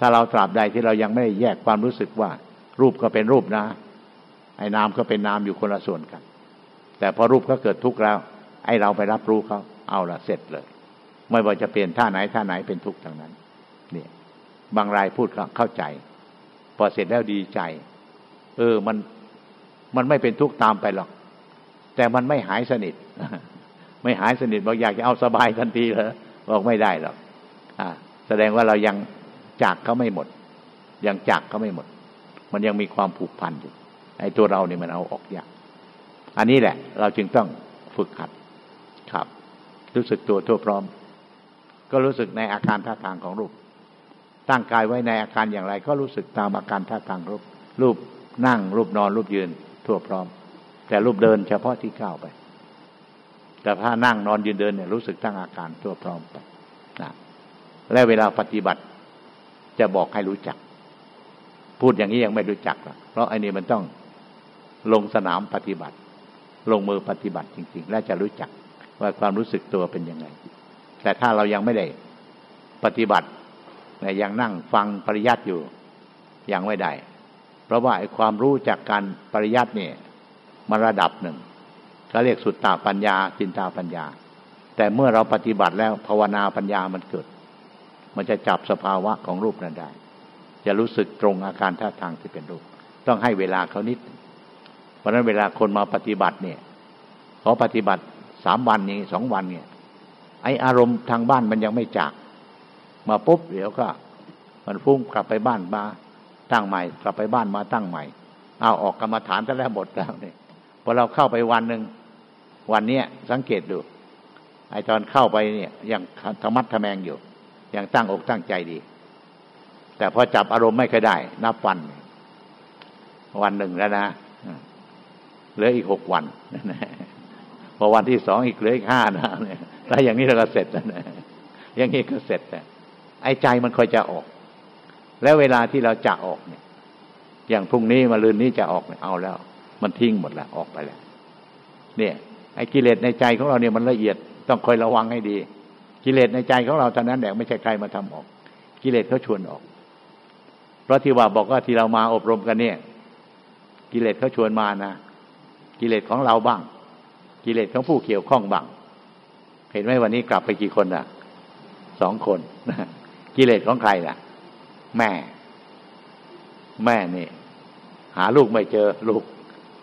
ถ้าเราตราบใดที่เรายังไม่ได้แยกความรู้สึกว่า รูปก็เป็นรูปนะ ไอ้นามก็เป็นนามอยู่คนละส่วนกัน แต่พอรูปก็เกิดทุกข์แล้ว ไอ้เราไปรับรู้เขาเอาละเสร็จเลย ไม่ว่าจะเปลี่ยนท่าไหนท่าไหนเป็นทุกข์ทั้งนั้น เนี่ย บางรายพูดเข้าใจ พอเสร็จแล้วดีใจ เออมันมันไม่เป็นทุกข์ตามไปหรอก แต่มันไม่หายสนิท ไม่หายสนิทบอกอยากจะเอาสบายทันทีเหรอบอกไม่ได้หรอกอ่าแสดงว่าเรายังจากเขาไม่หมด ยังจากเขาไม่หมด มันยังมีความผูกพันอยู่ไอ้ตัวเราเนี่ยมันเอาออกยากอันนี้แหละ เราจึงต้องฝึกหัดครับ รู้สึกตัวทั่วพร้อม ก็รู้สึกในอาการท่าทางของรูป ตั้งกายไว้ในอาการอย่างไร ก็รู้สึกตามอาการท่าทางรูป รูปนั่ง รูปนอน รูปยืน ทั่วพร้อม แต่รูปเดินเฉพาะที่ก้าวไป แต่ถ้านั่งนอนยืนเดินเนี่ยรู้สึกตั้งอาการทั่วพร้อมไปนะและเวลาปฏิบัติจะบอกให้รู้จัก พูดอย่างนี้ยังไม่รู้จักหรอกเพราะไอ้นี่มันต้องลงสนามปฏิบัติ ลงมือปฏิบัติจริง ๆ และจะรู้จักว่าความรู้สึกตัวเป็นยังไง แต่ถ้าเรายังไม่ได้ปฏิบัติ ยังนั่งฟังปริยัติอยู่ยังไม่ได้ เพราะว่าไอ้ความรู้จากการปริยัติเนี่ยมันระดับหนึ่งเขาเรียกสุตตาปัญญาจินตาปัญญา แต่เมื่อเราปฏิบัติแล้วภาวนาปัญญามันเกิด มันจะจับสภาวะของรูปนั้นได้ จะรู้สึกตรงอาการท่าทางที่เป็นรูป ต้องให้เวลาเขานิด เพราะนั้นเวลาคนมาปฏิบัติเนี่ยเขาปฏิบัติสามวันนี้สองวันเนี่ยไออารมณ์ทางบ้านมันยังไม่จาก มาปุ๊บเดี๋ยวก็ มันฟุ้งกลับไปบ้านมาตั้งใหม่ กลับไปบ้านมาตั้งใหม่เอาออกกรรมฐานซะแล้วหมดแล้วเนี่ยพอเราเข้าไปวันหนึ่งวันเนี้ยสังเกตดูไอตอนเข้าไปเนี่ยยังธรรมัดทแมงอยู่ ยังตั้งอกตั้งใจดี แต่พอจับอารมณ์ไม่เคยได้ นับวัน วันหนึ่งแล้วนะเหลืออีกหกวันพอวันที่สองอีกเหลืออีกห้านะเนี่ยถ้าอย่างนี้เราก็เสร็จแล้วนะอย่างนี้ก็เสร็จแต่ ไอ้ใจมันคอยจะออก แล้วเวลาที่เราจะออกเนี่ย อย่างพรุ่งนี้มาลืนนี้จะออกเนี่ยเอาแล้ว มันทิ้งหมดแล้วออกไปแล้ว เนี่ย ไอ้กิเลสในใจของเราเนี่ยมันละเอียดต้องคอยระวังให้ดี กิเลสในใจของเราเท่านั้นแหละไม่ใช่ใครมาทำออก กิเลสเขาชวนออก เพราะที่ว่าบอกว่าที่เรามาอบรมกันเนี่ย กิเลสเขาชวนมานะกิเลสของเราบ้าง กิเลสของผู้เกี่ยวข้องบ้าง เห็นไหมวันนี้กลับไปกี่คนอะสองคน กิเลสของใครล่ะ แม่ แม่นี่ หาลูกไม่เจอลูก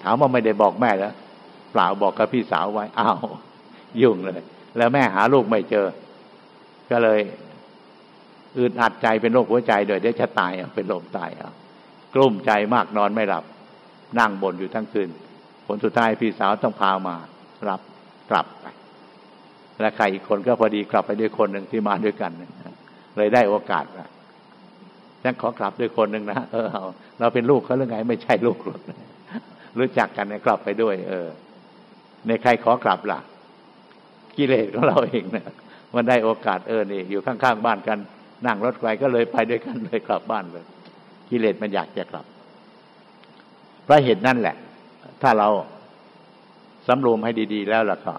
ถามว่าไม่ได้บอกแม่แล้วเปล่าบอกกับพี่สาวไว้อ้าวยุ่งเลย แล้วแม่หาลูกไม่เจอ ก็เลยอึดอัดใจเป็นโรคหัวใจโดยเดี๋ยวจะตายอะเป็นลมตายอะกลุ้มใจมากนอนไม่หลับ นั่งบ่นอยู่ทั้งคืนผลสุดท้ายพี่สาวต้องพามารับกลับไปและใครอีกคนก็พอดีกลับไปด้วยคนหนึ่งที่มาด้วยกัน เลยได้โอกาสนะฉันขอกลับด้วยคนหนึ่งนะเออเราเป็นลูกเขาหรือไง ไม่ใช่ลูกหรอกรู้จักกันเนี่ยกลับไปด้วย เออ ในใครขอกลับล่ะ กิเลสของเราเองนะมันได้โอกาสเออนี่อยู่ข้างๆบ้านกัน นั่งรถไฟก็เลยไปด้วยกันเลยกลับบ้านเลย กิเลสมันอยากจะกลับเพราะเหตุนั่นแหละ ถ้าเราสำรวมให้ดี ๆ แล้วล่ะก็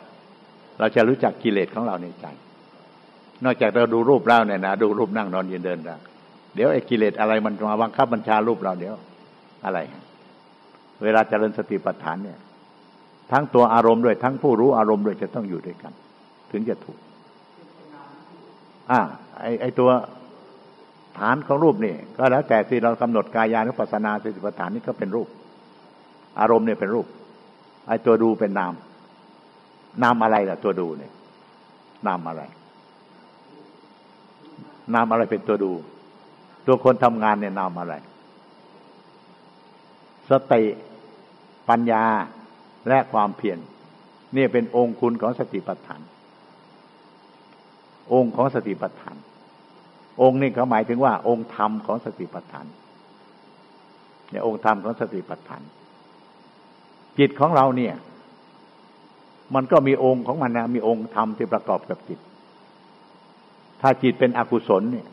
เราจะรู้จักกิเลสของเราในใจ นอกจากเราดูรูปเราเนี่ยนะดูรูปนั่งนอนยืนเดินได้เดี๋ยวไอ้กิเลสอะไรมันมาบังคับบัญชารูปเราเดี๋ยวอะไร เวลาเจริญสติปัฏฐานเนี่ย ทั้งตัวอารมณ์ด้วย ทั้งผู้รู้อารมณ์ด้วยจะต้องอยู่ด้วยกัน ถึงจะถูก อ่าไอไอตัวฐานของรูปนี่ ก็แล้วแต่ที่เรากำหนดกายานุปัสสนาสติปัฏฐานนี่ก็เป็นรูป อารมณ์เนี่ยเป็นรูป ไอ้ตัวดูเป็นนาม นามอะไรล่ะ ตัวดูเนี่ย นามอะไร นามอะไรเป็นตัวดู ตัวคนทำงานเนี่ยนามอะไร สติปัญญาและความเพียรนี่เป็นองค์คุณของสติปัฏฐาน องค์ของสติปัฏฐาน องค์นี่เขาหมายถึงว่า องค์ธรรมของสติปัฏฐานเนี่ยองค์ธรรมของสติปัฏฐาน จิตของเราเนี่ย มันก็มีองค์ของมันนะมีองค์ธรรมที่ประกอบกับจิต ถ้าจิตเป็นอกุศลเนี่ย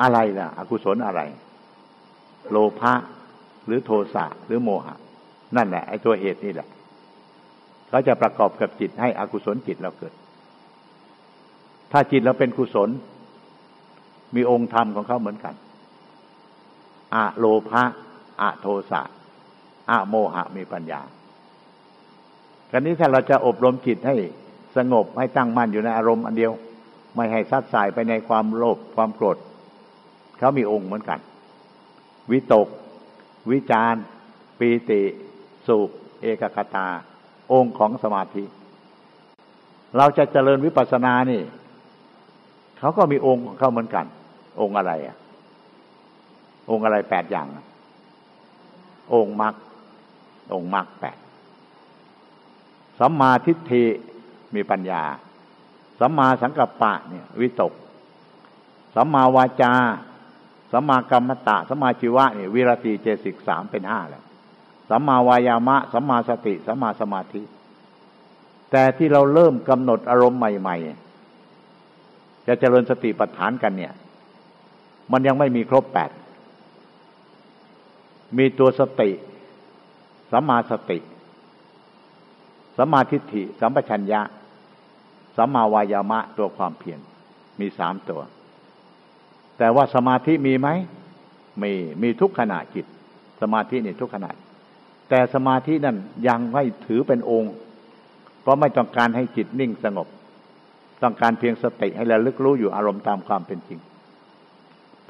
อะไรล่ะ อกุศลอะไร โลภะหรือโทสะหรือโมหะ นั่นแหละไอ้ตัวเหตุนี่แหละเขาจะประกอบกับจิตให้อกุศลจิตเราเกิด ถ้าจิตเราเป็นกุศล มีองค์ธรรมของเขาเหมือนกันอะโลภะอะโทสะอะโมหะมีปัญญากันนี้ถ้าเราจะอบรมจิตให้ สงบให้ตั้งมั่นอยู่ในอารมณ์อันเดียว ไม่ให้ซัดสายไปในความโลภความโกรธเขามีองค์เหมือนกัน วิตก วิจารปีติ สุขเอกคตา องค์ของสมาธิ เราจะเจริญวิปัสสนานี่เขาก็มีองค์ของเขาเหมือนกัน องค์อะไรอะ องค์อะไรแปดอย่าง องค์มรรคองค์มรรคแปดสัมมาทิฏฐิ มีปัญญา สัมมาสังกัปปะเนี่ย วิตก สัมมาวาจา สัมมากรรมตะ สัมมาชีวะเนี่ยวิรติเจสิกสามเป็นห้าแล้วสัมมาวายามะ สัมมาสติ สัมมาสมาธิ แต่ที่เราเริ่มกำหนดอารมณ์ใหม่ ๆ จะเจริญสติปัฏฐานกันเนี่ย มันยังไม่มีครบแปด มีตัวสติ สัมมาสติ สัมมาทิฏฐิ สัมปชัญญะ สัมมาวายามะตัวความเพียรมีสามตัว แต่ว่าสมาธิมีไหมมีมีทุกขณะจิต สมาธินี่ทุกขณะ แต่สมาธินั่นยังไม่ถือเป็นองค์ เพราะไม่ต้องการให้จิตนิ่งสงบ ต้องการเพียงสติให้ระลึกรู้อยู่อารมณ์ตามความเป็นจริง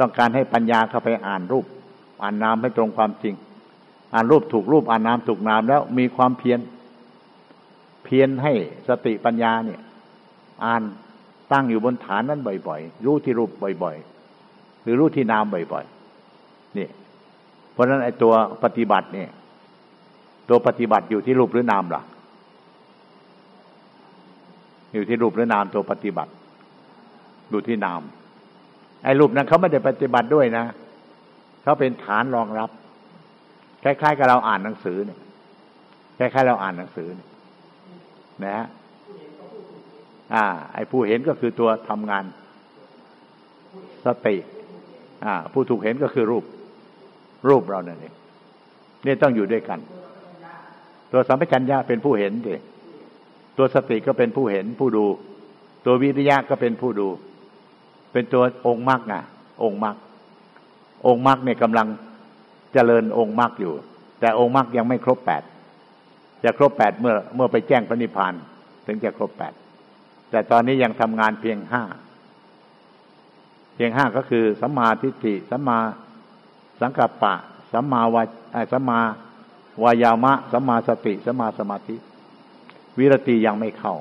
ต้องการให้ปัญญาเข้าไปอ่านรูป อ่านนามให้ตรงความจริง อ่านรูปถูกรูปอ่านนามถูกนามแล้วมีความเพียรเพียรให้สติปัญญาเนี่ย อ่านตั้งอยู่บนฐานนั้นบ่อยๆ รู้ที่รูปบ่อยๆ หรือรู้ที่นามบ่อยๆ นี่ เพราะฉะนั้นไอ้ตัวปฏิบัติเนี่ย ตัวปฏิบัติอยู่ที่รูปหรือนามล่ะ อยู่ที่รูปหรือนามตัวปฏิบัติอยู่ที่นาม ไอ้รูปนั้นเขาไม่ได้ปฏิบัติด้วยนะ เขาเป็นฐานรองรับ คล้ายๆ กับเราอ่านหนังสือเนี่ย คล้ายๆเราอ่านหนังสือเนี่ยนะฮะ อ่า ไอ้ผู้เห็นก็คือตัวทำงาน สติ อ่า ผู้ถูกเห็นก็คือรูป รูปเราเนี่ยนี่ต้องอยู่ด้วยกัน ตัวสัมปชัญญะเป็นผู้เห็นดิตัวสติก็เป็นผู้เห็นผู้ดู ตัววิริยะก็เป็นผู้ดู เป็นตัวองค์มรรคนะองค์มรรคองค์มรรคเนี่ยกำลังเจริญองค์มรรคอยู่ แต่องค์มรรคยังไม่ครบแปดจะครบแปดเมื่อเมื่อไปแจ้งพระนิพพานถึงจะครบแปด แต่ตอนนี้ยังทำงานเพียงห้า เพียงห้าก็คือสัมมาทิฏฐิสัมมาสังกัปปะสัมมาวาสัมมาวายามะสัมมาสติสัมมาสมาธิ วิรติยังไม่เข้า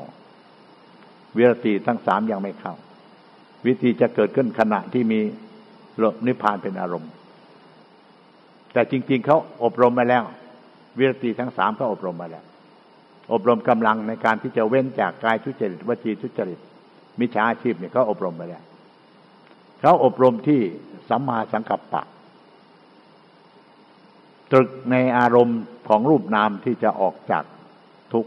วิรติทั้งสามยังไม่เข้า วิธีจะเกิดขึ้นขณะที่มีลบนิพพานเป็นอารมณ์ แต่จริง ๆเขาอบรมมาแล้ว วิรติทั้งสามเขาอบรมมาแล้ว อบรมกำลังในการที่จะเว้นจากกายทุจริตวจีทุจริต มิจฉาชีพเนี่ยเขาอบรมมาแล้วเขาอบรมที่สัมมาสังกัปปะ ตรึกในอารมณ์ของรูปนามที่จะออกจากทุก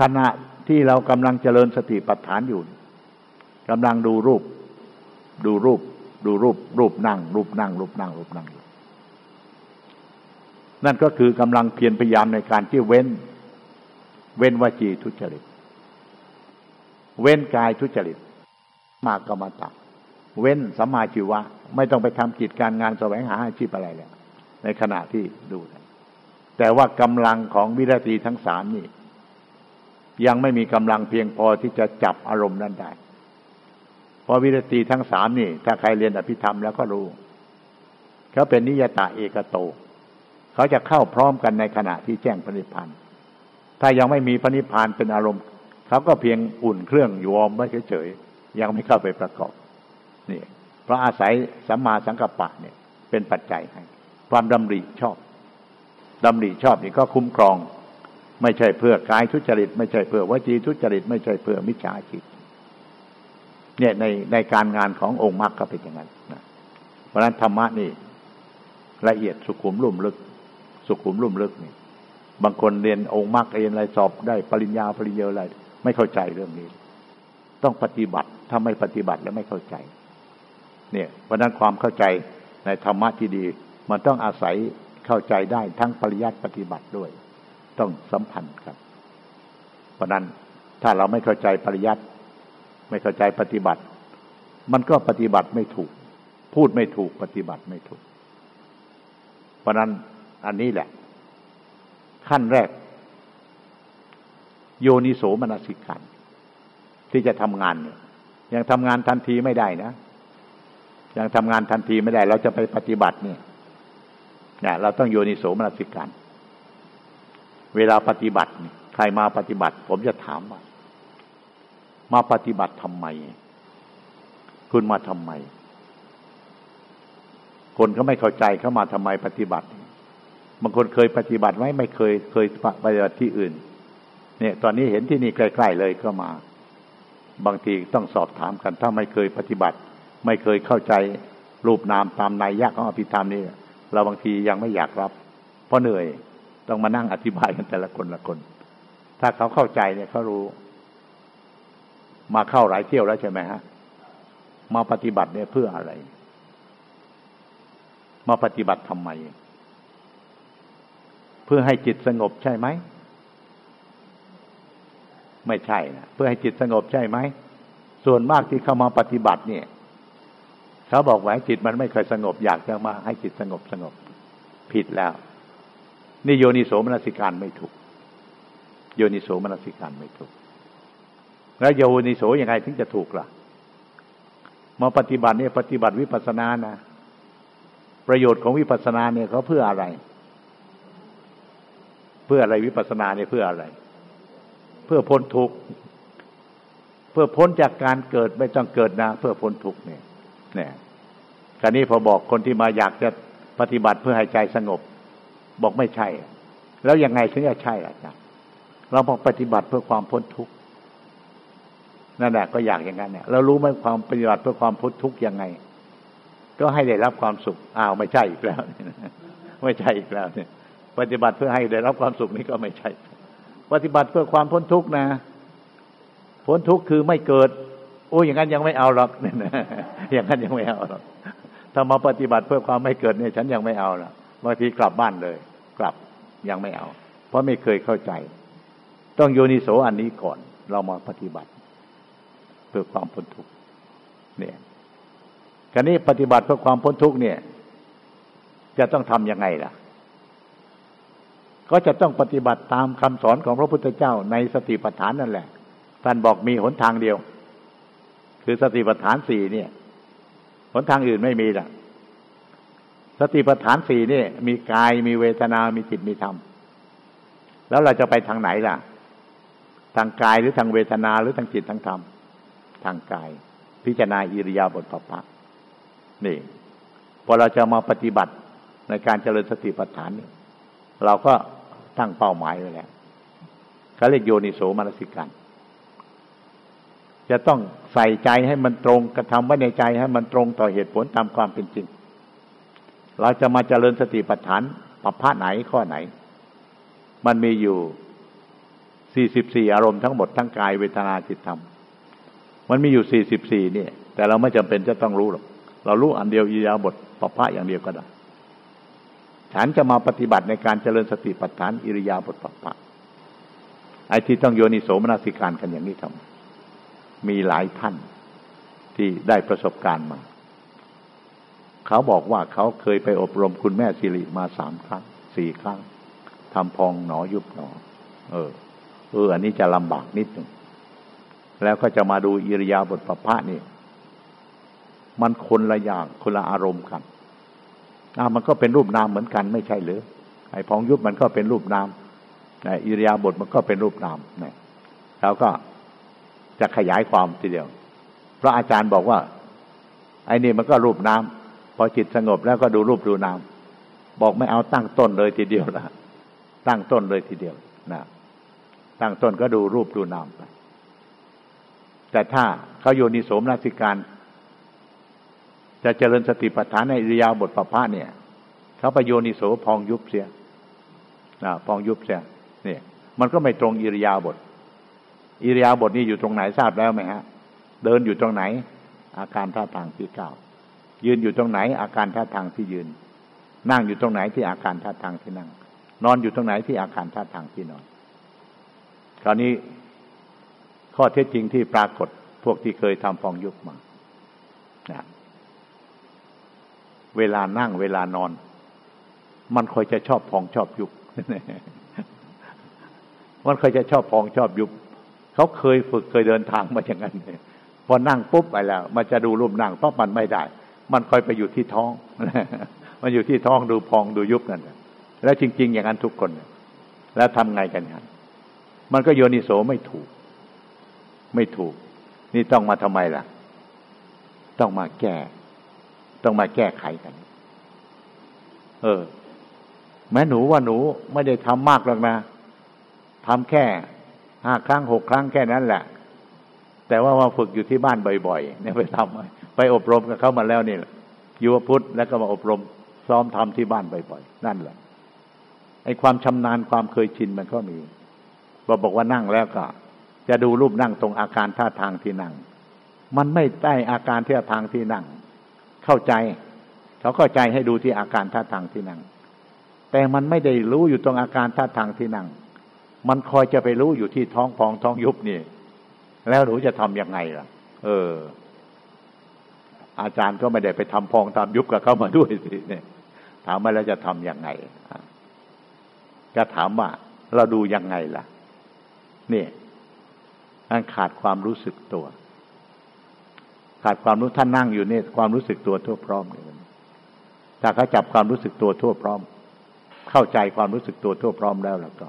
ขณะที่เรากำลังเจริญสติปัฏฐานอยู่กำลังดูรูป ดูรูป ดูรูป รูปนั่ง รูปนั่ง รูปนั่ง รูปนั่ง นั่นก็คือกำลังเพียรพยายามในการที่เว้น เว้นวจีทุจริต เว้นกายทุจริต มากกรรมตะ เว้นสัมมาชีวะ ไม่ต้องไปทำกิจการงานแสวงหาอาชีพอะไรแล้วในขณะที่ดู แต่ว่ากำลังของวิรตีทั้งสามนี่ ยังไม่มีกำลังเพียงพอที่จะจับอารมณ์นั้นได้เพราะวิรตีทั้งสามนี่ ถ้าใครเรียนอภิธรรมแล้วก็รู้เขาเป็นนิยตาเอกโต เขาจะเข้าพร้อมกันในขณะที่แจ้งพระนิพพาน ถ้ายังไม่มีพระนิพพานเป็นอารมณ์เขาก็เพียงอุ่นเครื่องอยู่อมไม่เฉยๆยังไม่เข้าไปประกอบนี่เพราะอาศัยสัมมาสังกัปปะเนี่ย เป็นปัจจัยให้ความดำริชอบดำริชอบนี่ก็คุ้มครอง ไม่ใช่เพื่อกายทุจริต ไม่ใช่เพื่อวจีทุจริต ไม่ใช่เพื่อมิจฉาชีพเนี่ยในในการงานขององค์มรรคก็เป็นอย่างนั้นนะเพราะฉะนั้นธรรมะนี่ละเอียดสุขุมลุ่มลึก สุขุมลุ่มลึกนี่ บางคนเรียนองค์มรรคเรียนอะไรสอบได้ปริญญาปริญญาอะไรไม่เข้าใจเรื่องนี้ ต้องปฏิบัติถ้าไม่ปฏิบัติแล้วไม่เข้าใจ เนี่ยเพราะนั้นความเข้าใจในธรรมะที่ดี มันต้องอาศัยเข้าใจได้ทั้งปริยัติปฏิบัติด้วย ต้องสัมพันธ์กันเพราะนั้นถ้าเราไม่เข้าใจปริยัติไม่เข้าใจปฏิบัติ มันก็ปฏิบัติไม่ถูก พูดไม่ถูกปฏิบัติไม่ถูก เพราะนั้นอันนี้แหละ ขั้นแรก โยนิโสมนสิการที่จะทำงานเนี่ยยังทำงานทันทีไม่ได้นะยังทำงานทันทีไม่ได้ เราจะไปปฏิบัติเนี่ยเนี่ยเราต้องโยนิโสมนสิการ เวลาปฏิบัติ ใครมาปฏิบัติ ผมจะถามว่ามาปฏิบัติทำไม คุณมาทำไม คนเขาไม่เข้าใจเขามาทำไมปฏิบัติ บางคนเคยปฏิบัติไหมไม่เคยเคยปฏิบัติที่อื่น เนี่ย ตอนนี้เห็นที่นี่ใกล้ๆเลยก็มา บางทีต้องสอบถามกัน ถ้าไม่เคยปฏิบัติ ไม่เคยเข้าใจรูปนามตามนัยยะของอภิธรรมนี่เราบางทียังไม่อยากรับ เพราะเหนื่อยต้องมานั่งอธิบายกันแต่ละคนละคน ถ้าเขาเข้าใจเนี่ยเขารู้ มาเข้าหลายเที่ยวแล้วใช่ไหมฮะ มาปฏิบัติเนี่ยเพื่ออะไร มาปฏิบัติทำไม พื่อให้จิตสงบใช่ไหม ไม่ใช่นะเพื่อให้จิตสงบใช่ไหม ส่วนมากที่เข้ามาปฏิบัติเนี่ย เขาบอกว่าจิตมันไม่เคยสงบอยากจะมาให้จิตสงบสงบผิดแล้ว นี่โยนิโสมนสิการไม่ถูก โยนิโสมนสิการไม่ถูก แล้วโยนิโสยังไงถึงจะถูกล่ะมาปฏิบัติเนี่ยปฏิบัติวิปัสสนานะประโยชน์ของวิปัสสนาเนี่ยเขาเพื่ออะไร เพื่ออะไรวิปัสสนาเนี่ยเพื่ออะไร เพื่อพ้นทุกข์เพื่อพ้นจากการเกิดไม่ต้องเกิดนะ เพื่อพ้นทุกข์เนี่ยเนี่ยคราวนี้พอบอกคนที่มาอยากจะปฏิบัติเพื่อให้ใจสงบ บอกไม่ใช่ แล้วยังไงถึงจะใช่ล่ะจ๊ะเราบอกปฏิบัติเพื่อความพ้นทุกข์นั่นแหละก็อยากอย่างนั้นเนี่ยเรารู้ไหมความปฏิบัติเพื่อความพ้นทุกข์ยังไง ก็ให้ได้รับความสุขอ้าวไม่ใช่อีกแล้ว ไม่ใช่อีกแล้วเนี่ย ปฏิบัติเพื่อให้ได้รับความสุขนี่ก็ไม่ใช่ ปฏิบัติเพื่อความพ้นทุกข์นะ พ้นทุกข์คือไม่เกิด โอ้ยอย่างนั้นยังไม่เอาหรอกเนี่ยอย่างนั้นยังไม่เอาหรอกถ้ามาปฏิบัติเพื่อความไม่เกิดเนี่ย ฉันยังไม่เอาละบางทีกลับบ้านเลย กลับยังไม่เอา เพราะไม่เคยเข้าใจ ต้องโยนิโสอันนี้ก่อน เรามาปฏิบัติ เพื่อความพ้นทุกข์เนี่ยคราวนี้ปฏิบัติเพื่อความพ้นทุกข์เนี่ย จะต้องทำยังไงล่ะ ก็จะต้องปฏิบัติตามคำสอนของพระพุทธเจ้าในสติปัฏฐานนั่นแหละ ท่านบอกมีหนทางเดียว คือสติปัฏฐานสี่เนี่ย หนทางอื่นไม่มีล่ะสติปัฏฐานสี่นี่มีกายมีเวทนา มีจิตมีธรรม แล้วเราจะไปทางไหนล่ะ ทางกายหรือทางเวทนาหรือทางจิตทางธรรม ทางกาย พิจารณาอิริยาบถปปะนี่ พอเราจะมาปฏิบัติในการเจริญสติปัฏฐานนี่เราก็ ตั้งเป้าหมายไว้แล้วเขาเรียกโยนิโสมนสิการ จะต้องใส่ใจให้มันตรงกระทำไว้ในใจให้มันตรงต่อเหตุผลตามความเป็นจริง เราจะมาเจริญสติปัฏฐานปภะไหนข้อไหน มันมีอยู่สี่สิบสี่อารมณ์ทั้งหมดทั้งกายเวทนาจิตธรรม มันมีอยู่สี่สิบสี่เนี่ย แต่เราไม่จำเป็นจะต้องรู้หรอก เรารู้อันเดียวอิยาบทปพระอย่างเดียวก็ได้ ฉันจะมาปฏิบัติในการเจริญสติปัฏฐานอิริยาบถปพระไอ้ที่ต้องโยนิโสมนสิการกันอย่างนี้ทำมีหลายท่านที่ได้ประสบการณ์มา เขาบอกว่าเขาเคยไปอบรมคุณแม่สิริมาสามครั้งสี่ครั้งทำพองหนอยุบหนอ เออ เออ อันนี้จะลำบากนิดหนึ่ง แล้วก็จะมาดูอิริยาบถปภะนี่ มันคนละอย่างคนละอารมณ์กัน อ่ามันก็เป็นรูปนามเหมือนกันไม่ใช่หรือไอ้พองยุบมันก็เป็นรูปนามนะอิริยาบถมันก็เป็นรูปนามนะแล้วก็จะขยายความทีเดียว พระอาจารย์บอกว่า ไอ้นี่มันก็รูปนามพอจิตสงบแล้วก็ดูรูปดูนามบอกไม่เอาตั้งต้นเลยทีเดียวละตั้งต้นเลยทีเดียวนะตั้งต้นก็ดูรูปดูนามไปแต่ถ้าเขาโยนิโสมนสิการ จะเจริญสติปัฏฐานในอิริยาบถปภะเนี่ยเขาไปโยนิโสพองยุบเสียนะพองยุบเสียเนี่ย มันก็ไม่ตรงอิริยาบถอิริยาบถนี้อยู่ตรงไหนทราบแล้วไหมฮะ เดินอยู่ตรงไหน อาการท่าทางที่เก้ายืนอยู่ตรงไหน อาการท่าทางที่ยืน นั่งอยู่ตรงไหนที่อาการท่าทางที่นั่ง นอนอยู่ตรงไหนที่อาการท่าทางที่นอน คราวนี้ข้อเท็จจริงที่ปรากฏพวกที่เคยทำพองยุบมานะ เวลานั่งเวลานอน มันคอยจะชอบพองชอบยุบมันเคยจะชอบพองชอบยุบ เขาเคยฝึกเคยเดินทางมาอย่างนั้นพอนั่งปุ๊บไปแล้ว มันจะดูรูปนั่งเพราะมันไม่ได้ มันคอยไปอยู่ที่ท้อง มันอยู่ที่ท้องดูพองดูยุบนั่นแล้วจริง ๆ อย่างนั้นทุกคน แล้วทำไงกันครับมันก็โยนิโสไม่ถูก ไม่ถูก นี่ต้องมาทำไมล่ะ ต้องมาแก้ ต้องมาแก้ไขกัน เออ แม้หนูว่าหนูไม่ได้ทำมากหรอกนะทำแค่ห้าครั้งหกครั้งแค่นั้นแหละ แต่ว่ามาฝึกอยู่ที่บ้านบ่อยๆเนี่ยไปทำไปอบรมกับเขามาแล้วนี่อยู่พุทธแล้วก็มาอบรม ซ้อมทำที่บ้านบ่อยๆนั่นแหละไอ้ความชำนาญความเคยชินมันก็มีบอกบอกว่านั่งแล้วก็ จะดูรูปนั่งตรงอาการท่าทางที่นั่ง มันไม่ใต้อาการท่าทางที่นั่ง เข้าใจ เขาเข้าใจให้ดูที่อาการท่าทางที่นั่ง แต่มันไม่ได้รู้อยู่ตรงอาการท่าทางที่นั่ง มันคอยจะไปรู้อยู่ที่ท้องพองท้องยุบนี่ แล้วหนูจะทํำยังไงล่ะ เออ อาจารย์ก็ไม่ได้ไปทำพองตามยุบกับเขามาด้วยสิเนี่ยถามมาแล้วจะทํำยังไงก็ถามว่าเราดูยังไงล่ะเนี่มันขาดความรู้สึกตัว ขาดความรู้ท่านนั่งอยู่เนี่ยความรู้สึกตัวทั่วพร้อมเลยถ้าเขาจับความรู้สึกตัวทั่วพร้อม เข้าใจความรู้สึกตัวทั่วพร้อมแล้วแล้วก็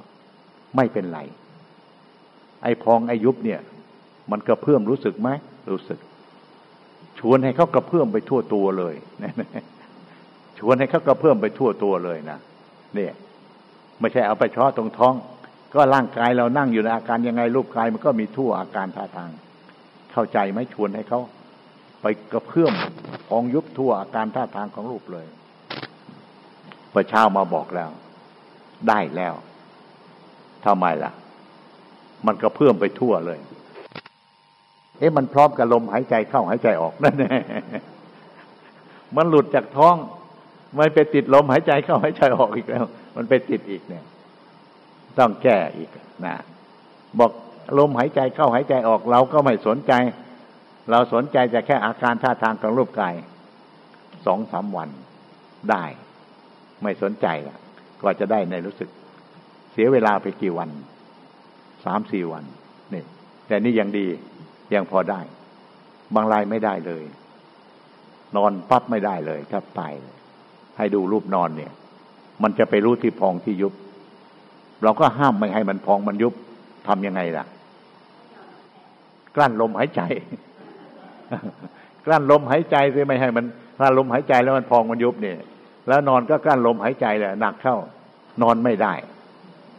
ไม่เป็นไร ไอ้พองไอ้ยุบเนี่ย มันกระเพื่อมรู้สึกไหมรู้สึก ชวนให้เขากระเพื่อมไปทั่วตัวเลยชวนให้เขากระเพื่อมไปทั่วตัวเลยนะเนี่ยไม่ใช่เอาไปช้อตรงท้อง ก็ร่างกายเรานั่งอยู่ในอาการยังไงรูปกายมันก็มีทั่วอาการท่าทาง เข้าใจไหมชวนให้เขา ไปกระเพื่อมพองยุบทั่วอาการท่าทางของรูปเลยพอเช้ามาบอกแล้ว ได้แล้วทำไมล่ะ มันก็เพิ่อมไปทั่วเลยเอ๊ะมันพร้อมกับลมหายใจเข้าหายใจออกนั่นแน่มันหลุดจากท้องมันไปติดลมหายใจเข้าหายใจออกอีกแล้ว มันไปติดอีกเนี่ย ต้องแก้อีกนะบอกลมหายใจเข้าหายใจออกเราก็ไม่สนใจ เราสนใจจะแค่อาการท่าทางของรูปกายสองสามวันได้ ไม่สนใจก็จะได้ในรู้สึก เสียเวลาไปกี่วันสามสี่วันนี่แต่นี่ยังดียังพอได้ บางรายไม่ได้เลย นอนปั๊บไม่ได้เลยถ้าตายให้ดูรูปนอนเนี่ย มันจะไปรู้ที่พองที่ยุบ เราก็ห้ามไม่ให้มันพองมันยุบทำยังไงล่ะ กลั้นลมหายใจ กลั้นลมหายใจสิไม่ให้มันถ้าลมหายใจแล้วมันพองมันยุบเนี่ยแล้วนอนก็กลั้นลมหายใจแหละหนักเข้านอนไม่ได้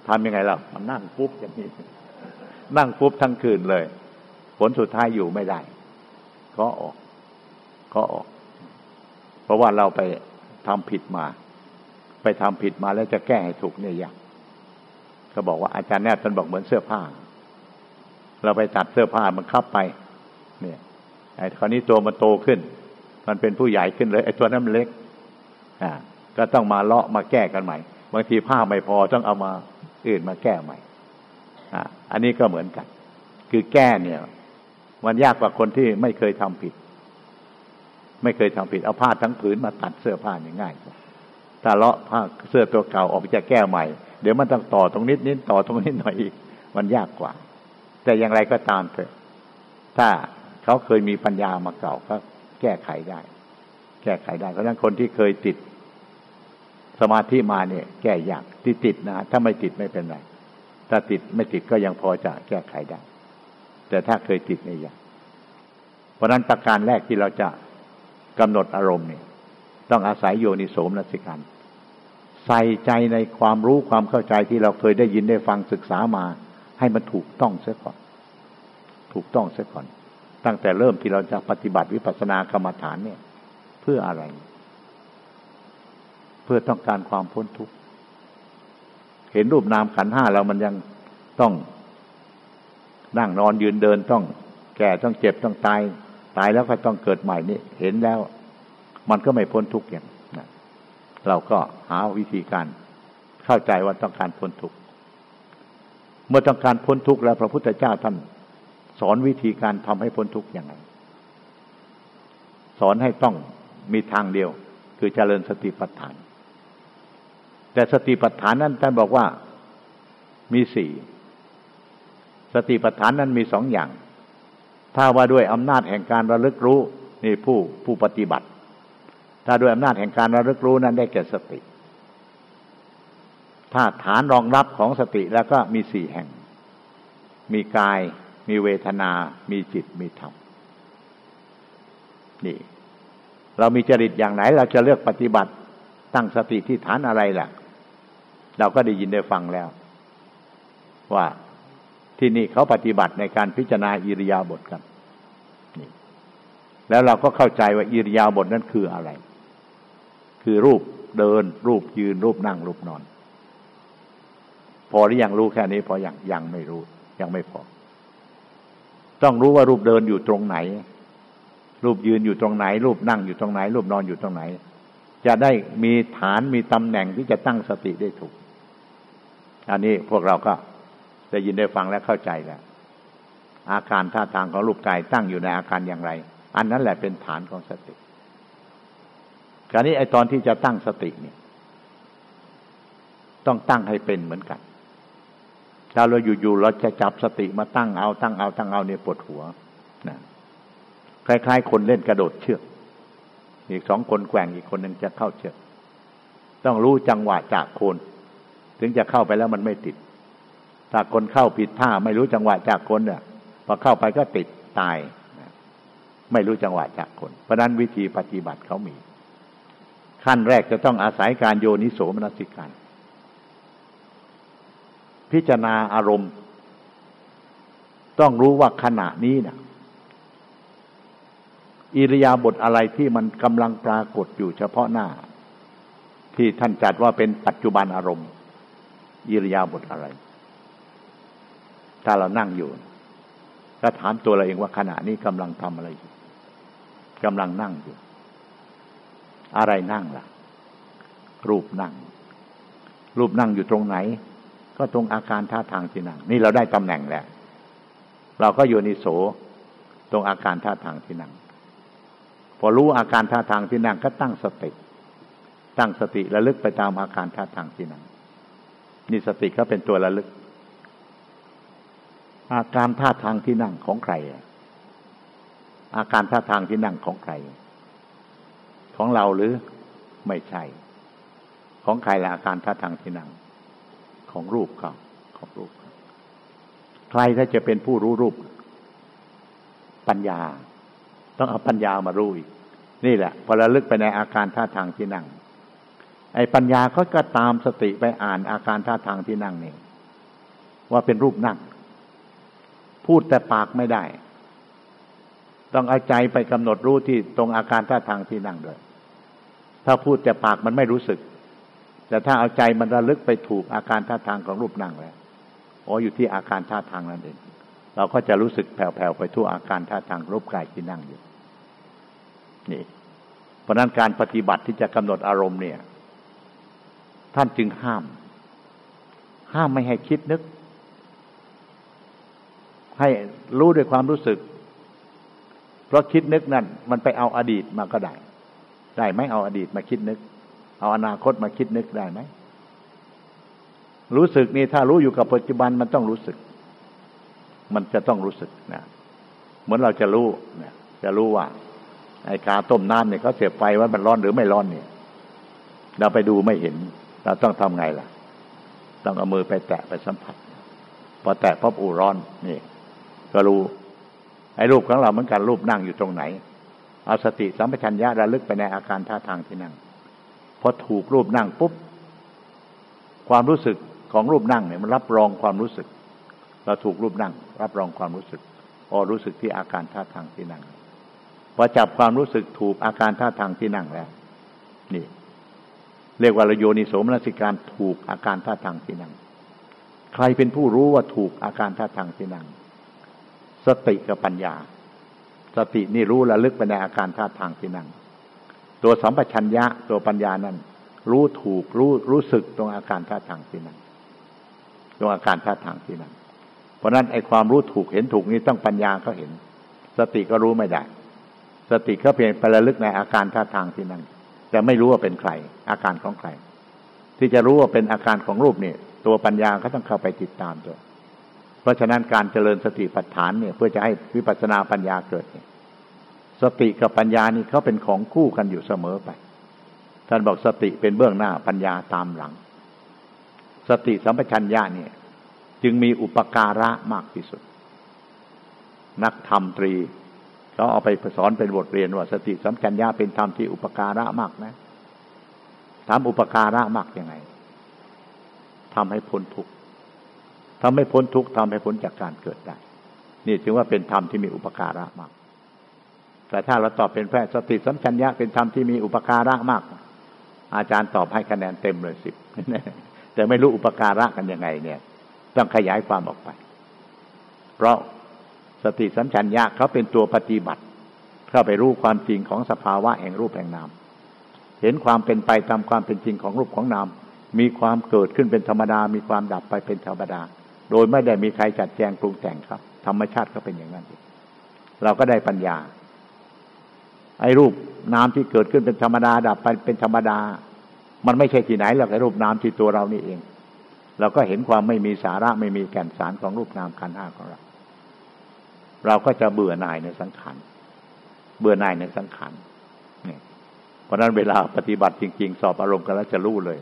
ทำยังไงล่ะมันนั่งปุ๊บอย่างนี้ นั่งปุ๊บทั้งคืนเลย ผลสุดท้ายอยู่ไม่ได้ก็ออกก็ออก เพราะว่าเราไปทำผิดมา ไปทำผิดมาแล้วจะแก้ให้ถูกเนี่ยยากก็บอกว่าอาจารย์แนบท่านบอกเหมือนเสื้อผ้า เราไปตัดเสื้อผ้ามันคับไป เนี่ย ไอ้คราวนี้ตัวมันโตขึ้น มันเป็นผู้ใหญ่ขึ้นเลยไอ้ตัวนั้นมันเล็ก อ่า ก็ต้องมาเลาะมาแก้กันใหม่ บางทีผ้าไม่พอต้องเอามาอื่นมาแก้ใหม่ อ่า อันนี้ก็เหมือนกัน คือแก้เนี่ย มันยากกว่าคนที่ไม่เคยทำผิด ไม่เคยทำผิดเอาผ้าทั้งผืนมาตัดเสื้อผ้านี่ง่ายกว่าถ้าเลาะผ้าเสื้อตัวเก่าออกจะแก้ใหม่ เดี๋ยวมันต้องต่อตรงนิดนิดต่อตรงนิดหน่อยอีก มันยากกว่า แต่อย่างไรก็ตามเถอะ ถ้า เขาเคยมีปัญญามาเก่าก็แก้ไขได้ แก้ไขได้ เพราะฉะนั้นคนที่เคยติด สมาธิมาเนี่ย แก้ยากที่ติดนะถ้าไม่ติดไม่เป็นไรถ้าติดไม่ติดก็ยังพอจะแก้ไขได้ แต่ถ้าเคยติดเนี่ยยากเพราะนั้นประการแรกที่เราจะกำหนดอารมณ์เนี่ย ต้องอาศัยโยนิโสมนสิการใส่ใจในความรู้ความเข้าใจที่เราเคยได้ยินได้ฟังศึกษามา ให้มันถูกต้องเสียก่อน ถูกต้องเสียก่อน ตั้งแต่เริ่มที่เราจะปฏิบัติวิปัสสนากรรมฐานเนี่ย เพื่ออะไร เพื่อต้องการความพ้นทุกข์ เห็นรูปนามขันห้าแล้วมันยังต้องนั่งนอนยืนเดินต้อง แก่ต้องเจ็บต้องตาย ตายแล้วก็ต้องเกิดใหม่นี่เห็นแล้ว มันก็ไม่พ้นทุกข์อย่างนะเราก็หาวิธีการเข้าใจว่าต้องการพ้นทุกข์เมื่อต้องการพ้นทุกข์แล้ว พระพุทธเจ้าท่าน สอนวิธีการทำให้พ้นทุกข์อย่างไรสอนให้ต้องมีทางเดียว คือเจริญสติปัฏฐาน แต่สติปัฏฐานนั้นท่านบอกว่ามีสี่สติปัฏฐานนั้นมีสองอย่าง ถ้าว่าด้วยอำนาจแห่งการระลึกรู้นี่ผู้ผู้ปฏิบัติ ถ้าด้วยอำนาจแห่งการระลึกรู้นั้นได้แก่สติ ถ้าฐานรองรับของสติแล้วก็มีสี่แห่ง มีกาย มีเวทนา มีจิต มีธรรม นี่ เรามีจริตอย่างไหน เราจะเลือกปฏิบัติ ตั้งสติที่ฐานอะไรล่ะ เราก็ได้ยินได้ฟังแล้ว ว่าที่นี่เขาปฏิบัติในการพิจารณาอิริยาบถกันนี่ แล้วเราก็เข้าใจว่าอิริยาบถนั้นคืออะไร คือรูปเดิน รูปยืน รูปนั่ง รูปนอน พอหรือยังรู้แค่นี้ พอยังยังไม่รู้ ยังไม่พอ ต้องรู้ว่ารูปเดินอยู่ตรงไหน รูปยืนอยู่ตรงไหน รูปนั่งอยู่ตรงไหน รูปนอนอยู่ตรงไหน จะได้มีฐานมีตำแหน่งที่จะตั้งสติได้ถูก อันนี้พวกเราก็ได้ยินได้ฟังและเข้าใจแล้ว อาการท่าทางของรูปกายตั้งอยู่ในอาการอย่างไร อันนั้นแหละเป็นฐานของสติการนี้ไอตอนที่จะตั้งสติเนี่ย ต้องตั้งให้เป็นเหมือนกัน ถ้าเราอยู่ๆเราจะจับสติมาตั้งเอาตั้งเอาตั้งเอาเนี่ยปวดหัวนะคล้ายๆ คนเล่นกระโดดเชือก อีกสองคนแกว่งอีกคนหนึ่งจะเข้าเชือก ต้องรู้จังหวะจากโคน ถึงจะเข้าไปแล้วมันไม่ติด ถ้าคนเข้าผิดท่าไม่รู้จังหวะจากคนเนี่ยพอเข้าไปก็ติดตายไม่รู้จังหวะจากคน เพราะนั้นวิธีปฏิบัติเขามี ขั้นแรกจะต้องอาศัยการโยนิโสมนสิการ พิจารณาอารมณ์ ต้องรู้ว่าขณะนี้นะอิริยาบถอะไรที่มันกำลังปรากฏอยู่เฉพาะหน้า ที่ท่านจัดว่าเป็นปัจจุบันอารมณ์ อิริยาบถอะไร ถ้าเรานั่งอยู่ก็ถามตัวเราเองว่าขณะนี้กำลังทำอะไรอยู่กำลังนั่งอยู่ อะไรนั่งล่ะ รูปนั่ง รูปนั่งอยู่ตรงไหน ก็ตรงอาการท่าทางที่นั่ง นี่เราได้ตำแหน่งแล้ว เราก็อยู่นิโสตรงอาการท่าทางที่นั่ง พอรู้อาการท่าทางที่นั่งก็ตั้งสติ ตั้งสติระลึกไปตามอาการท่าทางที่นั่ง นี่สติก็เป็นตัวระลึก อาการท่าทางที่นั่งของใคร อาการท่าทางที่นั่งของใคร ของเราหรือไม่ใช่ ของใครละอาการท่าทางที่นั่ง ของรูปเขาของรูป ใครถ้าจะเป็นผู้รู้รูป ปัญญา ต้องเอาปัญญามารู้อีกนี่แหละ พอระลึกไปในอาการท่าทางที่นั่ง ไอ้ปัญญาเขาก็ตามสติไปอ่านอาการท่าทางที่นั่งนี่ว่าเป็นรูปนั่ง พูดแต่ปากไม่ได้ ต้องเอาใจไปกำหนดรู้ที่ตรงอาการท่าทางที่นั่งด้วย ถ้าพูดแต่ปากมันไม่รู้สึก แต่ถ้าเอาใจมันระลึกไปถูกอาการท่าทางของรูปนั่งแล้วอ๋ออยู่ที่อาการท่าทางนั่นเอง เราก็จะรู้สึกแผ่วๆไปทั่วอาการท่าทางรูปกายที่นั่งอยู่ นี่ เพราะนั้นการปฏิบัติที่จะกำหนดอารมณ์เนี่ย ท่านจึงห้าม ห้ามไม่ให้คิดนึก ให้รู้ด้วยความรู้สึก เพราะคิดนึกนั่นมันไปเอาอดีตมาก็ได้ ได้ไหมเอาอดีตมาคิดนึก เอาอนาคตมาคิดนึกได้ไหม รู้สึกนี่ถ้ารู้อยู่กับปัจจุบันมันต้องรู้สึก มันจะต้องรู้สึกนะเหมือนเราจะรู้นะจะรู้ว่า ไอ้กาต้มน้ำเนี่ยเขาเสียบไฟว่ามันร้อนหรือไม่ร้อนเนี่ย เราไปดูไม่เห็น เราต้องทำไงล่ะ ต้องเอามือไปแตะไปสัมผัส พอแตะพบอูร้อนนี่ ก็รู้ ไอ้รูปของเราเหมือนกันรูปนั่งอยู่ตรงไหน เอาสติสัมปชัญญะระลึกไปในอาการท่าทางที่นั่ง พอถูกรูปนั่งปุ๊บ ความรู้สึกของรูปนั่งเนี่ยมันรับรองความรู้สึก เราถูกรูปนั่ง รับรองความรู้สึกพอรู้สึกที่อาการท่าทางที่นั่งพอจับความรู้สึกถูกอาการท่าทางที่นั่งแล้ว นี่ เรียกว่าระโยนิโสมนสิการถูกอาการท่าทางที่นั่ง ใครเป็นผู้รู้ว่าถูกอาการท่าทางที่นั่ง สติกับปัญญา สตินี่รู้ระลึกไปในอาการท่าทางที่นั่ง ตัวสัมปชัญญะตัวปัญญานั้นรู้ถูกรู้รู้สึกตรงอาการท่าทางที่นั่งตรงอาการท่าทางที่นั่งเพราะนั้นไอ้ความรู้ถูกเห็นถูกนี่ต้องปัญญาก็เห็น สติก็รู้ไม่ได้ สติก็เพียงไประลึกในอาการท่าทางที่นั่งแต่ไม่รู้ว่าเป็นใคร อาการของใคร ที่จะรู้ว่าเป็นอาการของรูปเนี่ยตัวปัญญาก็ต้องเข้าไปติดตามตัว เพราะฉะนั้นการเจริญสติปัฏฐานเนี่ย เพื่อจะให้วิปัสสนาปัญญาเกิดเนี่ย สติกับปัญญานี่เขาเป็นของคู่กันอยู่เสมอไป ท่านบอกสติเป็นเบื้องหน้าปัญญาตามหลัง สติสัมปชัญญะเนี่ย จึงมีอุปการะมากที่สุด นักธรรมตรีเขาเอาไปสอนเป็นบทเรียนว่าสติสัมปชัญญะเป็นธรรมที่อุปการะมากนะทำอุปการะมากยังไงทำให้พ้นทุกข์ทำให้พ้นทุกข์ทำให้พ้นจากการเกิดได้ นี่ถือว่าเป็นธรรมที่มีอุปการะมาก แต่ถ้าเราตอบเป็นแพทย์สติสัมชัญญะเป็นธรรมที่มีอุปการะมาก อาจารย์ตอบให้คะแนนเต็มเลยสิบแต่ไม่รู้อุปการะกันยังไง เนี่ย ต้องขยายความออกไป เพราะสติสัมชัญญะเขาเป็นตัวปฏิบัติ เข้าไปรู้ความจริงของสภาวะแห่งรูปแห่งนาม เห็นความเป็นไปตามความเป็นจริงของรูปของนาม มีความเกิดขึ้นเป็นธรรมดา มีความดับไปเป็นธรรมดา โดยไม่ได้มีใครจัดแจงปรุงแต่งครับ ธรรมชาติก็เป็นอย่างนั้น เราก็ได้ปัญญา ไอ้รูปน้ำที่เกิดขึ้นเป็นธรรมดาดับไปเป็นธรรมดา มันไม่ใช่ที่ไหนหรอกไอ้รูปน้ำที่ตัวเรานี่เอง เราก็เห็นความไม่มีสาระไม่มีแก่นสารของรูปนามขันห้าของเรา เราก็จะเบื่อหน่ายในสังขารเบื่อหน่ายในสังขารเนี่เพราะนั้นเวลาปฏิบัติจริง ๆ สอบอารมณ์กันแล้วจะรู้เลย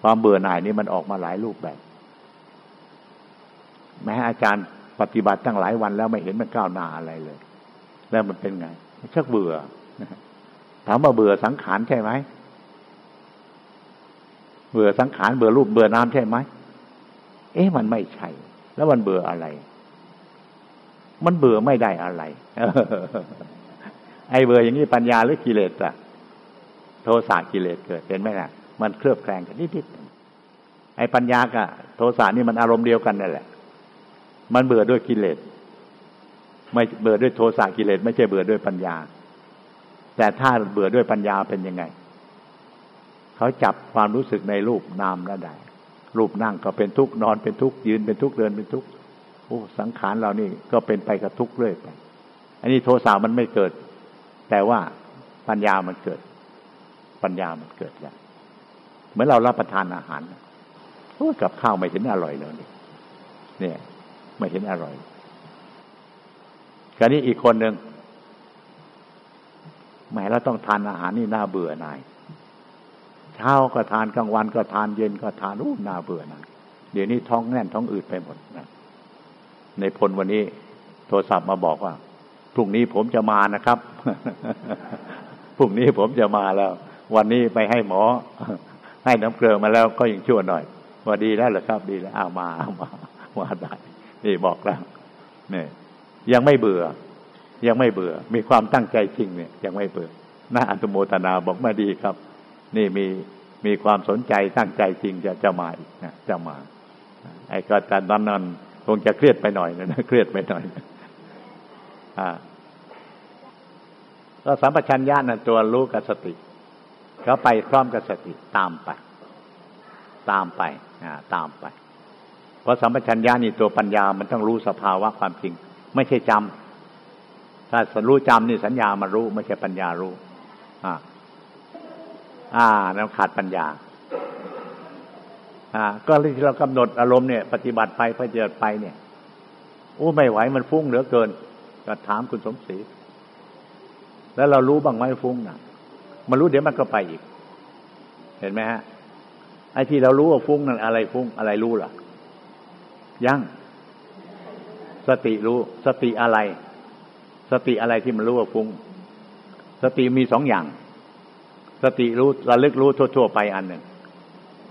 ความเบื่อหน่ายนี่มันออกมาหลายรูปแบบ แม้อาจารย์ปฏิบัติตั้งหลายวันแล้วไม่เห็นมันก้าวหน้าอะไรเลย แล้วมันเป็นไง ชักเบื่อถามว่าเบื่อสังขารใช่ไหมเบื่อสังขารเบื่อรูปเบื่อน้ำใช่ไหมเอ๊ะมันไม่ใช่ แล้วมันเบื่ออะไร มันเบื่อไม่ได้อะไรไอ้เบื่ออย่างนี้ปัญญาหรือกิเลสอะโทสะกิเลสเกิดเห็นไหมนะมันเคลือบแคลงกันนิดๆไอ้ปัญญากับโทสะนี่มันอารมณ์เดียวกันนั่นแหละ มันเบื่อด้วยกิเลส ไม่เบื่อด้วยโทสะกิเลสไม่ใช่เบื่อด้วยปัญญา แต่ถ้าเบื่อด้วยปัญญาเป็นยังไง เขาจับความรู้สึกในรูปนามแล้วได้รูปนั่งก็เป็นทุกข์นอนเป็นทุกข์ยืนเป็นทุกข์เดินเป็นทุกข์โอ้สังขารเรานี่ก็เป็นไปกับทุกข์เรื่อยไปอันนี้โทสะมันไม่เกิด แต่ว่าปัญญามันเกิด ปัญญามันเกิดแล้วเหมือนเรารับประทานอาหารโอ้กับข้าวไม่เห็นอร่อยเลยเนี่ย ไม่เห็นอร่อย กรณีอีกคนหนึ่งแหมเราต้องทานอาหารนี่น่าเบื่อนายเช้าก็ทานกลางวันก็ทานเย็นก็ทานอู้น่าเบื่อนายเดี๋ยวนี้ท้องแน่นท้องอืดไปหมดนะในพลวันนี้ โทรศัพท์มาบอกว่าพรุ่งนี้ผมจะมานะครับพรุ่งนี้ผมจะมาแล้ว วันนี้ไปให้หมอ ให้น้ำเกลือมาแล้วก็ยังชั่วหน่อยว่าดีแล้วเหรอครับ ดีแล้วเอามาเอามาว่าได้นี่บอกแล้วเนี่ย ยังไม่เบื่อ ยังไม่เบื่อ มีความตั้งใจจริงเนี่ยยังไม่เบื่อน่าอันตโมตนาบอกมาดีครับ นี่มีมีความสนใจตั้งใจจริงจะจะมาอีกนะจะมา ไอ้ก็แต่ตอนนั้นคงจะเครียดไปหน่อยนะเครียดไปหน่อยอ่าก็สัมปชัญญะนั่นตัวรู้กับสติเขาไปพร้อมกับสติตามไป ตามไปอ่าตามไป เพราะสัมปชัญญะนี่ตัวปัญญามันต้องรู้สภาวะความจริง ไม่ใช่จำถ้ารู้จำนี่สัญญามารู้ ไม่ใช่ปัญญารู้ อ่า อ่านั่นขาดปัญญา อ่า ก็ที่เรากำหนดอารมณ์เนี่ย ปฏิบัติไปปฏิบัติไปเนี่ยโอ้ไม่ไหวมันฟุ้งเหลือเกิน ก็ถามคุณสมศรีแล้วเรารู้บ้างไหมฟุ้งนะ่ะมันรู้เดี๋ยวมันก็ไปอีก เห็นไหมฮะไอ้ที่เรารู้ว่าฟุ้งนั่นอะไรฟุ้งอะไรรู้ล่ะยัง สติรู้ สติอะไร สติอะไรที่มันรู้ว่าฟุ้ง สติมีสองอย่าง สติรู้ระลึกรู้ทั่ว ๆ ไปอันหนึ่ง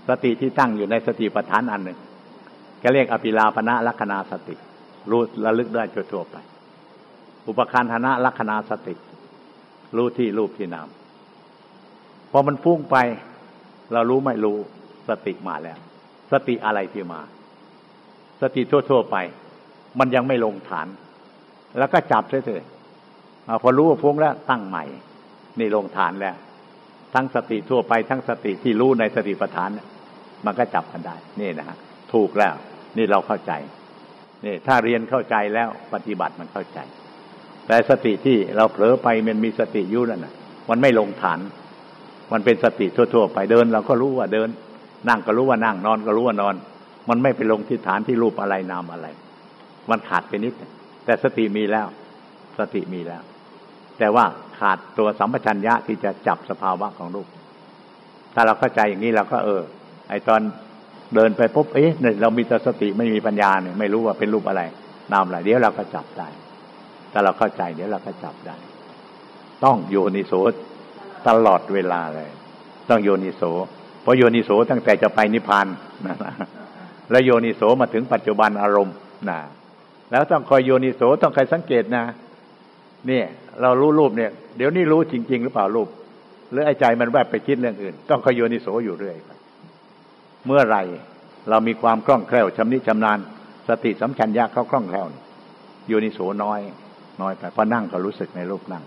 สติที่ตั้งอยู่ในสติปัฏฐานอันหนึ่งก็เรียกอภิลาปณะลักษณาสติ รู้ระลึกได้ทั่วๆไป อุปคานธนะลักษณาสติ รู้ที่รูปที่นามพอมันฟุ้งไป เรารู้ไม่รู้สติมาแล้ว สติอะไรที่มา สติทั่วๆไป มันยังไม่ลงฐาน แล้วก็จับเฉยๆพอรู้ว่าฟุ้งแล้วตั้งใหม่ นี่ลงฐานแล้ว ทั้งสติทั่วไปทั้งสติที่รู้ในสติปัฏฐาน มันก็จับกันได้ นี่นะฮะถูกแล้ว นี่เราเข้าใจ นี่ถ้าเรียนเข้าใจแล้วปฏิบัติมันเข้าใจ แต่สติที่เราเผลอไปมันมีสติยุ่นั่นนะมันไม่ลงฐาน มันเป็นสติทั่วๆ ไปเดิน เราก็รู้ว่าเดิน นั่งก็รู้ว่านั่งนอนก็รู้ว่านอน มันไม่ไปลงที่ฐานที่รูปอะไรนามอะไร มันขาดไปนิด แต่สติมีแล้ว สติมีแล้ว แต่ว่าขาดตัวสัมปชัญญะที่จะจับสภาวะของรูป ถ้าเราเข้าใจอย่างนี้เราก็เออ ไอตอนเดินไปปุ๊บเอ๊ะเนี่ยเรามีแต่สติไม่มีปัญญาเนี่ยไม่รู้ว่าเป็นรูปอะไร นามอะไร เดี๋ยวเราก็จับได้ ถ้าเราเข้าใจเดี๋ยวเราก็จับได้ ต้องโยนิโสตลอดเวลาเลย ต้องโยนิโสเพราะโยนิโสตั้งแต่จะไปนิพพานนะแล้วโยนิโสมาถึงปัจจุบันอารมณ์นะ แล้วต้องคอยโยนิโสต้องคอยสังเกตนะเนี่ยเรารู้รูปเนี่ย เดี๋ยวนี้รู้จริง ๆ หรือเปล่ารูป หรือไอ้ใจมันแวบไปคิดเรื่องอื่น ต้องคอยโยนิโสอยู่เรื่อยเมื่อไรเรามีความคล่องแคล่วชำนิชำนาญ สติสำคัญยากเขาคล่องแคล่วโยนิโสน้อย น้อยไปพอนั่งก็รู้สึกในรูปนั่ง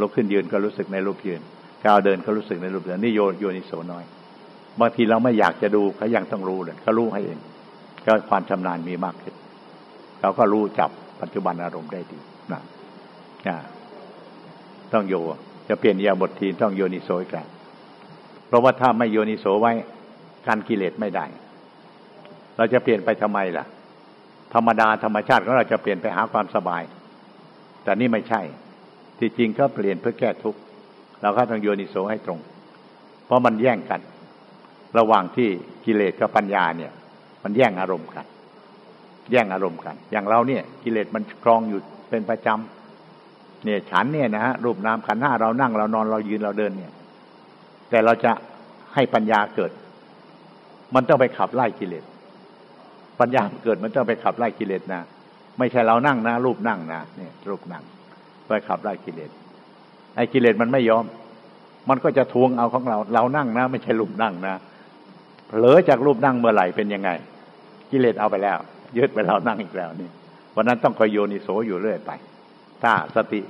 ลุกขึ้นยืนก็รู้สึกในรูปยืนก้าวเดินก็รู้สึกในรูปเดินนี่โยโยนิโสน้อยบางทีเราไม่อยากจะดูเขายังต้องรู้เลยเขารู้ให้เองก็ความชำนาญมีมากขึ้น เราก็รู้จับปัจจุบันอารมณ์ได้ดีนะต้องโยจะเปลี่ยนยาบททีต้องโยนิโสอีกันเพราะว่าถ้าไม่โยนิโสไว้การกิเลสไม่ได้ เราจะเปลี่ยนไปทำไมล่ะ ธรรมดาธรรมชาติของเราจะเปลี่ยนไปหาความสบาย แต่นี่ไม่ใช่ ที่จริงก็เปลี่ยนเพื่อแก้ทุกข์เราก็ต้องโยนิโสให้ตรง เพราะมันแย่งกัน ระหว่างที่กิเลสกับปัญญาเนี่ย มันแย่งอารมณ์กัน แย่งอารมณ์กัน อย่างเราเนี่ยกิเลสมันครองอยู่เป็นประจำเนี่ยฉันเนี่ยนะฮะรูปนามขันห้าเรานั่งเรานอนเรายืนเราเดินเนี่ย แต่เราจะให้ปัญญาเกิด มันต้องไปขับไล่กิเลสปัญญาเกิดมันต้องไปขับไล่กิเลสนะไม่ใช่เรานั่งนะ รูปนั่งนะเนี่ยรูปนั่งไปขับไล่กิเลสไอ้กิเลสมันไม่ยอม มันก็จะทวงเอาของเรา เรานั่งนะ ไม่ใช่รูปนั่งนะเผลอจากรูปนั่งเมื่อไหร่เป็นยังไง กิเลสเอาไปแล้ว ยึดไปเรานั่งอีกแล้วนี่วันนั้นต้องคอยโยนิโสอยู่เรื่อยไป ถ้าสติ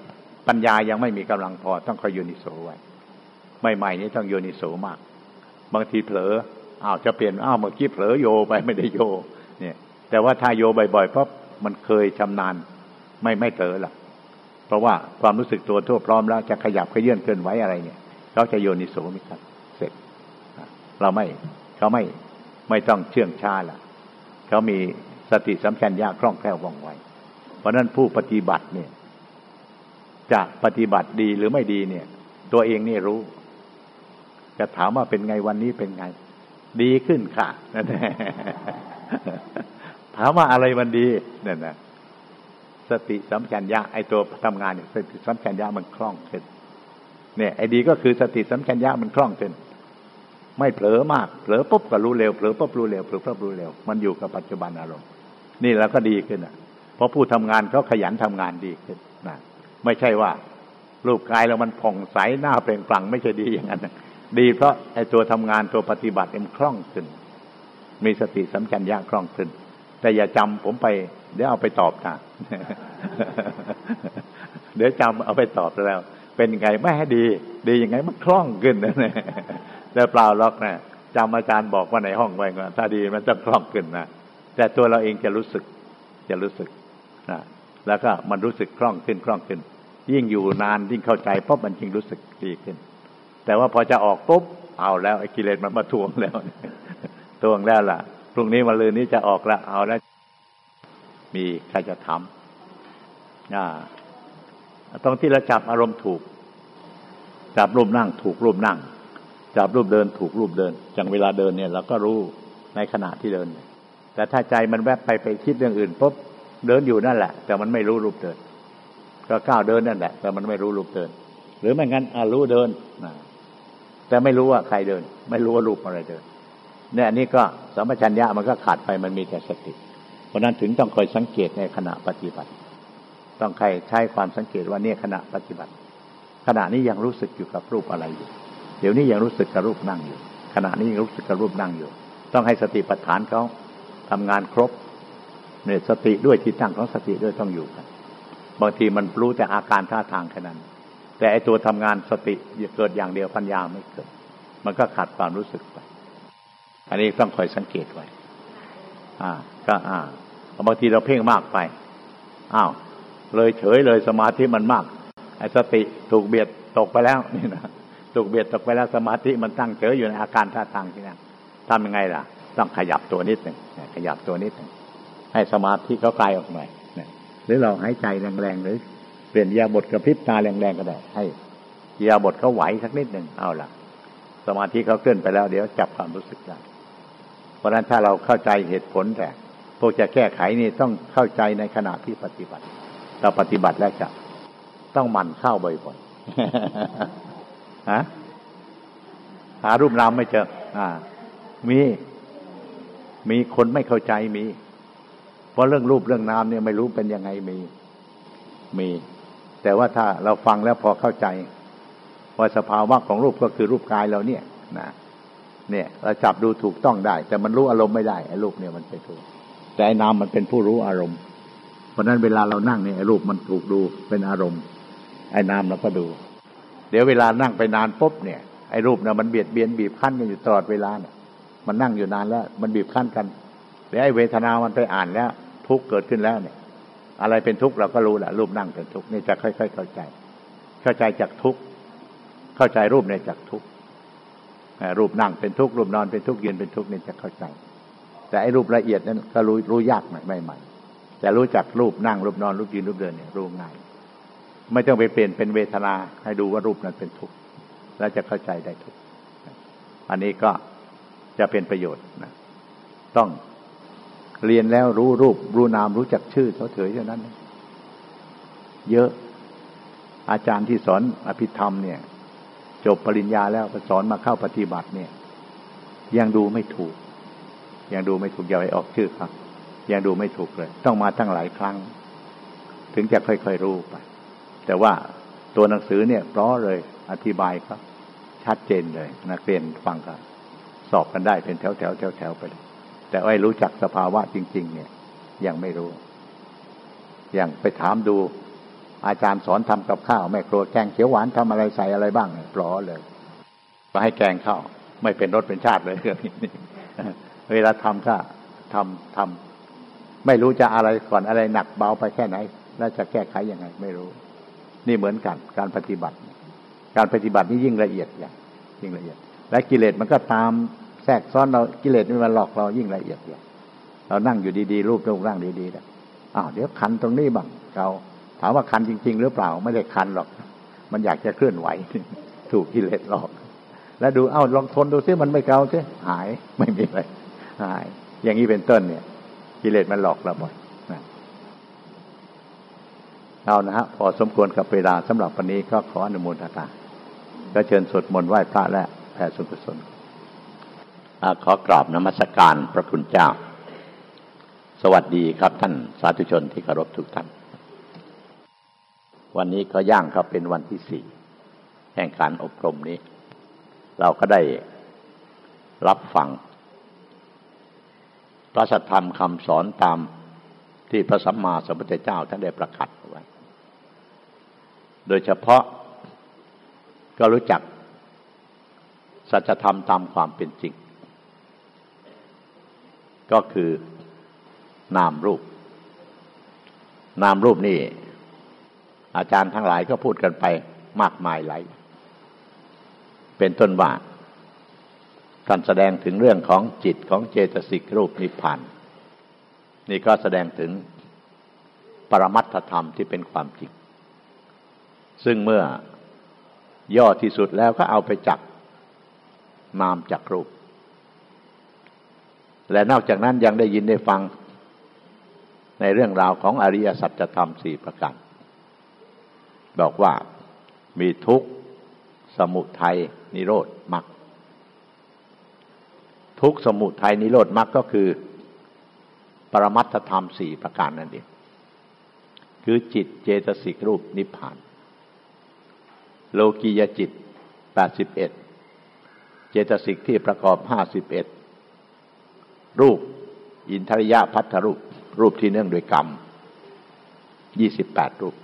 ปัญญายังไม่มีกำลังพอต้องคอยโยนิโสไว้ใหม่ๆนี้ต้องโยนิโสมาก บางทีเผลออ้าวจะเปลี่ยนอ้าวเมื่อกี้เผลอโยไปไม่ได้โย เนี่ย แต่ว่าถ้าโยบ่อยๆเพราะมันเคยชำนาญไม่ไม่เผลอหรอกเพราะว่าความรู้สึกตัวทั่วพร้อมแล้วจะขยับขยื่นเคลื่อนไหวอะไรเนี่ยเขาจะโยนิโสมิครับเสร็จ เราไม่เขาไม่ไม่ต้องเชื่องช้าละเขามี สติสัมผัสยากคล่องแคล่วว่องไว เพราะนั้นผู้ปฏิบัติเนี่ย จะปฏิบัติดีหรือไม่ดีเนี่ย ตัวเองนี่รู้ จะถามว่าเป็นไงวันนี้เป็นไง ดีขึ้นค่ะนั่นถามว่าอะไรมันดีเนี่ยนะสติสัมปชัญญะไอตัวทำงานเนี่ยสติสัมปชัญญะมันคล่องขึ้นเนี่ย ไอดีก็คือสติสัมปชัญญะมันคล่องขึ้น ไม่เผลอมากเผลอปุ๊บก็รู้เร็วเผลอปุ๊บรู้เร็วเผลอปุ๊บรู้เร็วมันอยู่กับปัจจุบันอารมณ์ นี่แล้วก็ดีขึ้นอะ เพราะผู้ทำงานเขาขยันทำงานดีขึ้นนะไม่ใช่ว่า รูปกายแล้วมันผ่องใสหน้าเปล่งปลั่งไม่ใช่ดีอย่างนั้นดีเพราะไอ้ตัวทำงานตัวปฏิบัติมันคล่องขึ้น มีสติสัมชัญญะคล่องขึ้น แต่อย่าจำผมไป เดี๋ยวเอาไปตอบนะเดี๋ยวจำเอาไปตอบแล้ว เป็นไงไม่ให้ดี ดียังไงมันคล่องขึ้นนะเนี่ยแต่เปล่าล็อกนะจำอาจารย์บอกว่าในห้องไว้ว่าถ้าดีมันจะคล่องขึ้นนะ แต่ตัวเราเองจะรู้สึกจะรู้สึกนะแล้วก็มันรู้สึกคล่องขึ้นคล่องขึ้น ยิ่งอยู่นานยิ่งเข้าใจเพราะมันจริงรู้สึกดีขึ้น แต่ว่าพอจะออกปุ๊บเอาแล้วไอ้กิเลสมันมาทวงแล้วทวงแล้วล่ะพรุ่งนี้มาลืนนี้จะออกแล้วเอาแล้วมีใครจะทำอ่าตรงที่เราจับอารมณ์ถูก จับรูปนั่งถูกรูปนั่ง จับรูปเดินถูกรูปเดินอย่างเวลาเดินเนี่ยเราก็รู้ในขณะที่เดิน แต่ถ้าใจมันแวบไปไปคิดเรื่องอื่นปุ๊บเดินอยู่นั่นแหละ แต่มันไม่รู้รูปเดิน ก็ก้าวเดินนั่นแหละ แต่มันไม่รู้รูปเดิน หรือไม่งั้นรู้เดินนะแต่ไม่รู้ว่าใครเดิน ไม่รู้ว่ารูปอะไรเดินเนี่ยอันี่ก็สัมปชัญญะมันก็ขาดไปมันมีแต่สติ เพราะนั้นถึงต้องคอยสังเกตในขณะปฏิบัติ ต้องใครใช้ความสังเกตว่าเนี่ยขณะปฏิบัติ ขณะนี้ยังรู้สึกอยู่กับรูปอะไรอยู่ เดี๋ยวนี้ยังรู้สึกกับรูปนั่งอยู่ขขณะนี้รู้สึกกับรูปนั่งอยู่ ต้องให้สติปัฏฐานเขา ทำงานครบเนี่ยสติด้วยที่ตั้งของสติด้วยต้องอยู่กันบางทีมันรู้แต่อาการท่าทางแค่นั้น แต่ไอตัวทำงานสติเกิดอย่างเดียวปัญญาไม่เกิด มันก็ขาดความรู้สึกไป อันนี้ต้องคอยสังเกตไว้ อ่า ก็อ่าบางทีเราเพ่งมากไป อ้าว เลยเฉยเลยสมาธิมันมาก ไอ้สติถูกเบียดตกไปแล้วนี่นะ ถูกเบียดตกไปแล้วสมาธิมันตั้งเฉยอยู่ในอาการท่าทางที่นั่นทำยังไงล่ะ ต้องขยับตัวนิดหนึ่งขยับตัวนิดหนึ่งให้สมาธิเขาคลายออกหน่อยหรือเราหายใจแรงๆหรือเปลี่ยนยาบทกระพริบตาแรงๆก็ได้ ให้ยาบทเขาไหวสักนิดหนึ่งเอาล่ะ สมาธิเขาเคลื่อนไปแล้ว เดี๋ยวจับความรู้สึกได้เพราะฉะนั้นถ้าเราเข้าใจเหตุผลแต่พวกจะแก้ไขนี่ต้องเข้าใจในขณะที่ปฏิบัติ เราปฏิบัติแล้วจะต้องหมั่นเข้าบ่อยๆฮะหารูปนามไม่เจออ่า มี มีคนไม่เข้าใจมี เพราะเรื่องรูปเรื่องนามเนี่ยไม่รู้เป็นยังไงมี มี แต่ว่าถ้าเราฟังแล้วพอเข้าใจ ว่าสภาวะของรูปก็คือรูปกายเราเนี่ยนะเนี่ยเราจับดูถูกต้องได้ แต่มันรู้อารมณ์ไม่ได้ไอ้รูปเนี่ยมันไปถูก แต่ไอ้นามมันเป็นผู้รู้อารมณ์ เพราะนั้นเวลาเรานั่งเนี่ยไอ้รูปมันถูกดูเป็นอารมณ์ ไอ้นามเราก็ดู เดี๋ยวเวลานั่งไปนานปุ๊บเนี่ยไอ้รูปเนี่ยมันเบียดเบียนบีบคั้นกันอยู่ตลอดเวลาเนี่ย มันนั่งอยู่นานแล้ว มันบีบคั้นกันเดี๋ยวไอ้เวทนามันไปอ่านแล้ว ทุกเกิดขึ้นแล้วเนี่ย อะไรเป็นทุกข์เราก็รู้แหละรูปนั่งเป็นทุกข์นี่จะค่อย ๆ เข้าใจ เข้าใจจากทุกข์เข้าใจรูปในจากทุกข์รูปนั่งเป็นทุกข์รูปนอนเป็นทุกข์ยืนเป็นทุกข์นี่จะเข้าใจ แต่ไอ้รูปละเอียดนั้นก็รู้รู้ยากหน่อยไม่ใหม่แต่รู้จักรูปนั่งรูปนอนรูปยืนรูปเดินเนี่ยรู้ง่ายไม่ต้องไปเปลี่ยนเป็นเวทนาให้ดูว่ารูปนั้นเป็นทุกข์แล้วจะเข้าใจได้ทุกข์อันนี้ก็ จะเป็นประโยชน์นะต้องเรียนแล้วรู้รูป รู้นามรู้จักชื่อเขาเถยเท่านั้น เยอะอาจารย์ที่สอนอภิธรรมเนี่ย จบปริญญาแล้วสอนมาเข้าปฏิบัติเนี่ย ยังดูไม่ถูก ยังดูไม่ถูกอย่าไปออกชื่อครับ ยังดูไม่ถูกเลย ต้องมาทั้งหลายครั้ง ถึงจะค่อยๆรู้ไป แต่ว่าตัวหนังสือเนี่ยเพราะเลยอธิบายครับ ชัดเจนเลยนักเรียนฟังกัน สอบกันได้เป็นแถวแถวแถวแถวไปเลยแต่ไอ้รู้จักสภาวะจริง ๆ เนี่ย ยังไม่รู้ อย่างไปถามดู อาจารย์สอนทำกับข้าวแม่ครัวแกงเขียวหวานทำอะไรใส่อะไรบ้างเนี่ยปลอเลยก็ให้แกงข้าวไม่เป็นรสเป็นชาติเลยเวลาทำก็ทำทำไม่รู้จะอะไรก่อนอะไรหนักเบาไปแค่ไหน แล้วจะแก้ไขยังไง ไม่รู้ นี่เหมือนกัน การปฏิบัติ การปฏิบัตินี่ยิ่งละเอียดอย่างยิ่งละเอียด และกิเลสมันก็ตามแทรกซ้อนเรากิเลสมันหลอกเรายิ่งละเอียดอย่างเรานั่งอยู่ดีๆรูปรูปร่างดีๆแล้วอ้าวเดี๋ยวคันตรงนี้บ้างเราถามว่าคันจริง ๆ หรือเปล่าไม่ได้คันหรอก มันอยากจะเคลื่อนไหว ถูกกิเลสหลอก แล้วดูเอ้าลองทนดูซิมันไม่เกาซิหายไม่มีอะไรหาย อย่างนี้เป็นต้นเนี่ย กิเลสมันหลอกเราบ่อยนะเอานะฮะพอสมควรกับเวลาสำหรับวันนี้ก็ขออนุโมทนาก็เชิญสวดมนต์ไหว้พระและ แผ่สุขสนขอกราบนมัสการพระคุณเจ้า สวัสดีครับท่านสาธุชนที่เคารพทุกท่าน วันนี้ก็ย่างเข้าเป็นวันที่สี่แห่งการอบรมนี้ เราก็ได้รับฟังพระสัทธรรมคำสอนตามที่พระสัมมาสัมพุทธเจ้าท่านได้ประกาศไว้ โดยเฉพาะก็รู้จัก สัจธรรมตามความเป็นจริง ก็คือนามรูป นามรูปนี่ อาจารย์ทั้งหลายก็พูดกันไปมากมายหลายเป็นต้นว่าการแสดงถึงเรื่องของจิตของเจตสิกรูปนิพพาน นี่ก็แสดงถึงปรมัตถธรรมที่เป็นความจริง ซึ่งเมื่อย่อที่สุดแล้วก็เอาไปจับ นามจากรูป และนอกจากนั้นยังได้ยินได้ฟังในเรื่องราวของอริยสัจธรรมสี่ประการบอกว่ามีทุกข์สมุทัยนิโรธมรรคทุกข์สมุทัยนิโรธมรรคก็คือ ปรมัตถธรรมสี่ประการนั่นเองคือจิตเจตสิกรูปนิพพาน โลกียจิตแปดสิบเอ็ด จตสิกที่ประกอบห้าสิบเอ็ดรูป อินทริยะพัทธรูป รูปที่เนื่องโดยกรรมยี่สิบแปดรูป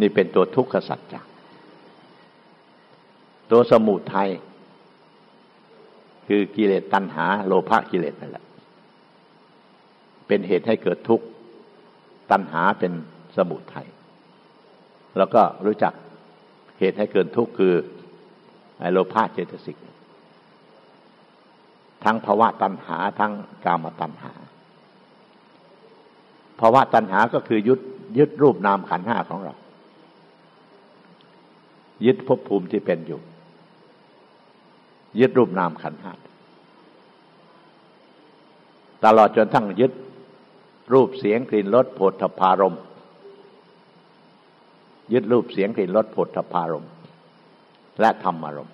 นี่เป็นตัวทุกขสัจจะตัวสมุทัยคือกิเลสตัณหา โลภะกิเลสนั่นแหละ เป็นเหตุให้เกิดทุกข์ ตัณหาเป็นสมุทัยแล้วก็รู้จักเหตุให้เกิดทุกข์คือไอโลภะเจตสิก ทั้งภาวะตัณหาทั้งกามตัณหาภาวะตัณหาก็คือยึดยึดรูปนามขันห้าของเรา ยึดภพภูมิที่เป็นอยู่ ยึดรูปนามขันห้าตลอดจนทั้งยึดรูปเสียงกลิ่นรสโผฏฐพารมยึดรูปเสียงกลิ่นรสโผฏฐพารมและธรรมารม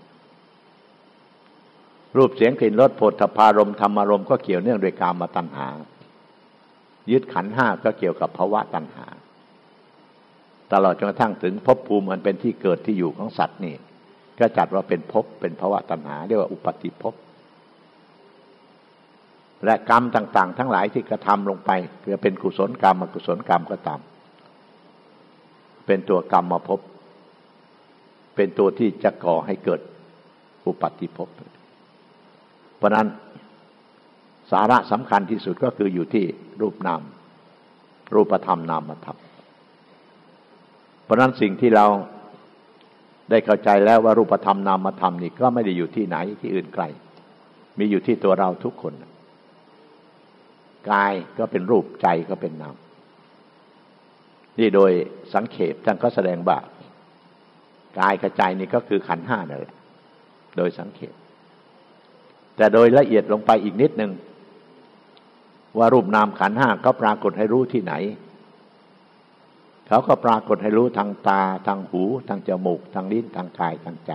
รูปเสียงกลิ่นรสโผฏฐพารมธรรมารมก็เกี่ยวเนื่องด้วยกามาตัณหา ยึดขันห้าก็เกี่ยวกับภาวะตัณหา ตลอดจนกระทั่งถึงภพภูมิมันเป็นที่เกิดที่อยู่ของสัตว์นี่ ก็จัดว่าเป็นภพเป็นภาวะตัณหา เรียกว่าอุปาติภพและกรรมต่าง ๆ ทั้งหลายที่กระทำลงไปจะเป็นกุศลกรรมอกุศลกรรมก็ตาม เป็นตัวกรรมมาพบ เป็นตัวที่จะก่อให้เกิดอุปัติภพ เพราะนั้นสาระสำคัญที่สุดก็คืออยู่ที่รูปนาม รูปธรรมนามธรรมเพราะนั้นสิ่งที่เราได้เข้าใจแล้วว่ารูปธรรมนามธรรมนี่ก็ไม่ได้อยู่ที่ไหนที่อื่นไกล มีอยู่ที่ตัวเราทุกคน กายก็เป็นรูปใจก็เป็นนาม นี่โดยสังเขปท่านก็แสดงว่ากายกับใจนี่ก็คือขันห้านั่นแหละ โดยสังเขป แต่โดยละเอียดลงไปอีกนิดหนึ่งว่ารูปนามขันห้าเขาปรากฏให้รู้ที่ไหน เขาก็ปรากฏให้รู้ทางตา ทางหู ทางจมูก ทางลิ้น ทางกาย ทางใจ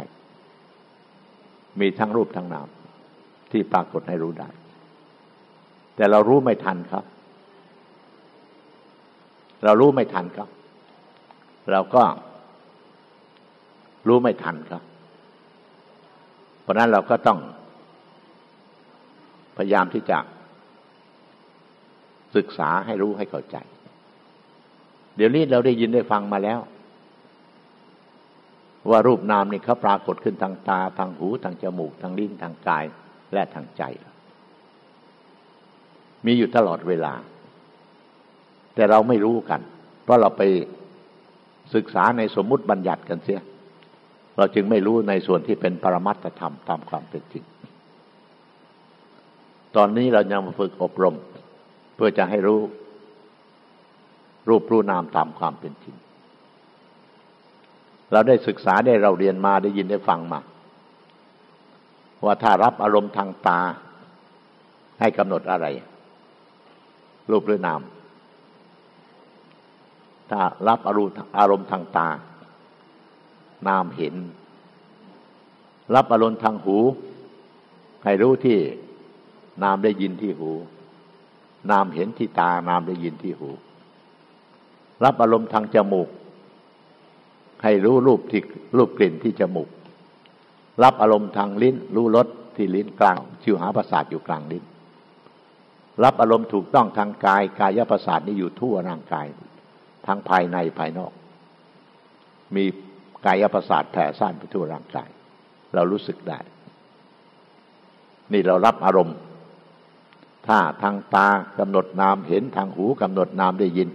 มีทั้งรูปทั้งนามที่ปรากฏให้รู้ได้ แต่เรารู้ไม่ทันครับ เรารู้ไม่ทันครับ เราก็รู้ไม่ทันครับ เพราะนั้นเราก็ต้อง พยายามที่จะศึกษาให้รู้ให้เข้าใจ เดี๋ยวนี้เราได้ยินได้ฟังมาแล้ว ว่ารูปนามนี่เขาปรากฏขึ้นทางตา ทางหูทางจมูก ทางลิ้นทางกาย และทางใจ มีอยู่ตลอดเวลา แต่เราไม่รู้กัน เพราะเราไปศึกษาในสมมุติบัญญัติกันเสีย เราจึงไม่รู้ในส่วนที่เป็นปรมัตธรรมตามความเป็นจริง ตอนนี้เรายังมาฝึกอบรม เพื่อจะให้รู้ รูปรู้นามตามความเป็นจริง เราได้ศึกษาได้เราเรียนมาได้ยินได้ฟังมา ว่าถ้ารับอารมณ์ทางตา ให้กำหนดอะไร รูปหรือนาม ถ้ารับอารมณ์อารมณ์ทางตา นามเห็น รับอารมณ์ทางหู ให้รู้ที่ นามได้ยินที่หู นามเห็นที่ตา นามได้ยินที่หู รับอารมณ์ทางจมูก ให้รู้รูปที่รูปกลิ่นที่จมูก รับอารมณ์ทางลิ้น รู้รสที่ลิ้นกลางชิวหาประสาทอยู่กลางลิ้น รับอารมณ์ถูกต้องทางกาย กายประสาทนี่อยู่ทั่วร่างกายทั้งภายในภายนอก มีกายประสาทแผ่ซ่านไปทั่วร่างกาย เรารู้สึกได้ นี่เรารับอารมณ์ ถ้าทางตากำหนดนามเห็นทางหูกำหนดนามได้ยิน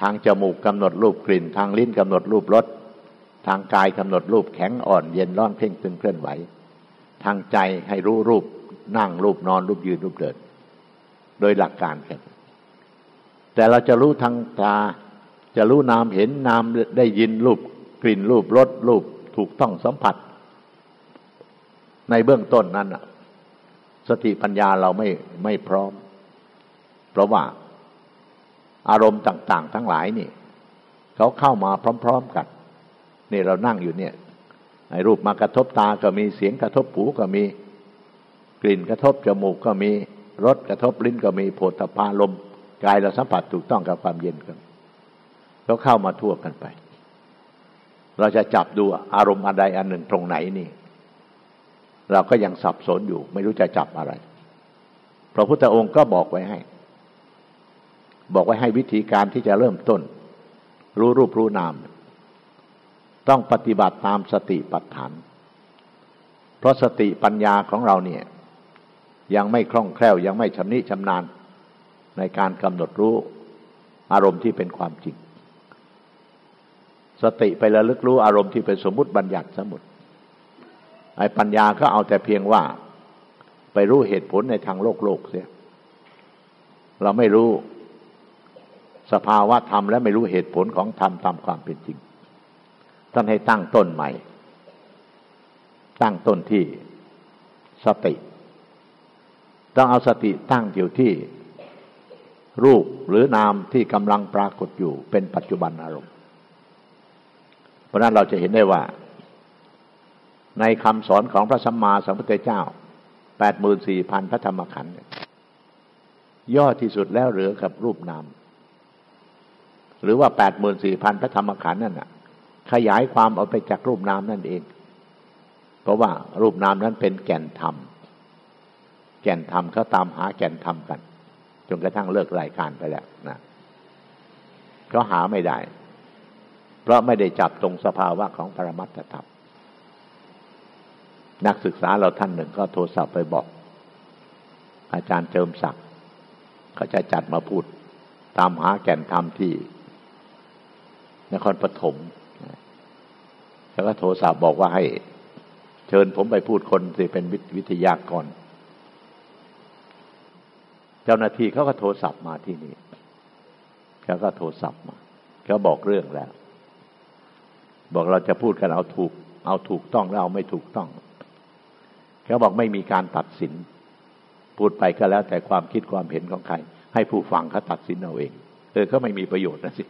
ทางจมูกกำหนดรูปกลิ่น ทางลิ้นกำหนดรูปรสทางกายกำหนดรูปแข็งอ่อนเย็นร้อนเพ่งตึงเคลื่อนไหว ทางใจให้รู้รูปนั่งรูปนอนรูปยืนรูปเดิน โดยหลักการกันแต่เราจะรู้ทางตา จะรู้นามเห็นนามได้ยินรูปกลิ่นรูปรสรูปถูกต้องสัมผัส ในเบื้องต้นนั้น สติปัญญาเราไม่ไม่พร้อม เพราะว่าอารมณ์ต่าง ๆ ทั้งหลายนี่เขาเข้ามาพร้อม ๆกันนี่เรานั่งอยู่เนี่ยในรูปมากระทบตาก็มีเสียงกระทบหูก็มี กลิ่นกระทบจมูกก็มีรสกระทบลิ้นก็มีโผฏฐาลมกายเราสัมผัสถูกต้องกับความเย็นกันแล้วเข้ามาทั่วกันไป เราจะจับดูอารมณ์อะไรอันหนึ่งตรงไหนนี่ เราก็ยังสับสนอยู่ ไม่รู้จะจับอะไร พระพุทธองค์ก็บอกไว้ให้ บอกไว้ให้วิธีการที่จะเริ่มต้น รู้รูปรู้นาม ต้องปฏิบัติตามสติปัฏฐาน เพราะสติปัญญาของเราเนี่ย ยังไม่คล่องแคล่ว ยังไม่ชำนิชำนาญในการกำหนดรู้อารมณ์ที่เป็นความจริง สติไประลึกรู้อารมณ์ที่เป็นสมมติบัญญัติสมุติ ไอ้ปัญญาก็เอาแต่เพียงว่า ไปรู้เหตุผลในทางโลกโลกเสียเราไม่รู้สภาวะธรรมและไม่รู้เหตุผลของธรรมตามความเป็นจริง ท่านให้ตั้งต้นใหม่ ตั้งต้นที่สติ ต้องเอาสติตั้งอยู่ที่รูปหรือนามที่กำลังปรากฏอยู่เป็นปัจจุบันอารมณ์ เพราะนั้นเราจะเห็นได้ว่า ในคำสอนของพระสัมมาสัมพุทธเจ้าแปดหมื่นสี่พันพระธรรมขันธ์ย่อที่สุดแล้วเหลือกับรูปนามหรือว่าแปดหมื่นสี่พันพระธรรมขันธ์นั่นน่ะ ขยายความเอาไปจากรูปนามนั่นเอง เพราะว่ารูปนามนั้นเป็นแก่นธรรม แก่นธรรมเขาตามหาแก่นธรรมกันจนกระทั่งเลิกรายการไปแล้วนะเขาหาไม่ได้ เพราะไม่ได้จับตรงสภาวะของปรมัตถธรรม นักศึกษาเราท่านหนึ่งก็โทรศัพท์ไปบอก อาจารย์เจิมศักดิ์เขาจะจัดมาพูด ตามหาแก่นธรรมที่ นครปฐมแล้วก็โทรศัพท์บอกว่าให้ เชิญผมไปพูดคนสิเป็นวิทยากรเจ้าหน้าที่เขาก็โทรศัพท์มาที่นี่เขาก็โทรศัพท์มาเขาบอกเรื่องแล้ว บอกเราจะพูดกันเอาถูก เอาถูกต้องแล้วเอาไม่ถูกต้อง เขาบอกไม่มีการตัดสิน พูดไปก็แล้วแต่ความคิดความเห็นของใคร ให้ผู้ฟังเขาตัดสินเอาเอง เออเขาไม่มีประโยชน์นะสิ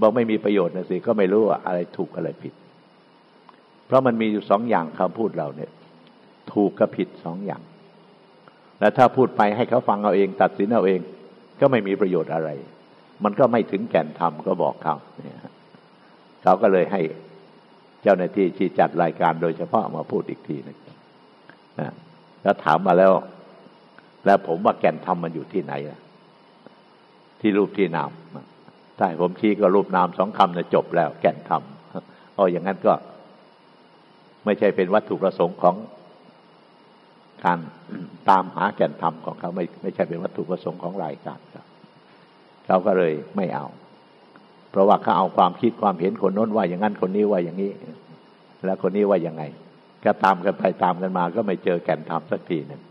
บอกไม่มีประโยชน์นะสิ ก็ไม่รู้ว่าอะไรถูกอะไรผิด เพราะมันมีอยู่สองอย่างคำพูดเราเนี่ย ถูกกับผิดสองอย่าง แล้วถ้าพูดไปให้เขาฟังเอาเอง ตัดสินเอาเอง ก็ไม่มีประโยชน์อะไร มันก็ไม่ถึงแก่นธรรมก็บอกเขาเนี่ยเขาก็เลยให้เจ้าหน้าที่ที่จัดรายการโดยเฉพาะมาพูดอีกทีนึง นะแล้วถามมาแล้ว แล้วผมว่าแก่นธรรมมันอยู่ที่ไหนที่รูปที่นามถ้าผมชี้ก็รูปนามสองคำจะจบแล้ว แก่นธรรมอ๋ออย่างนั้นก็ ไม่ใช่เป็นวัตถุประสงค์ของการตามหาแก่นธรรมของเขาไม่ไม่ใช่เป็นวัตถุประสงค์ของรายการครับเขาก็เลยไม่เอา เพราะว่าเขาเอาความคิดความเห็นคนโน้นว่าอย่างนั้นคนนี้ว่าอย่างนี้ แล้วคนนี้ว่ายังไง ก็ตามกันไปตามกันมาก็ไม่เจอแก่นธรรมสักทีหนึ่ง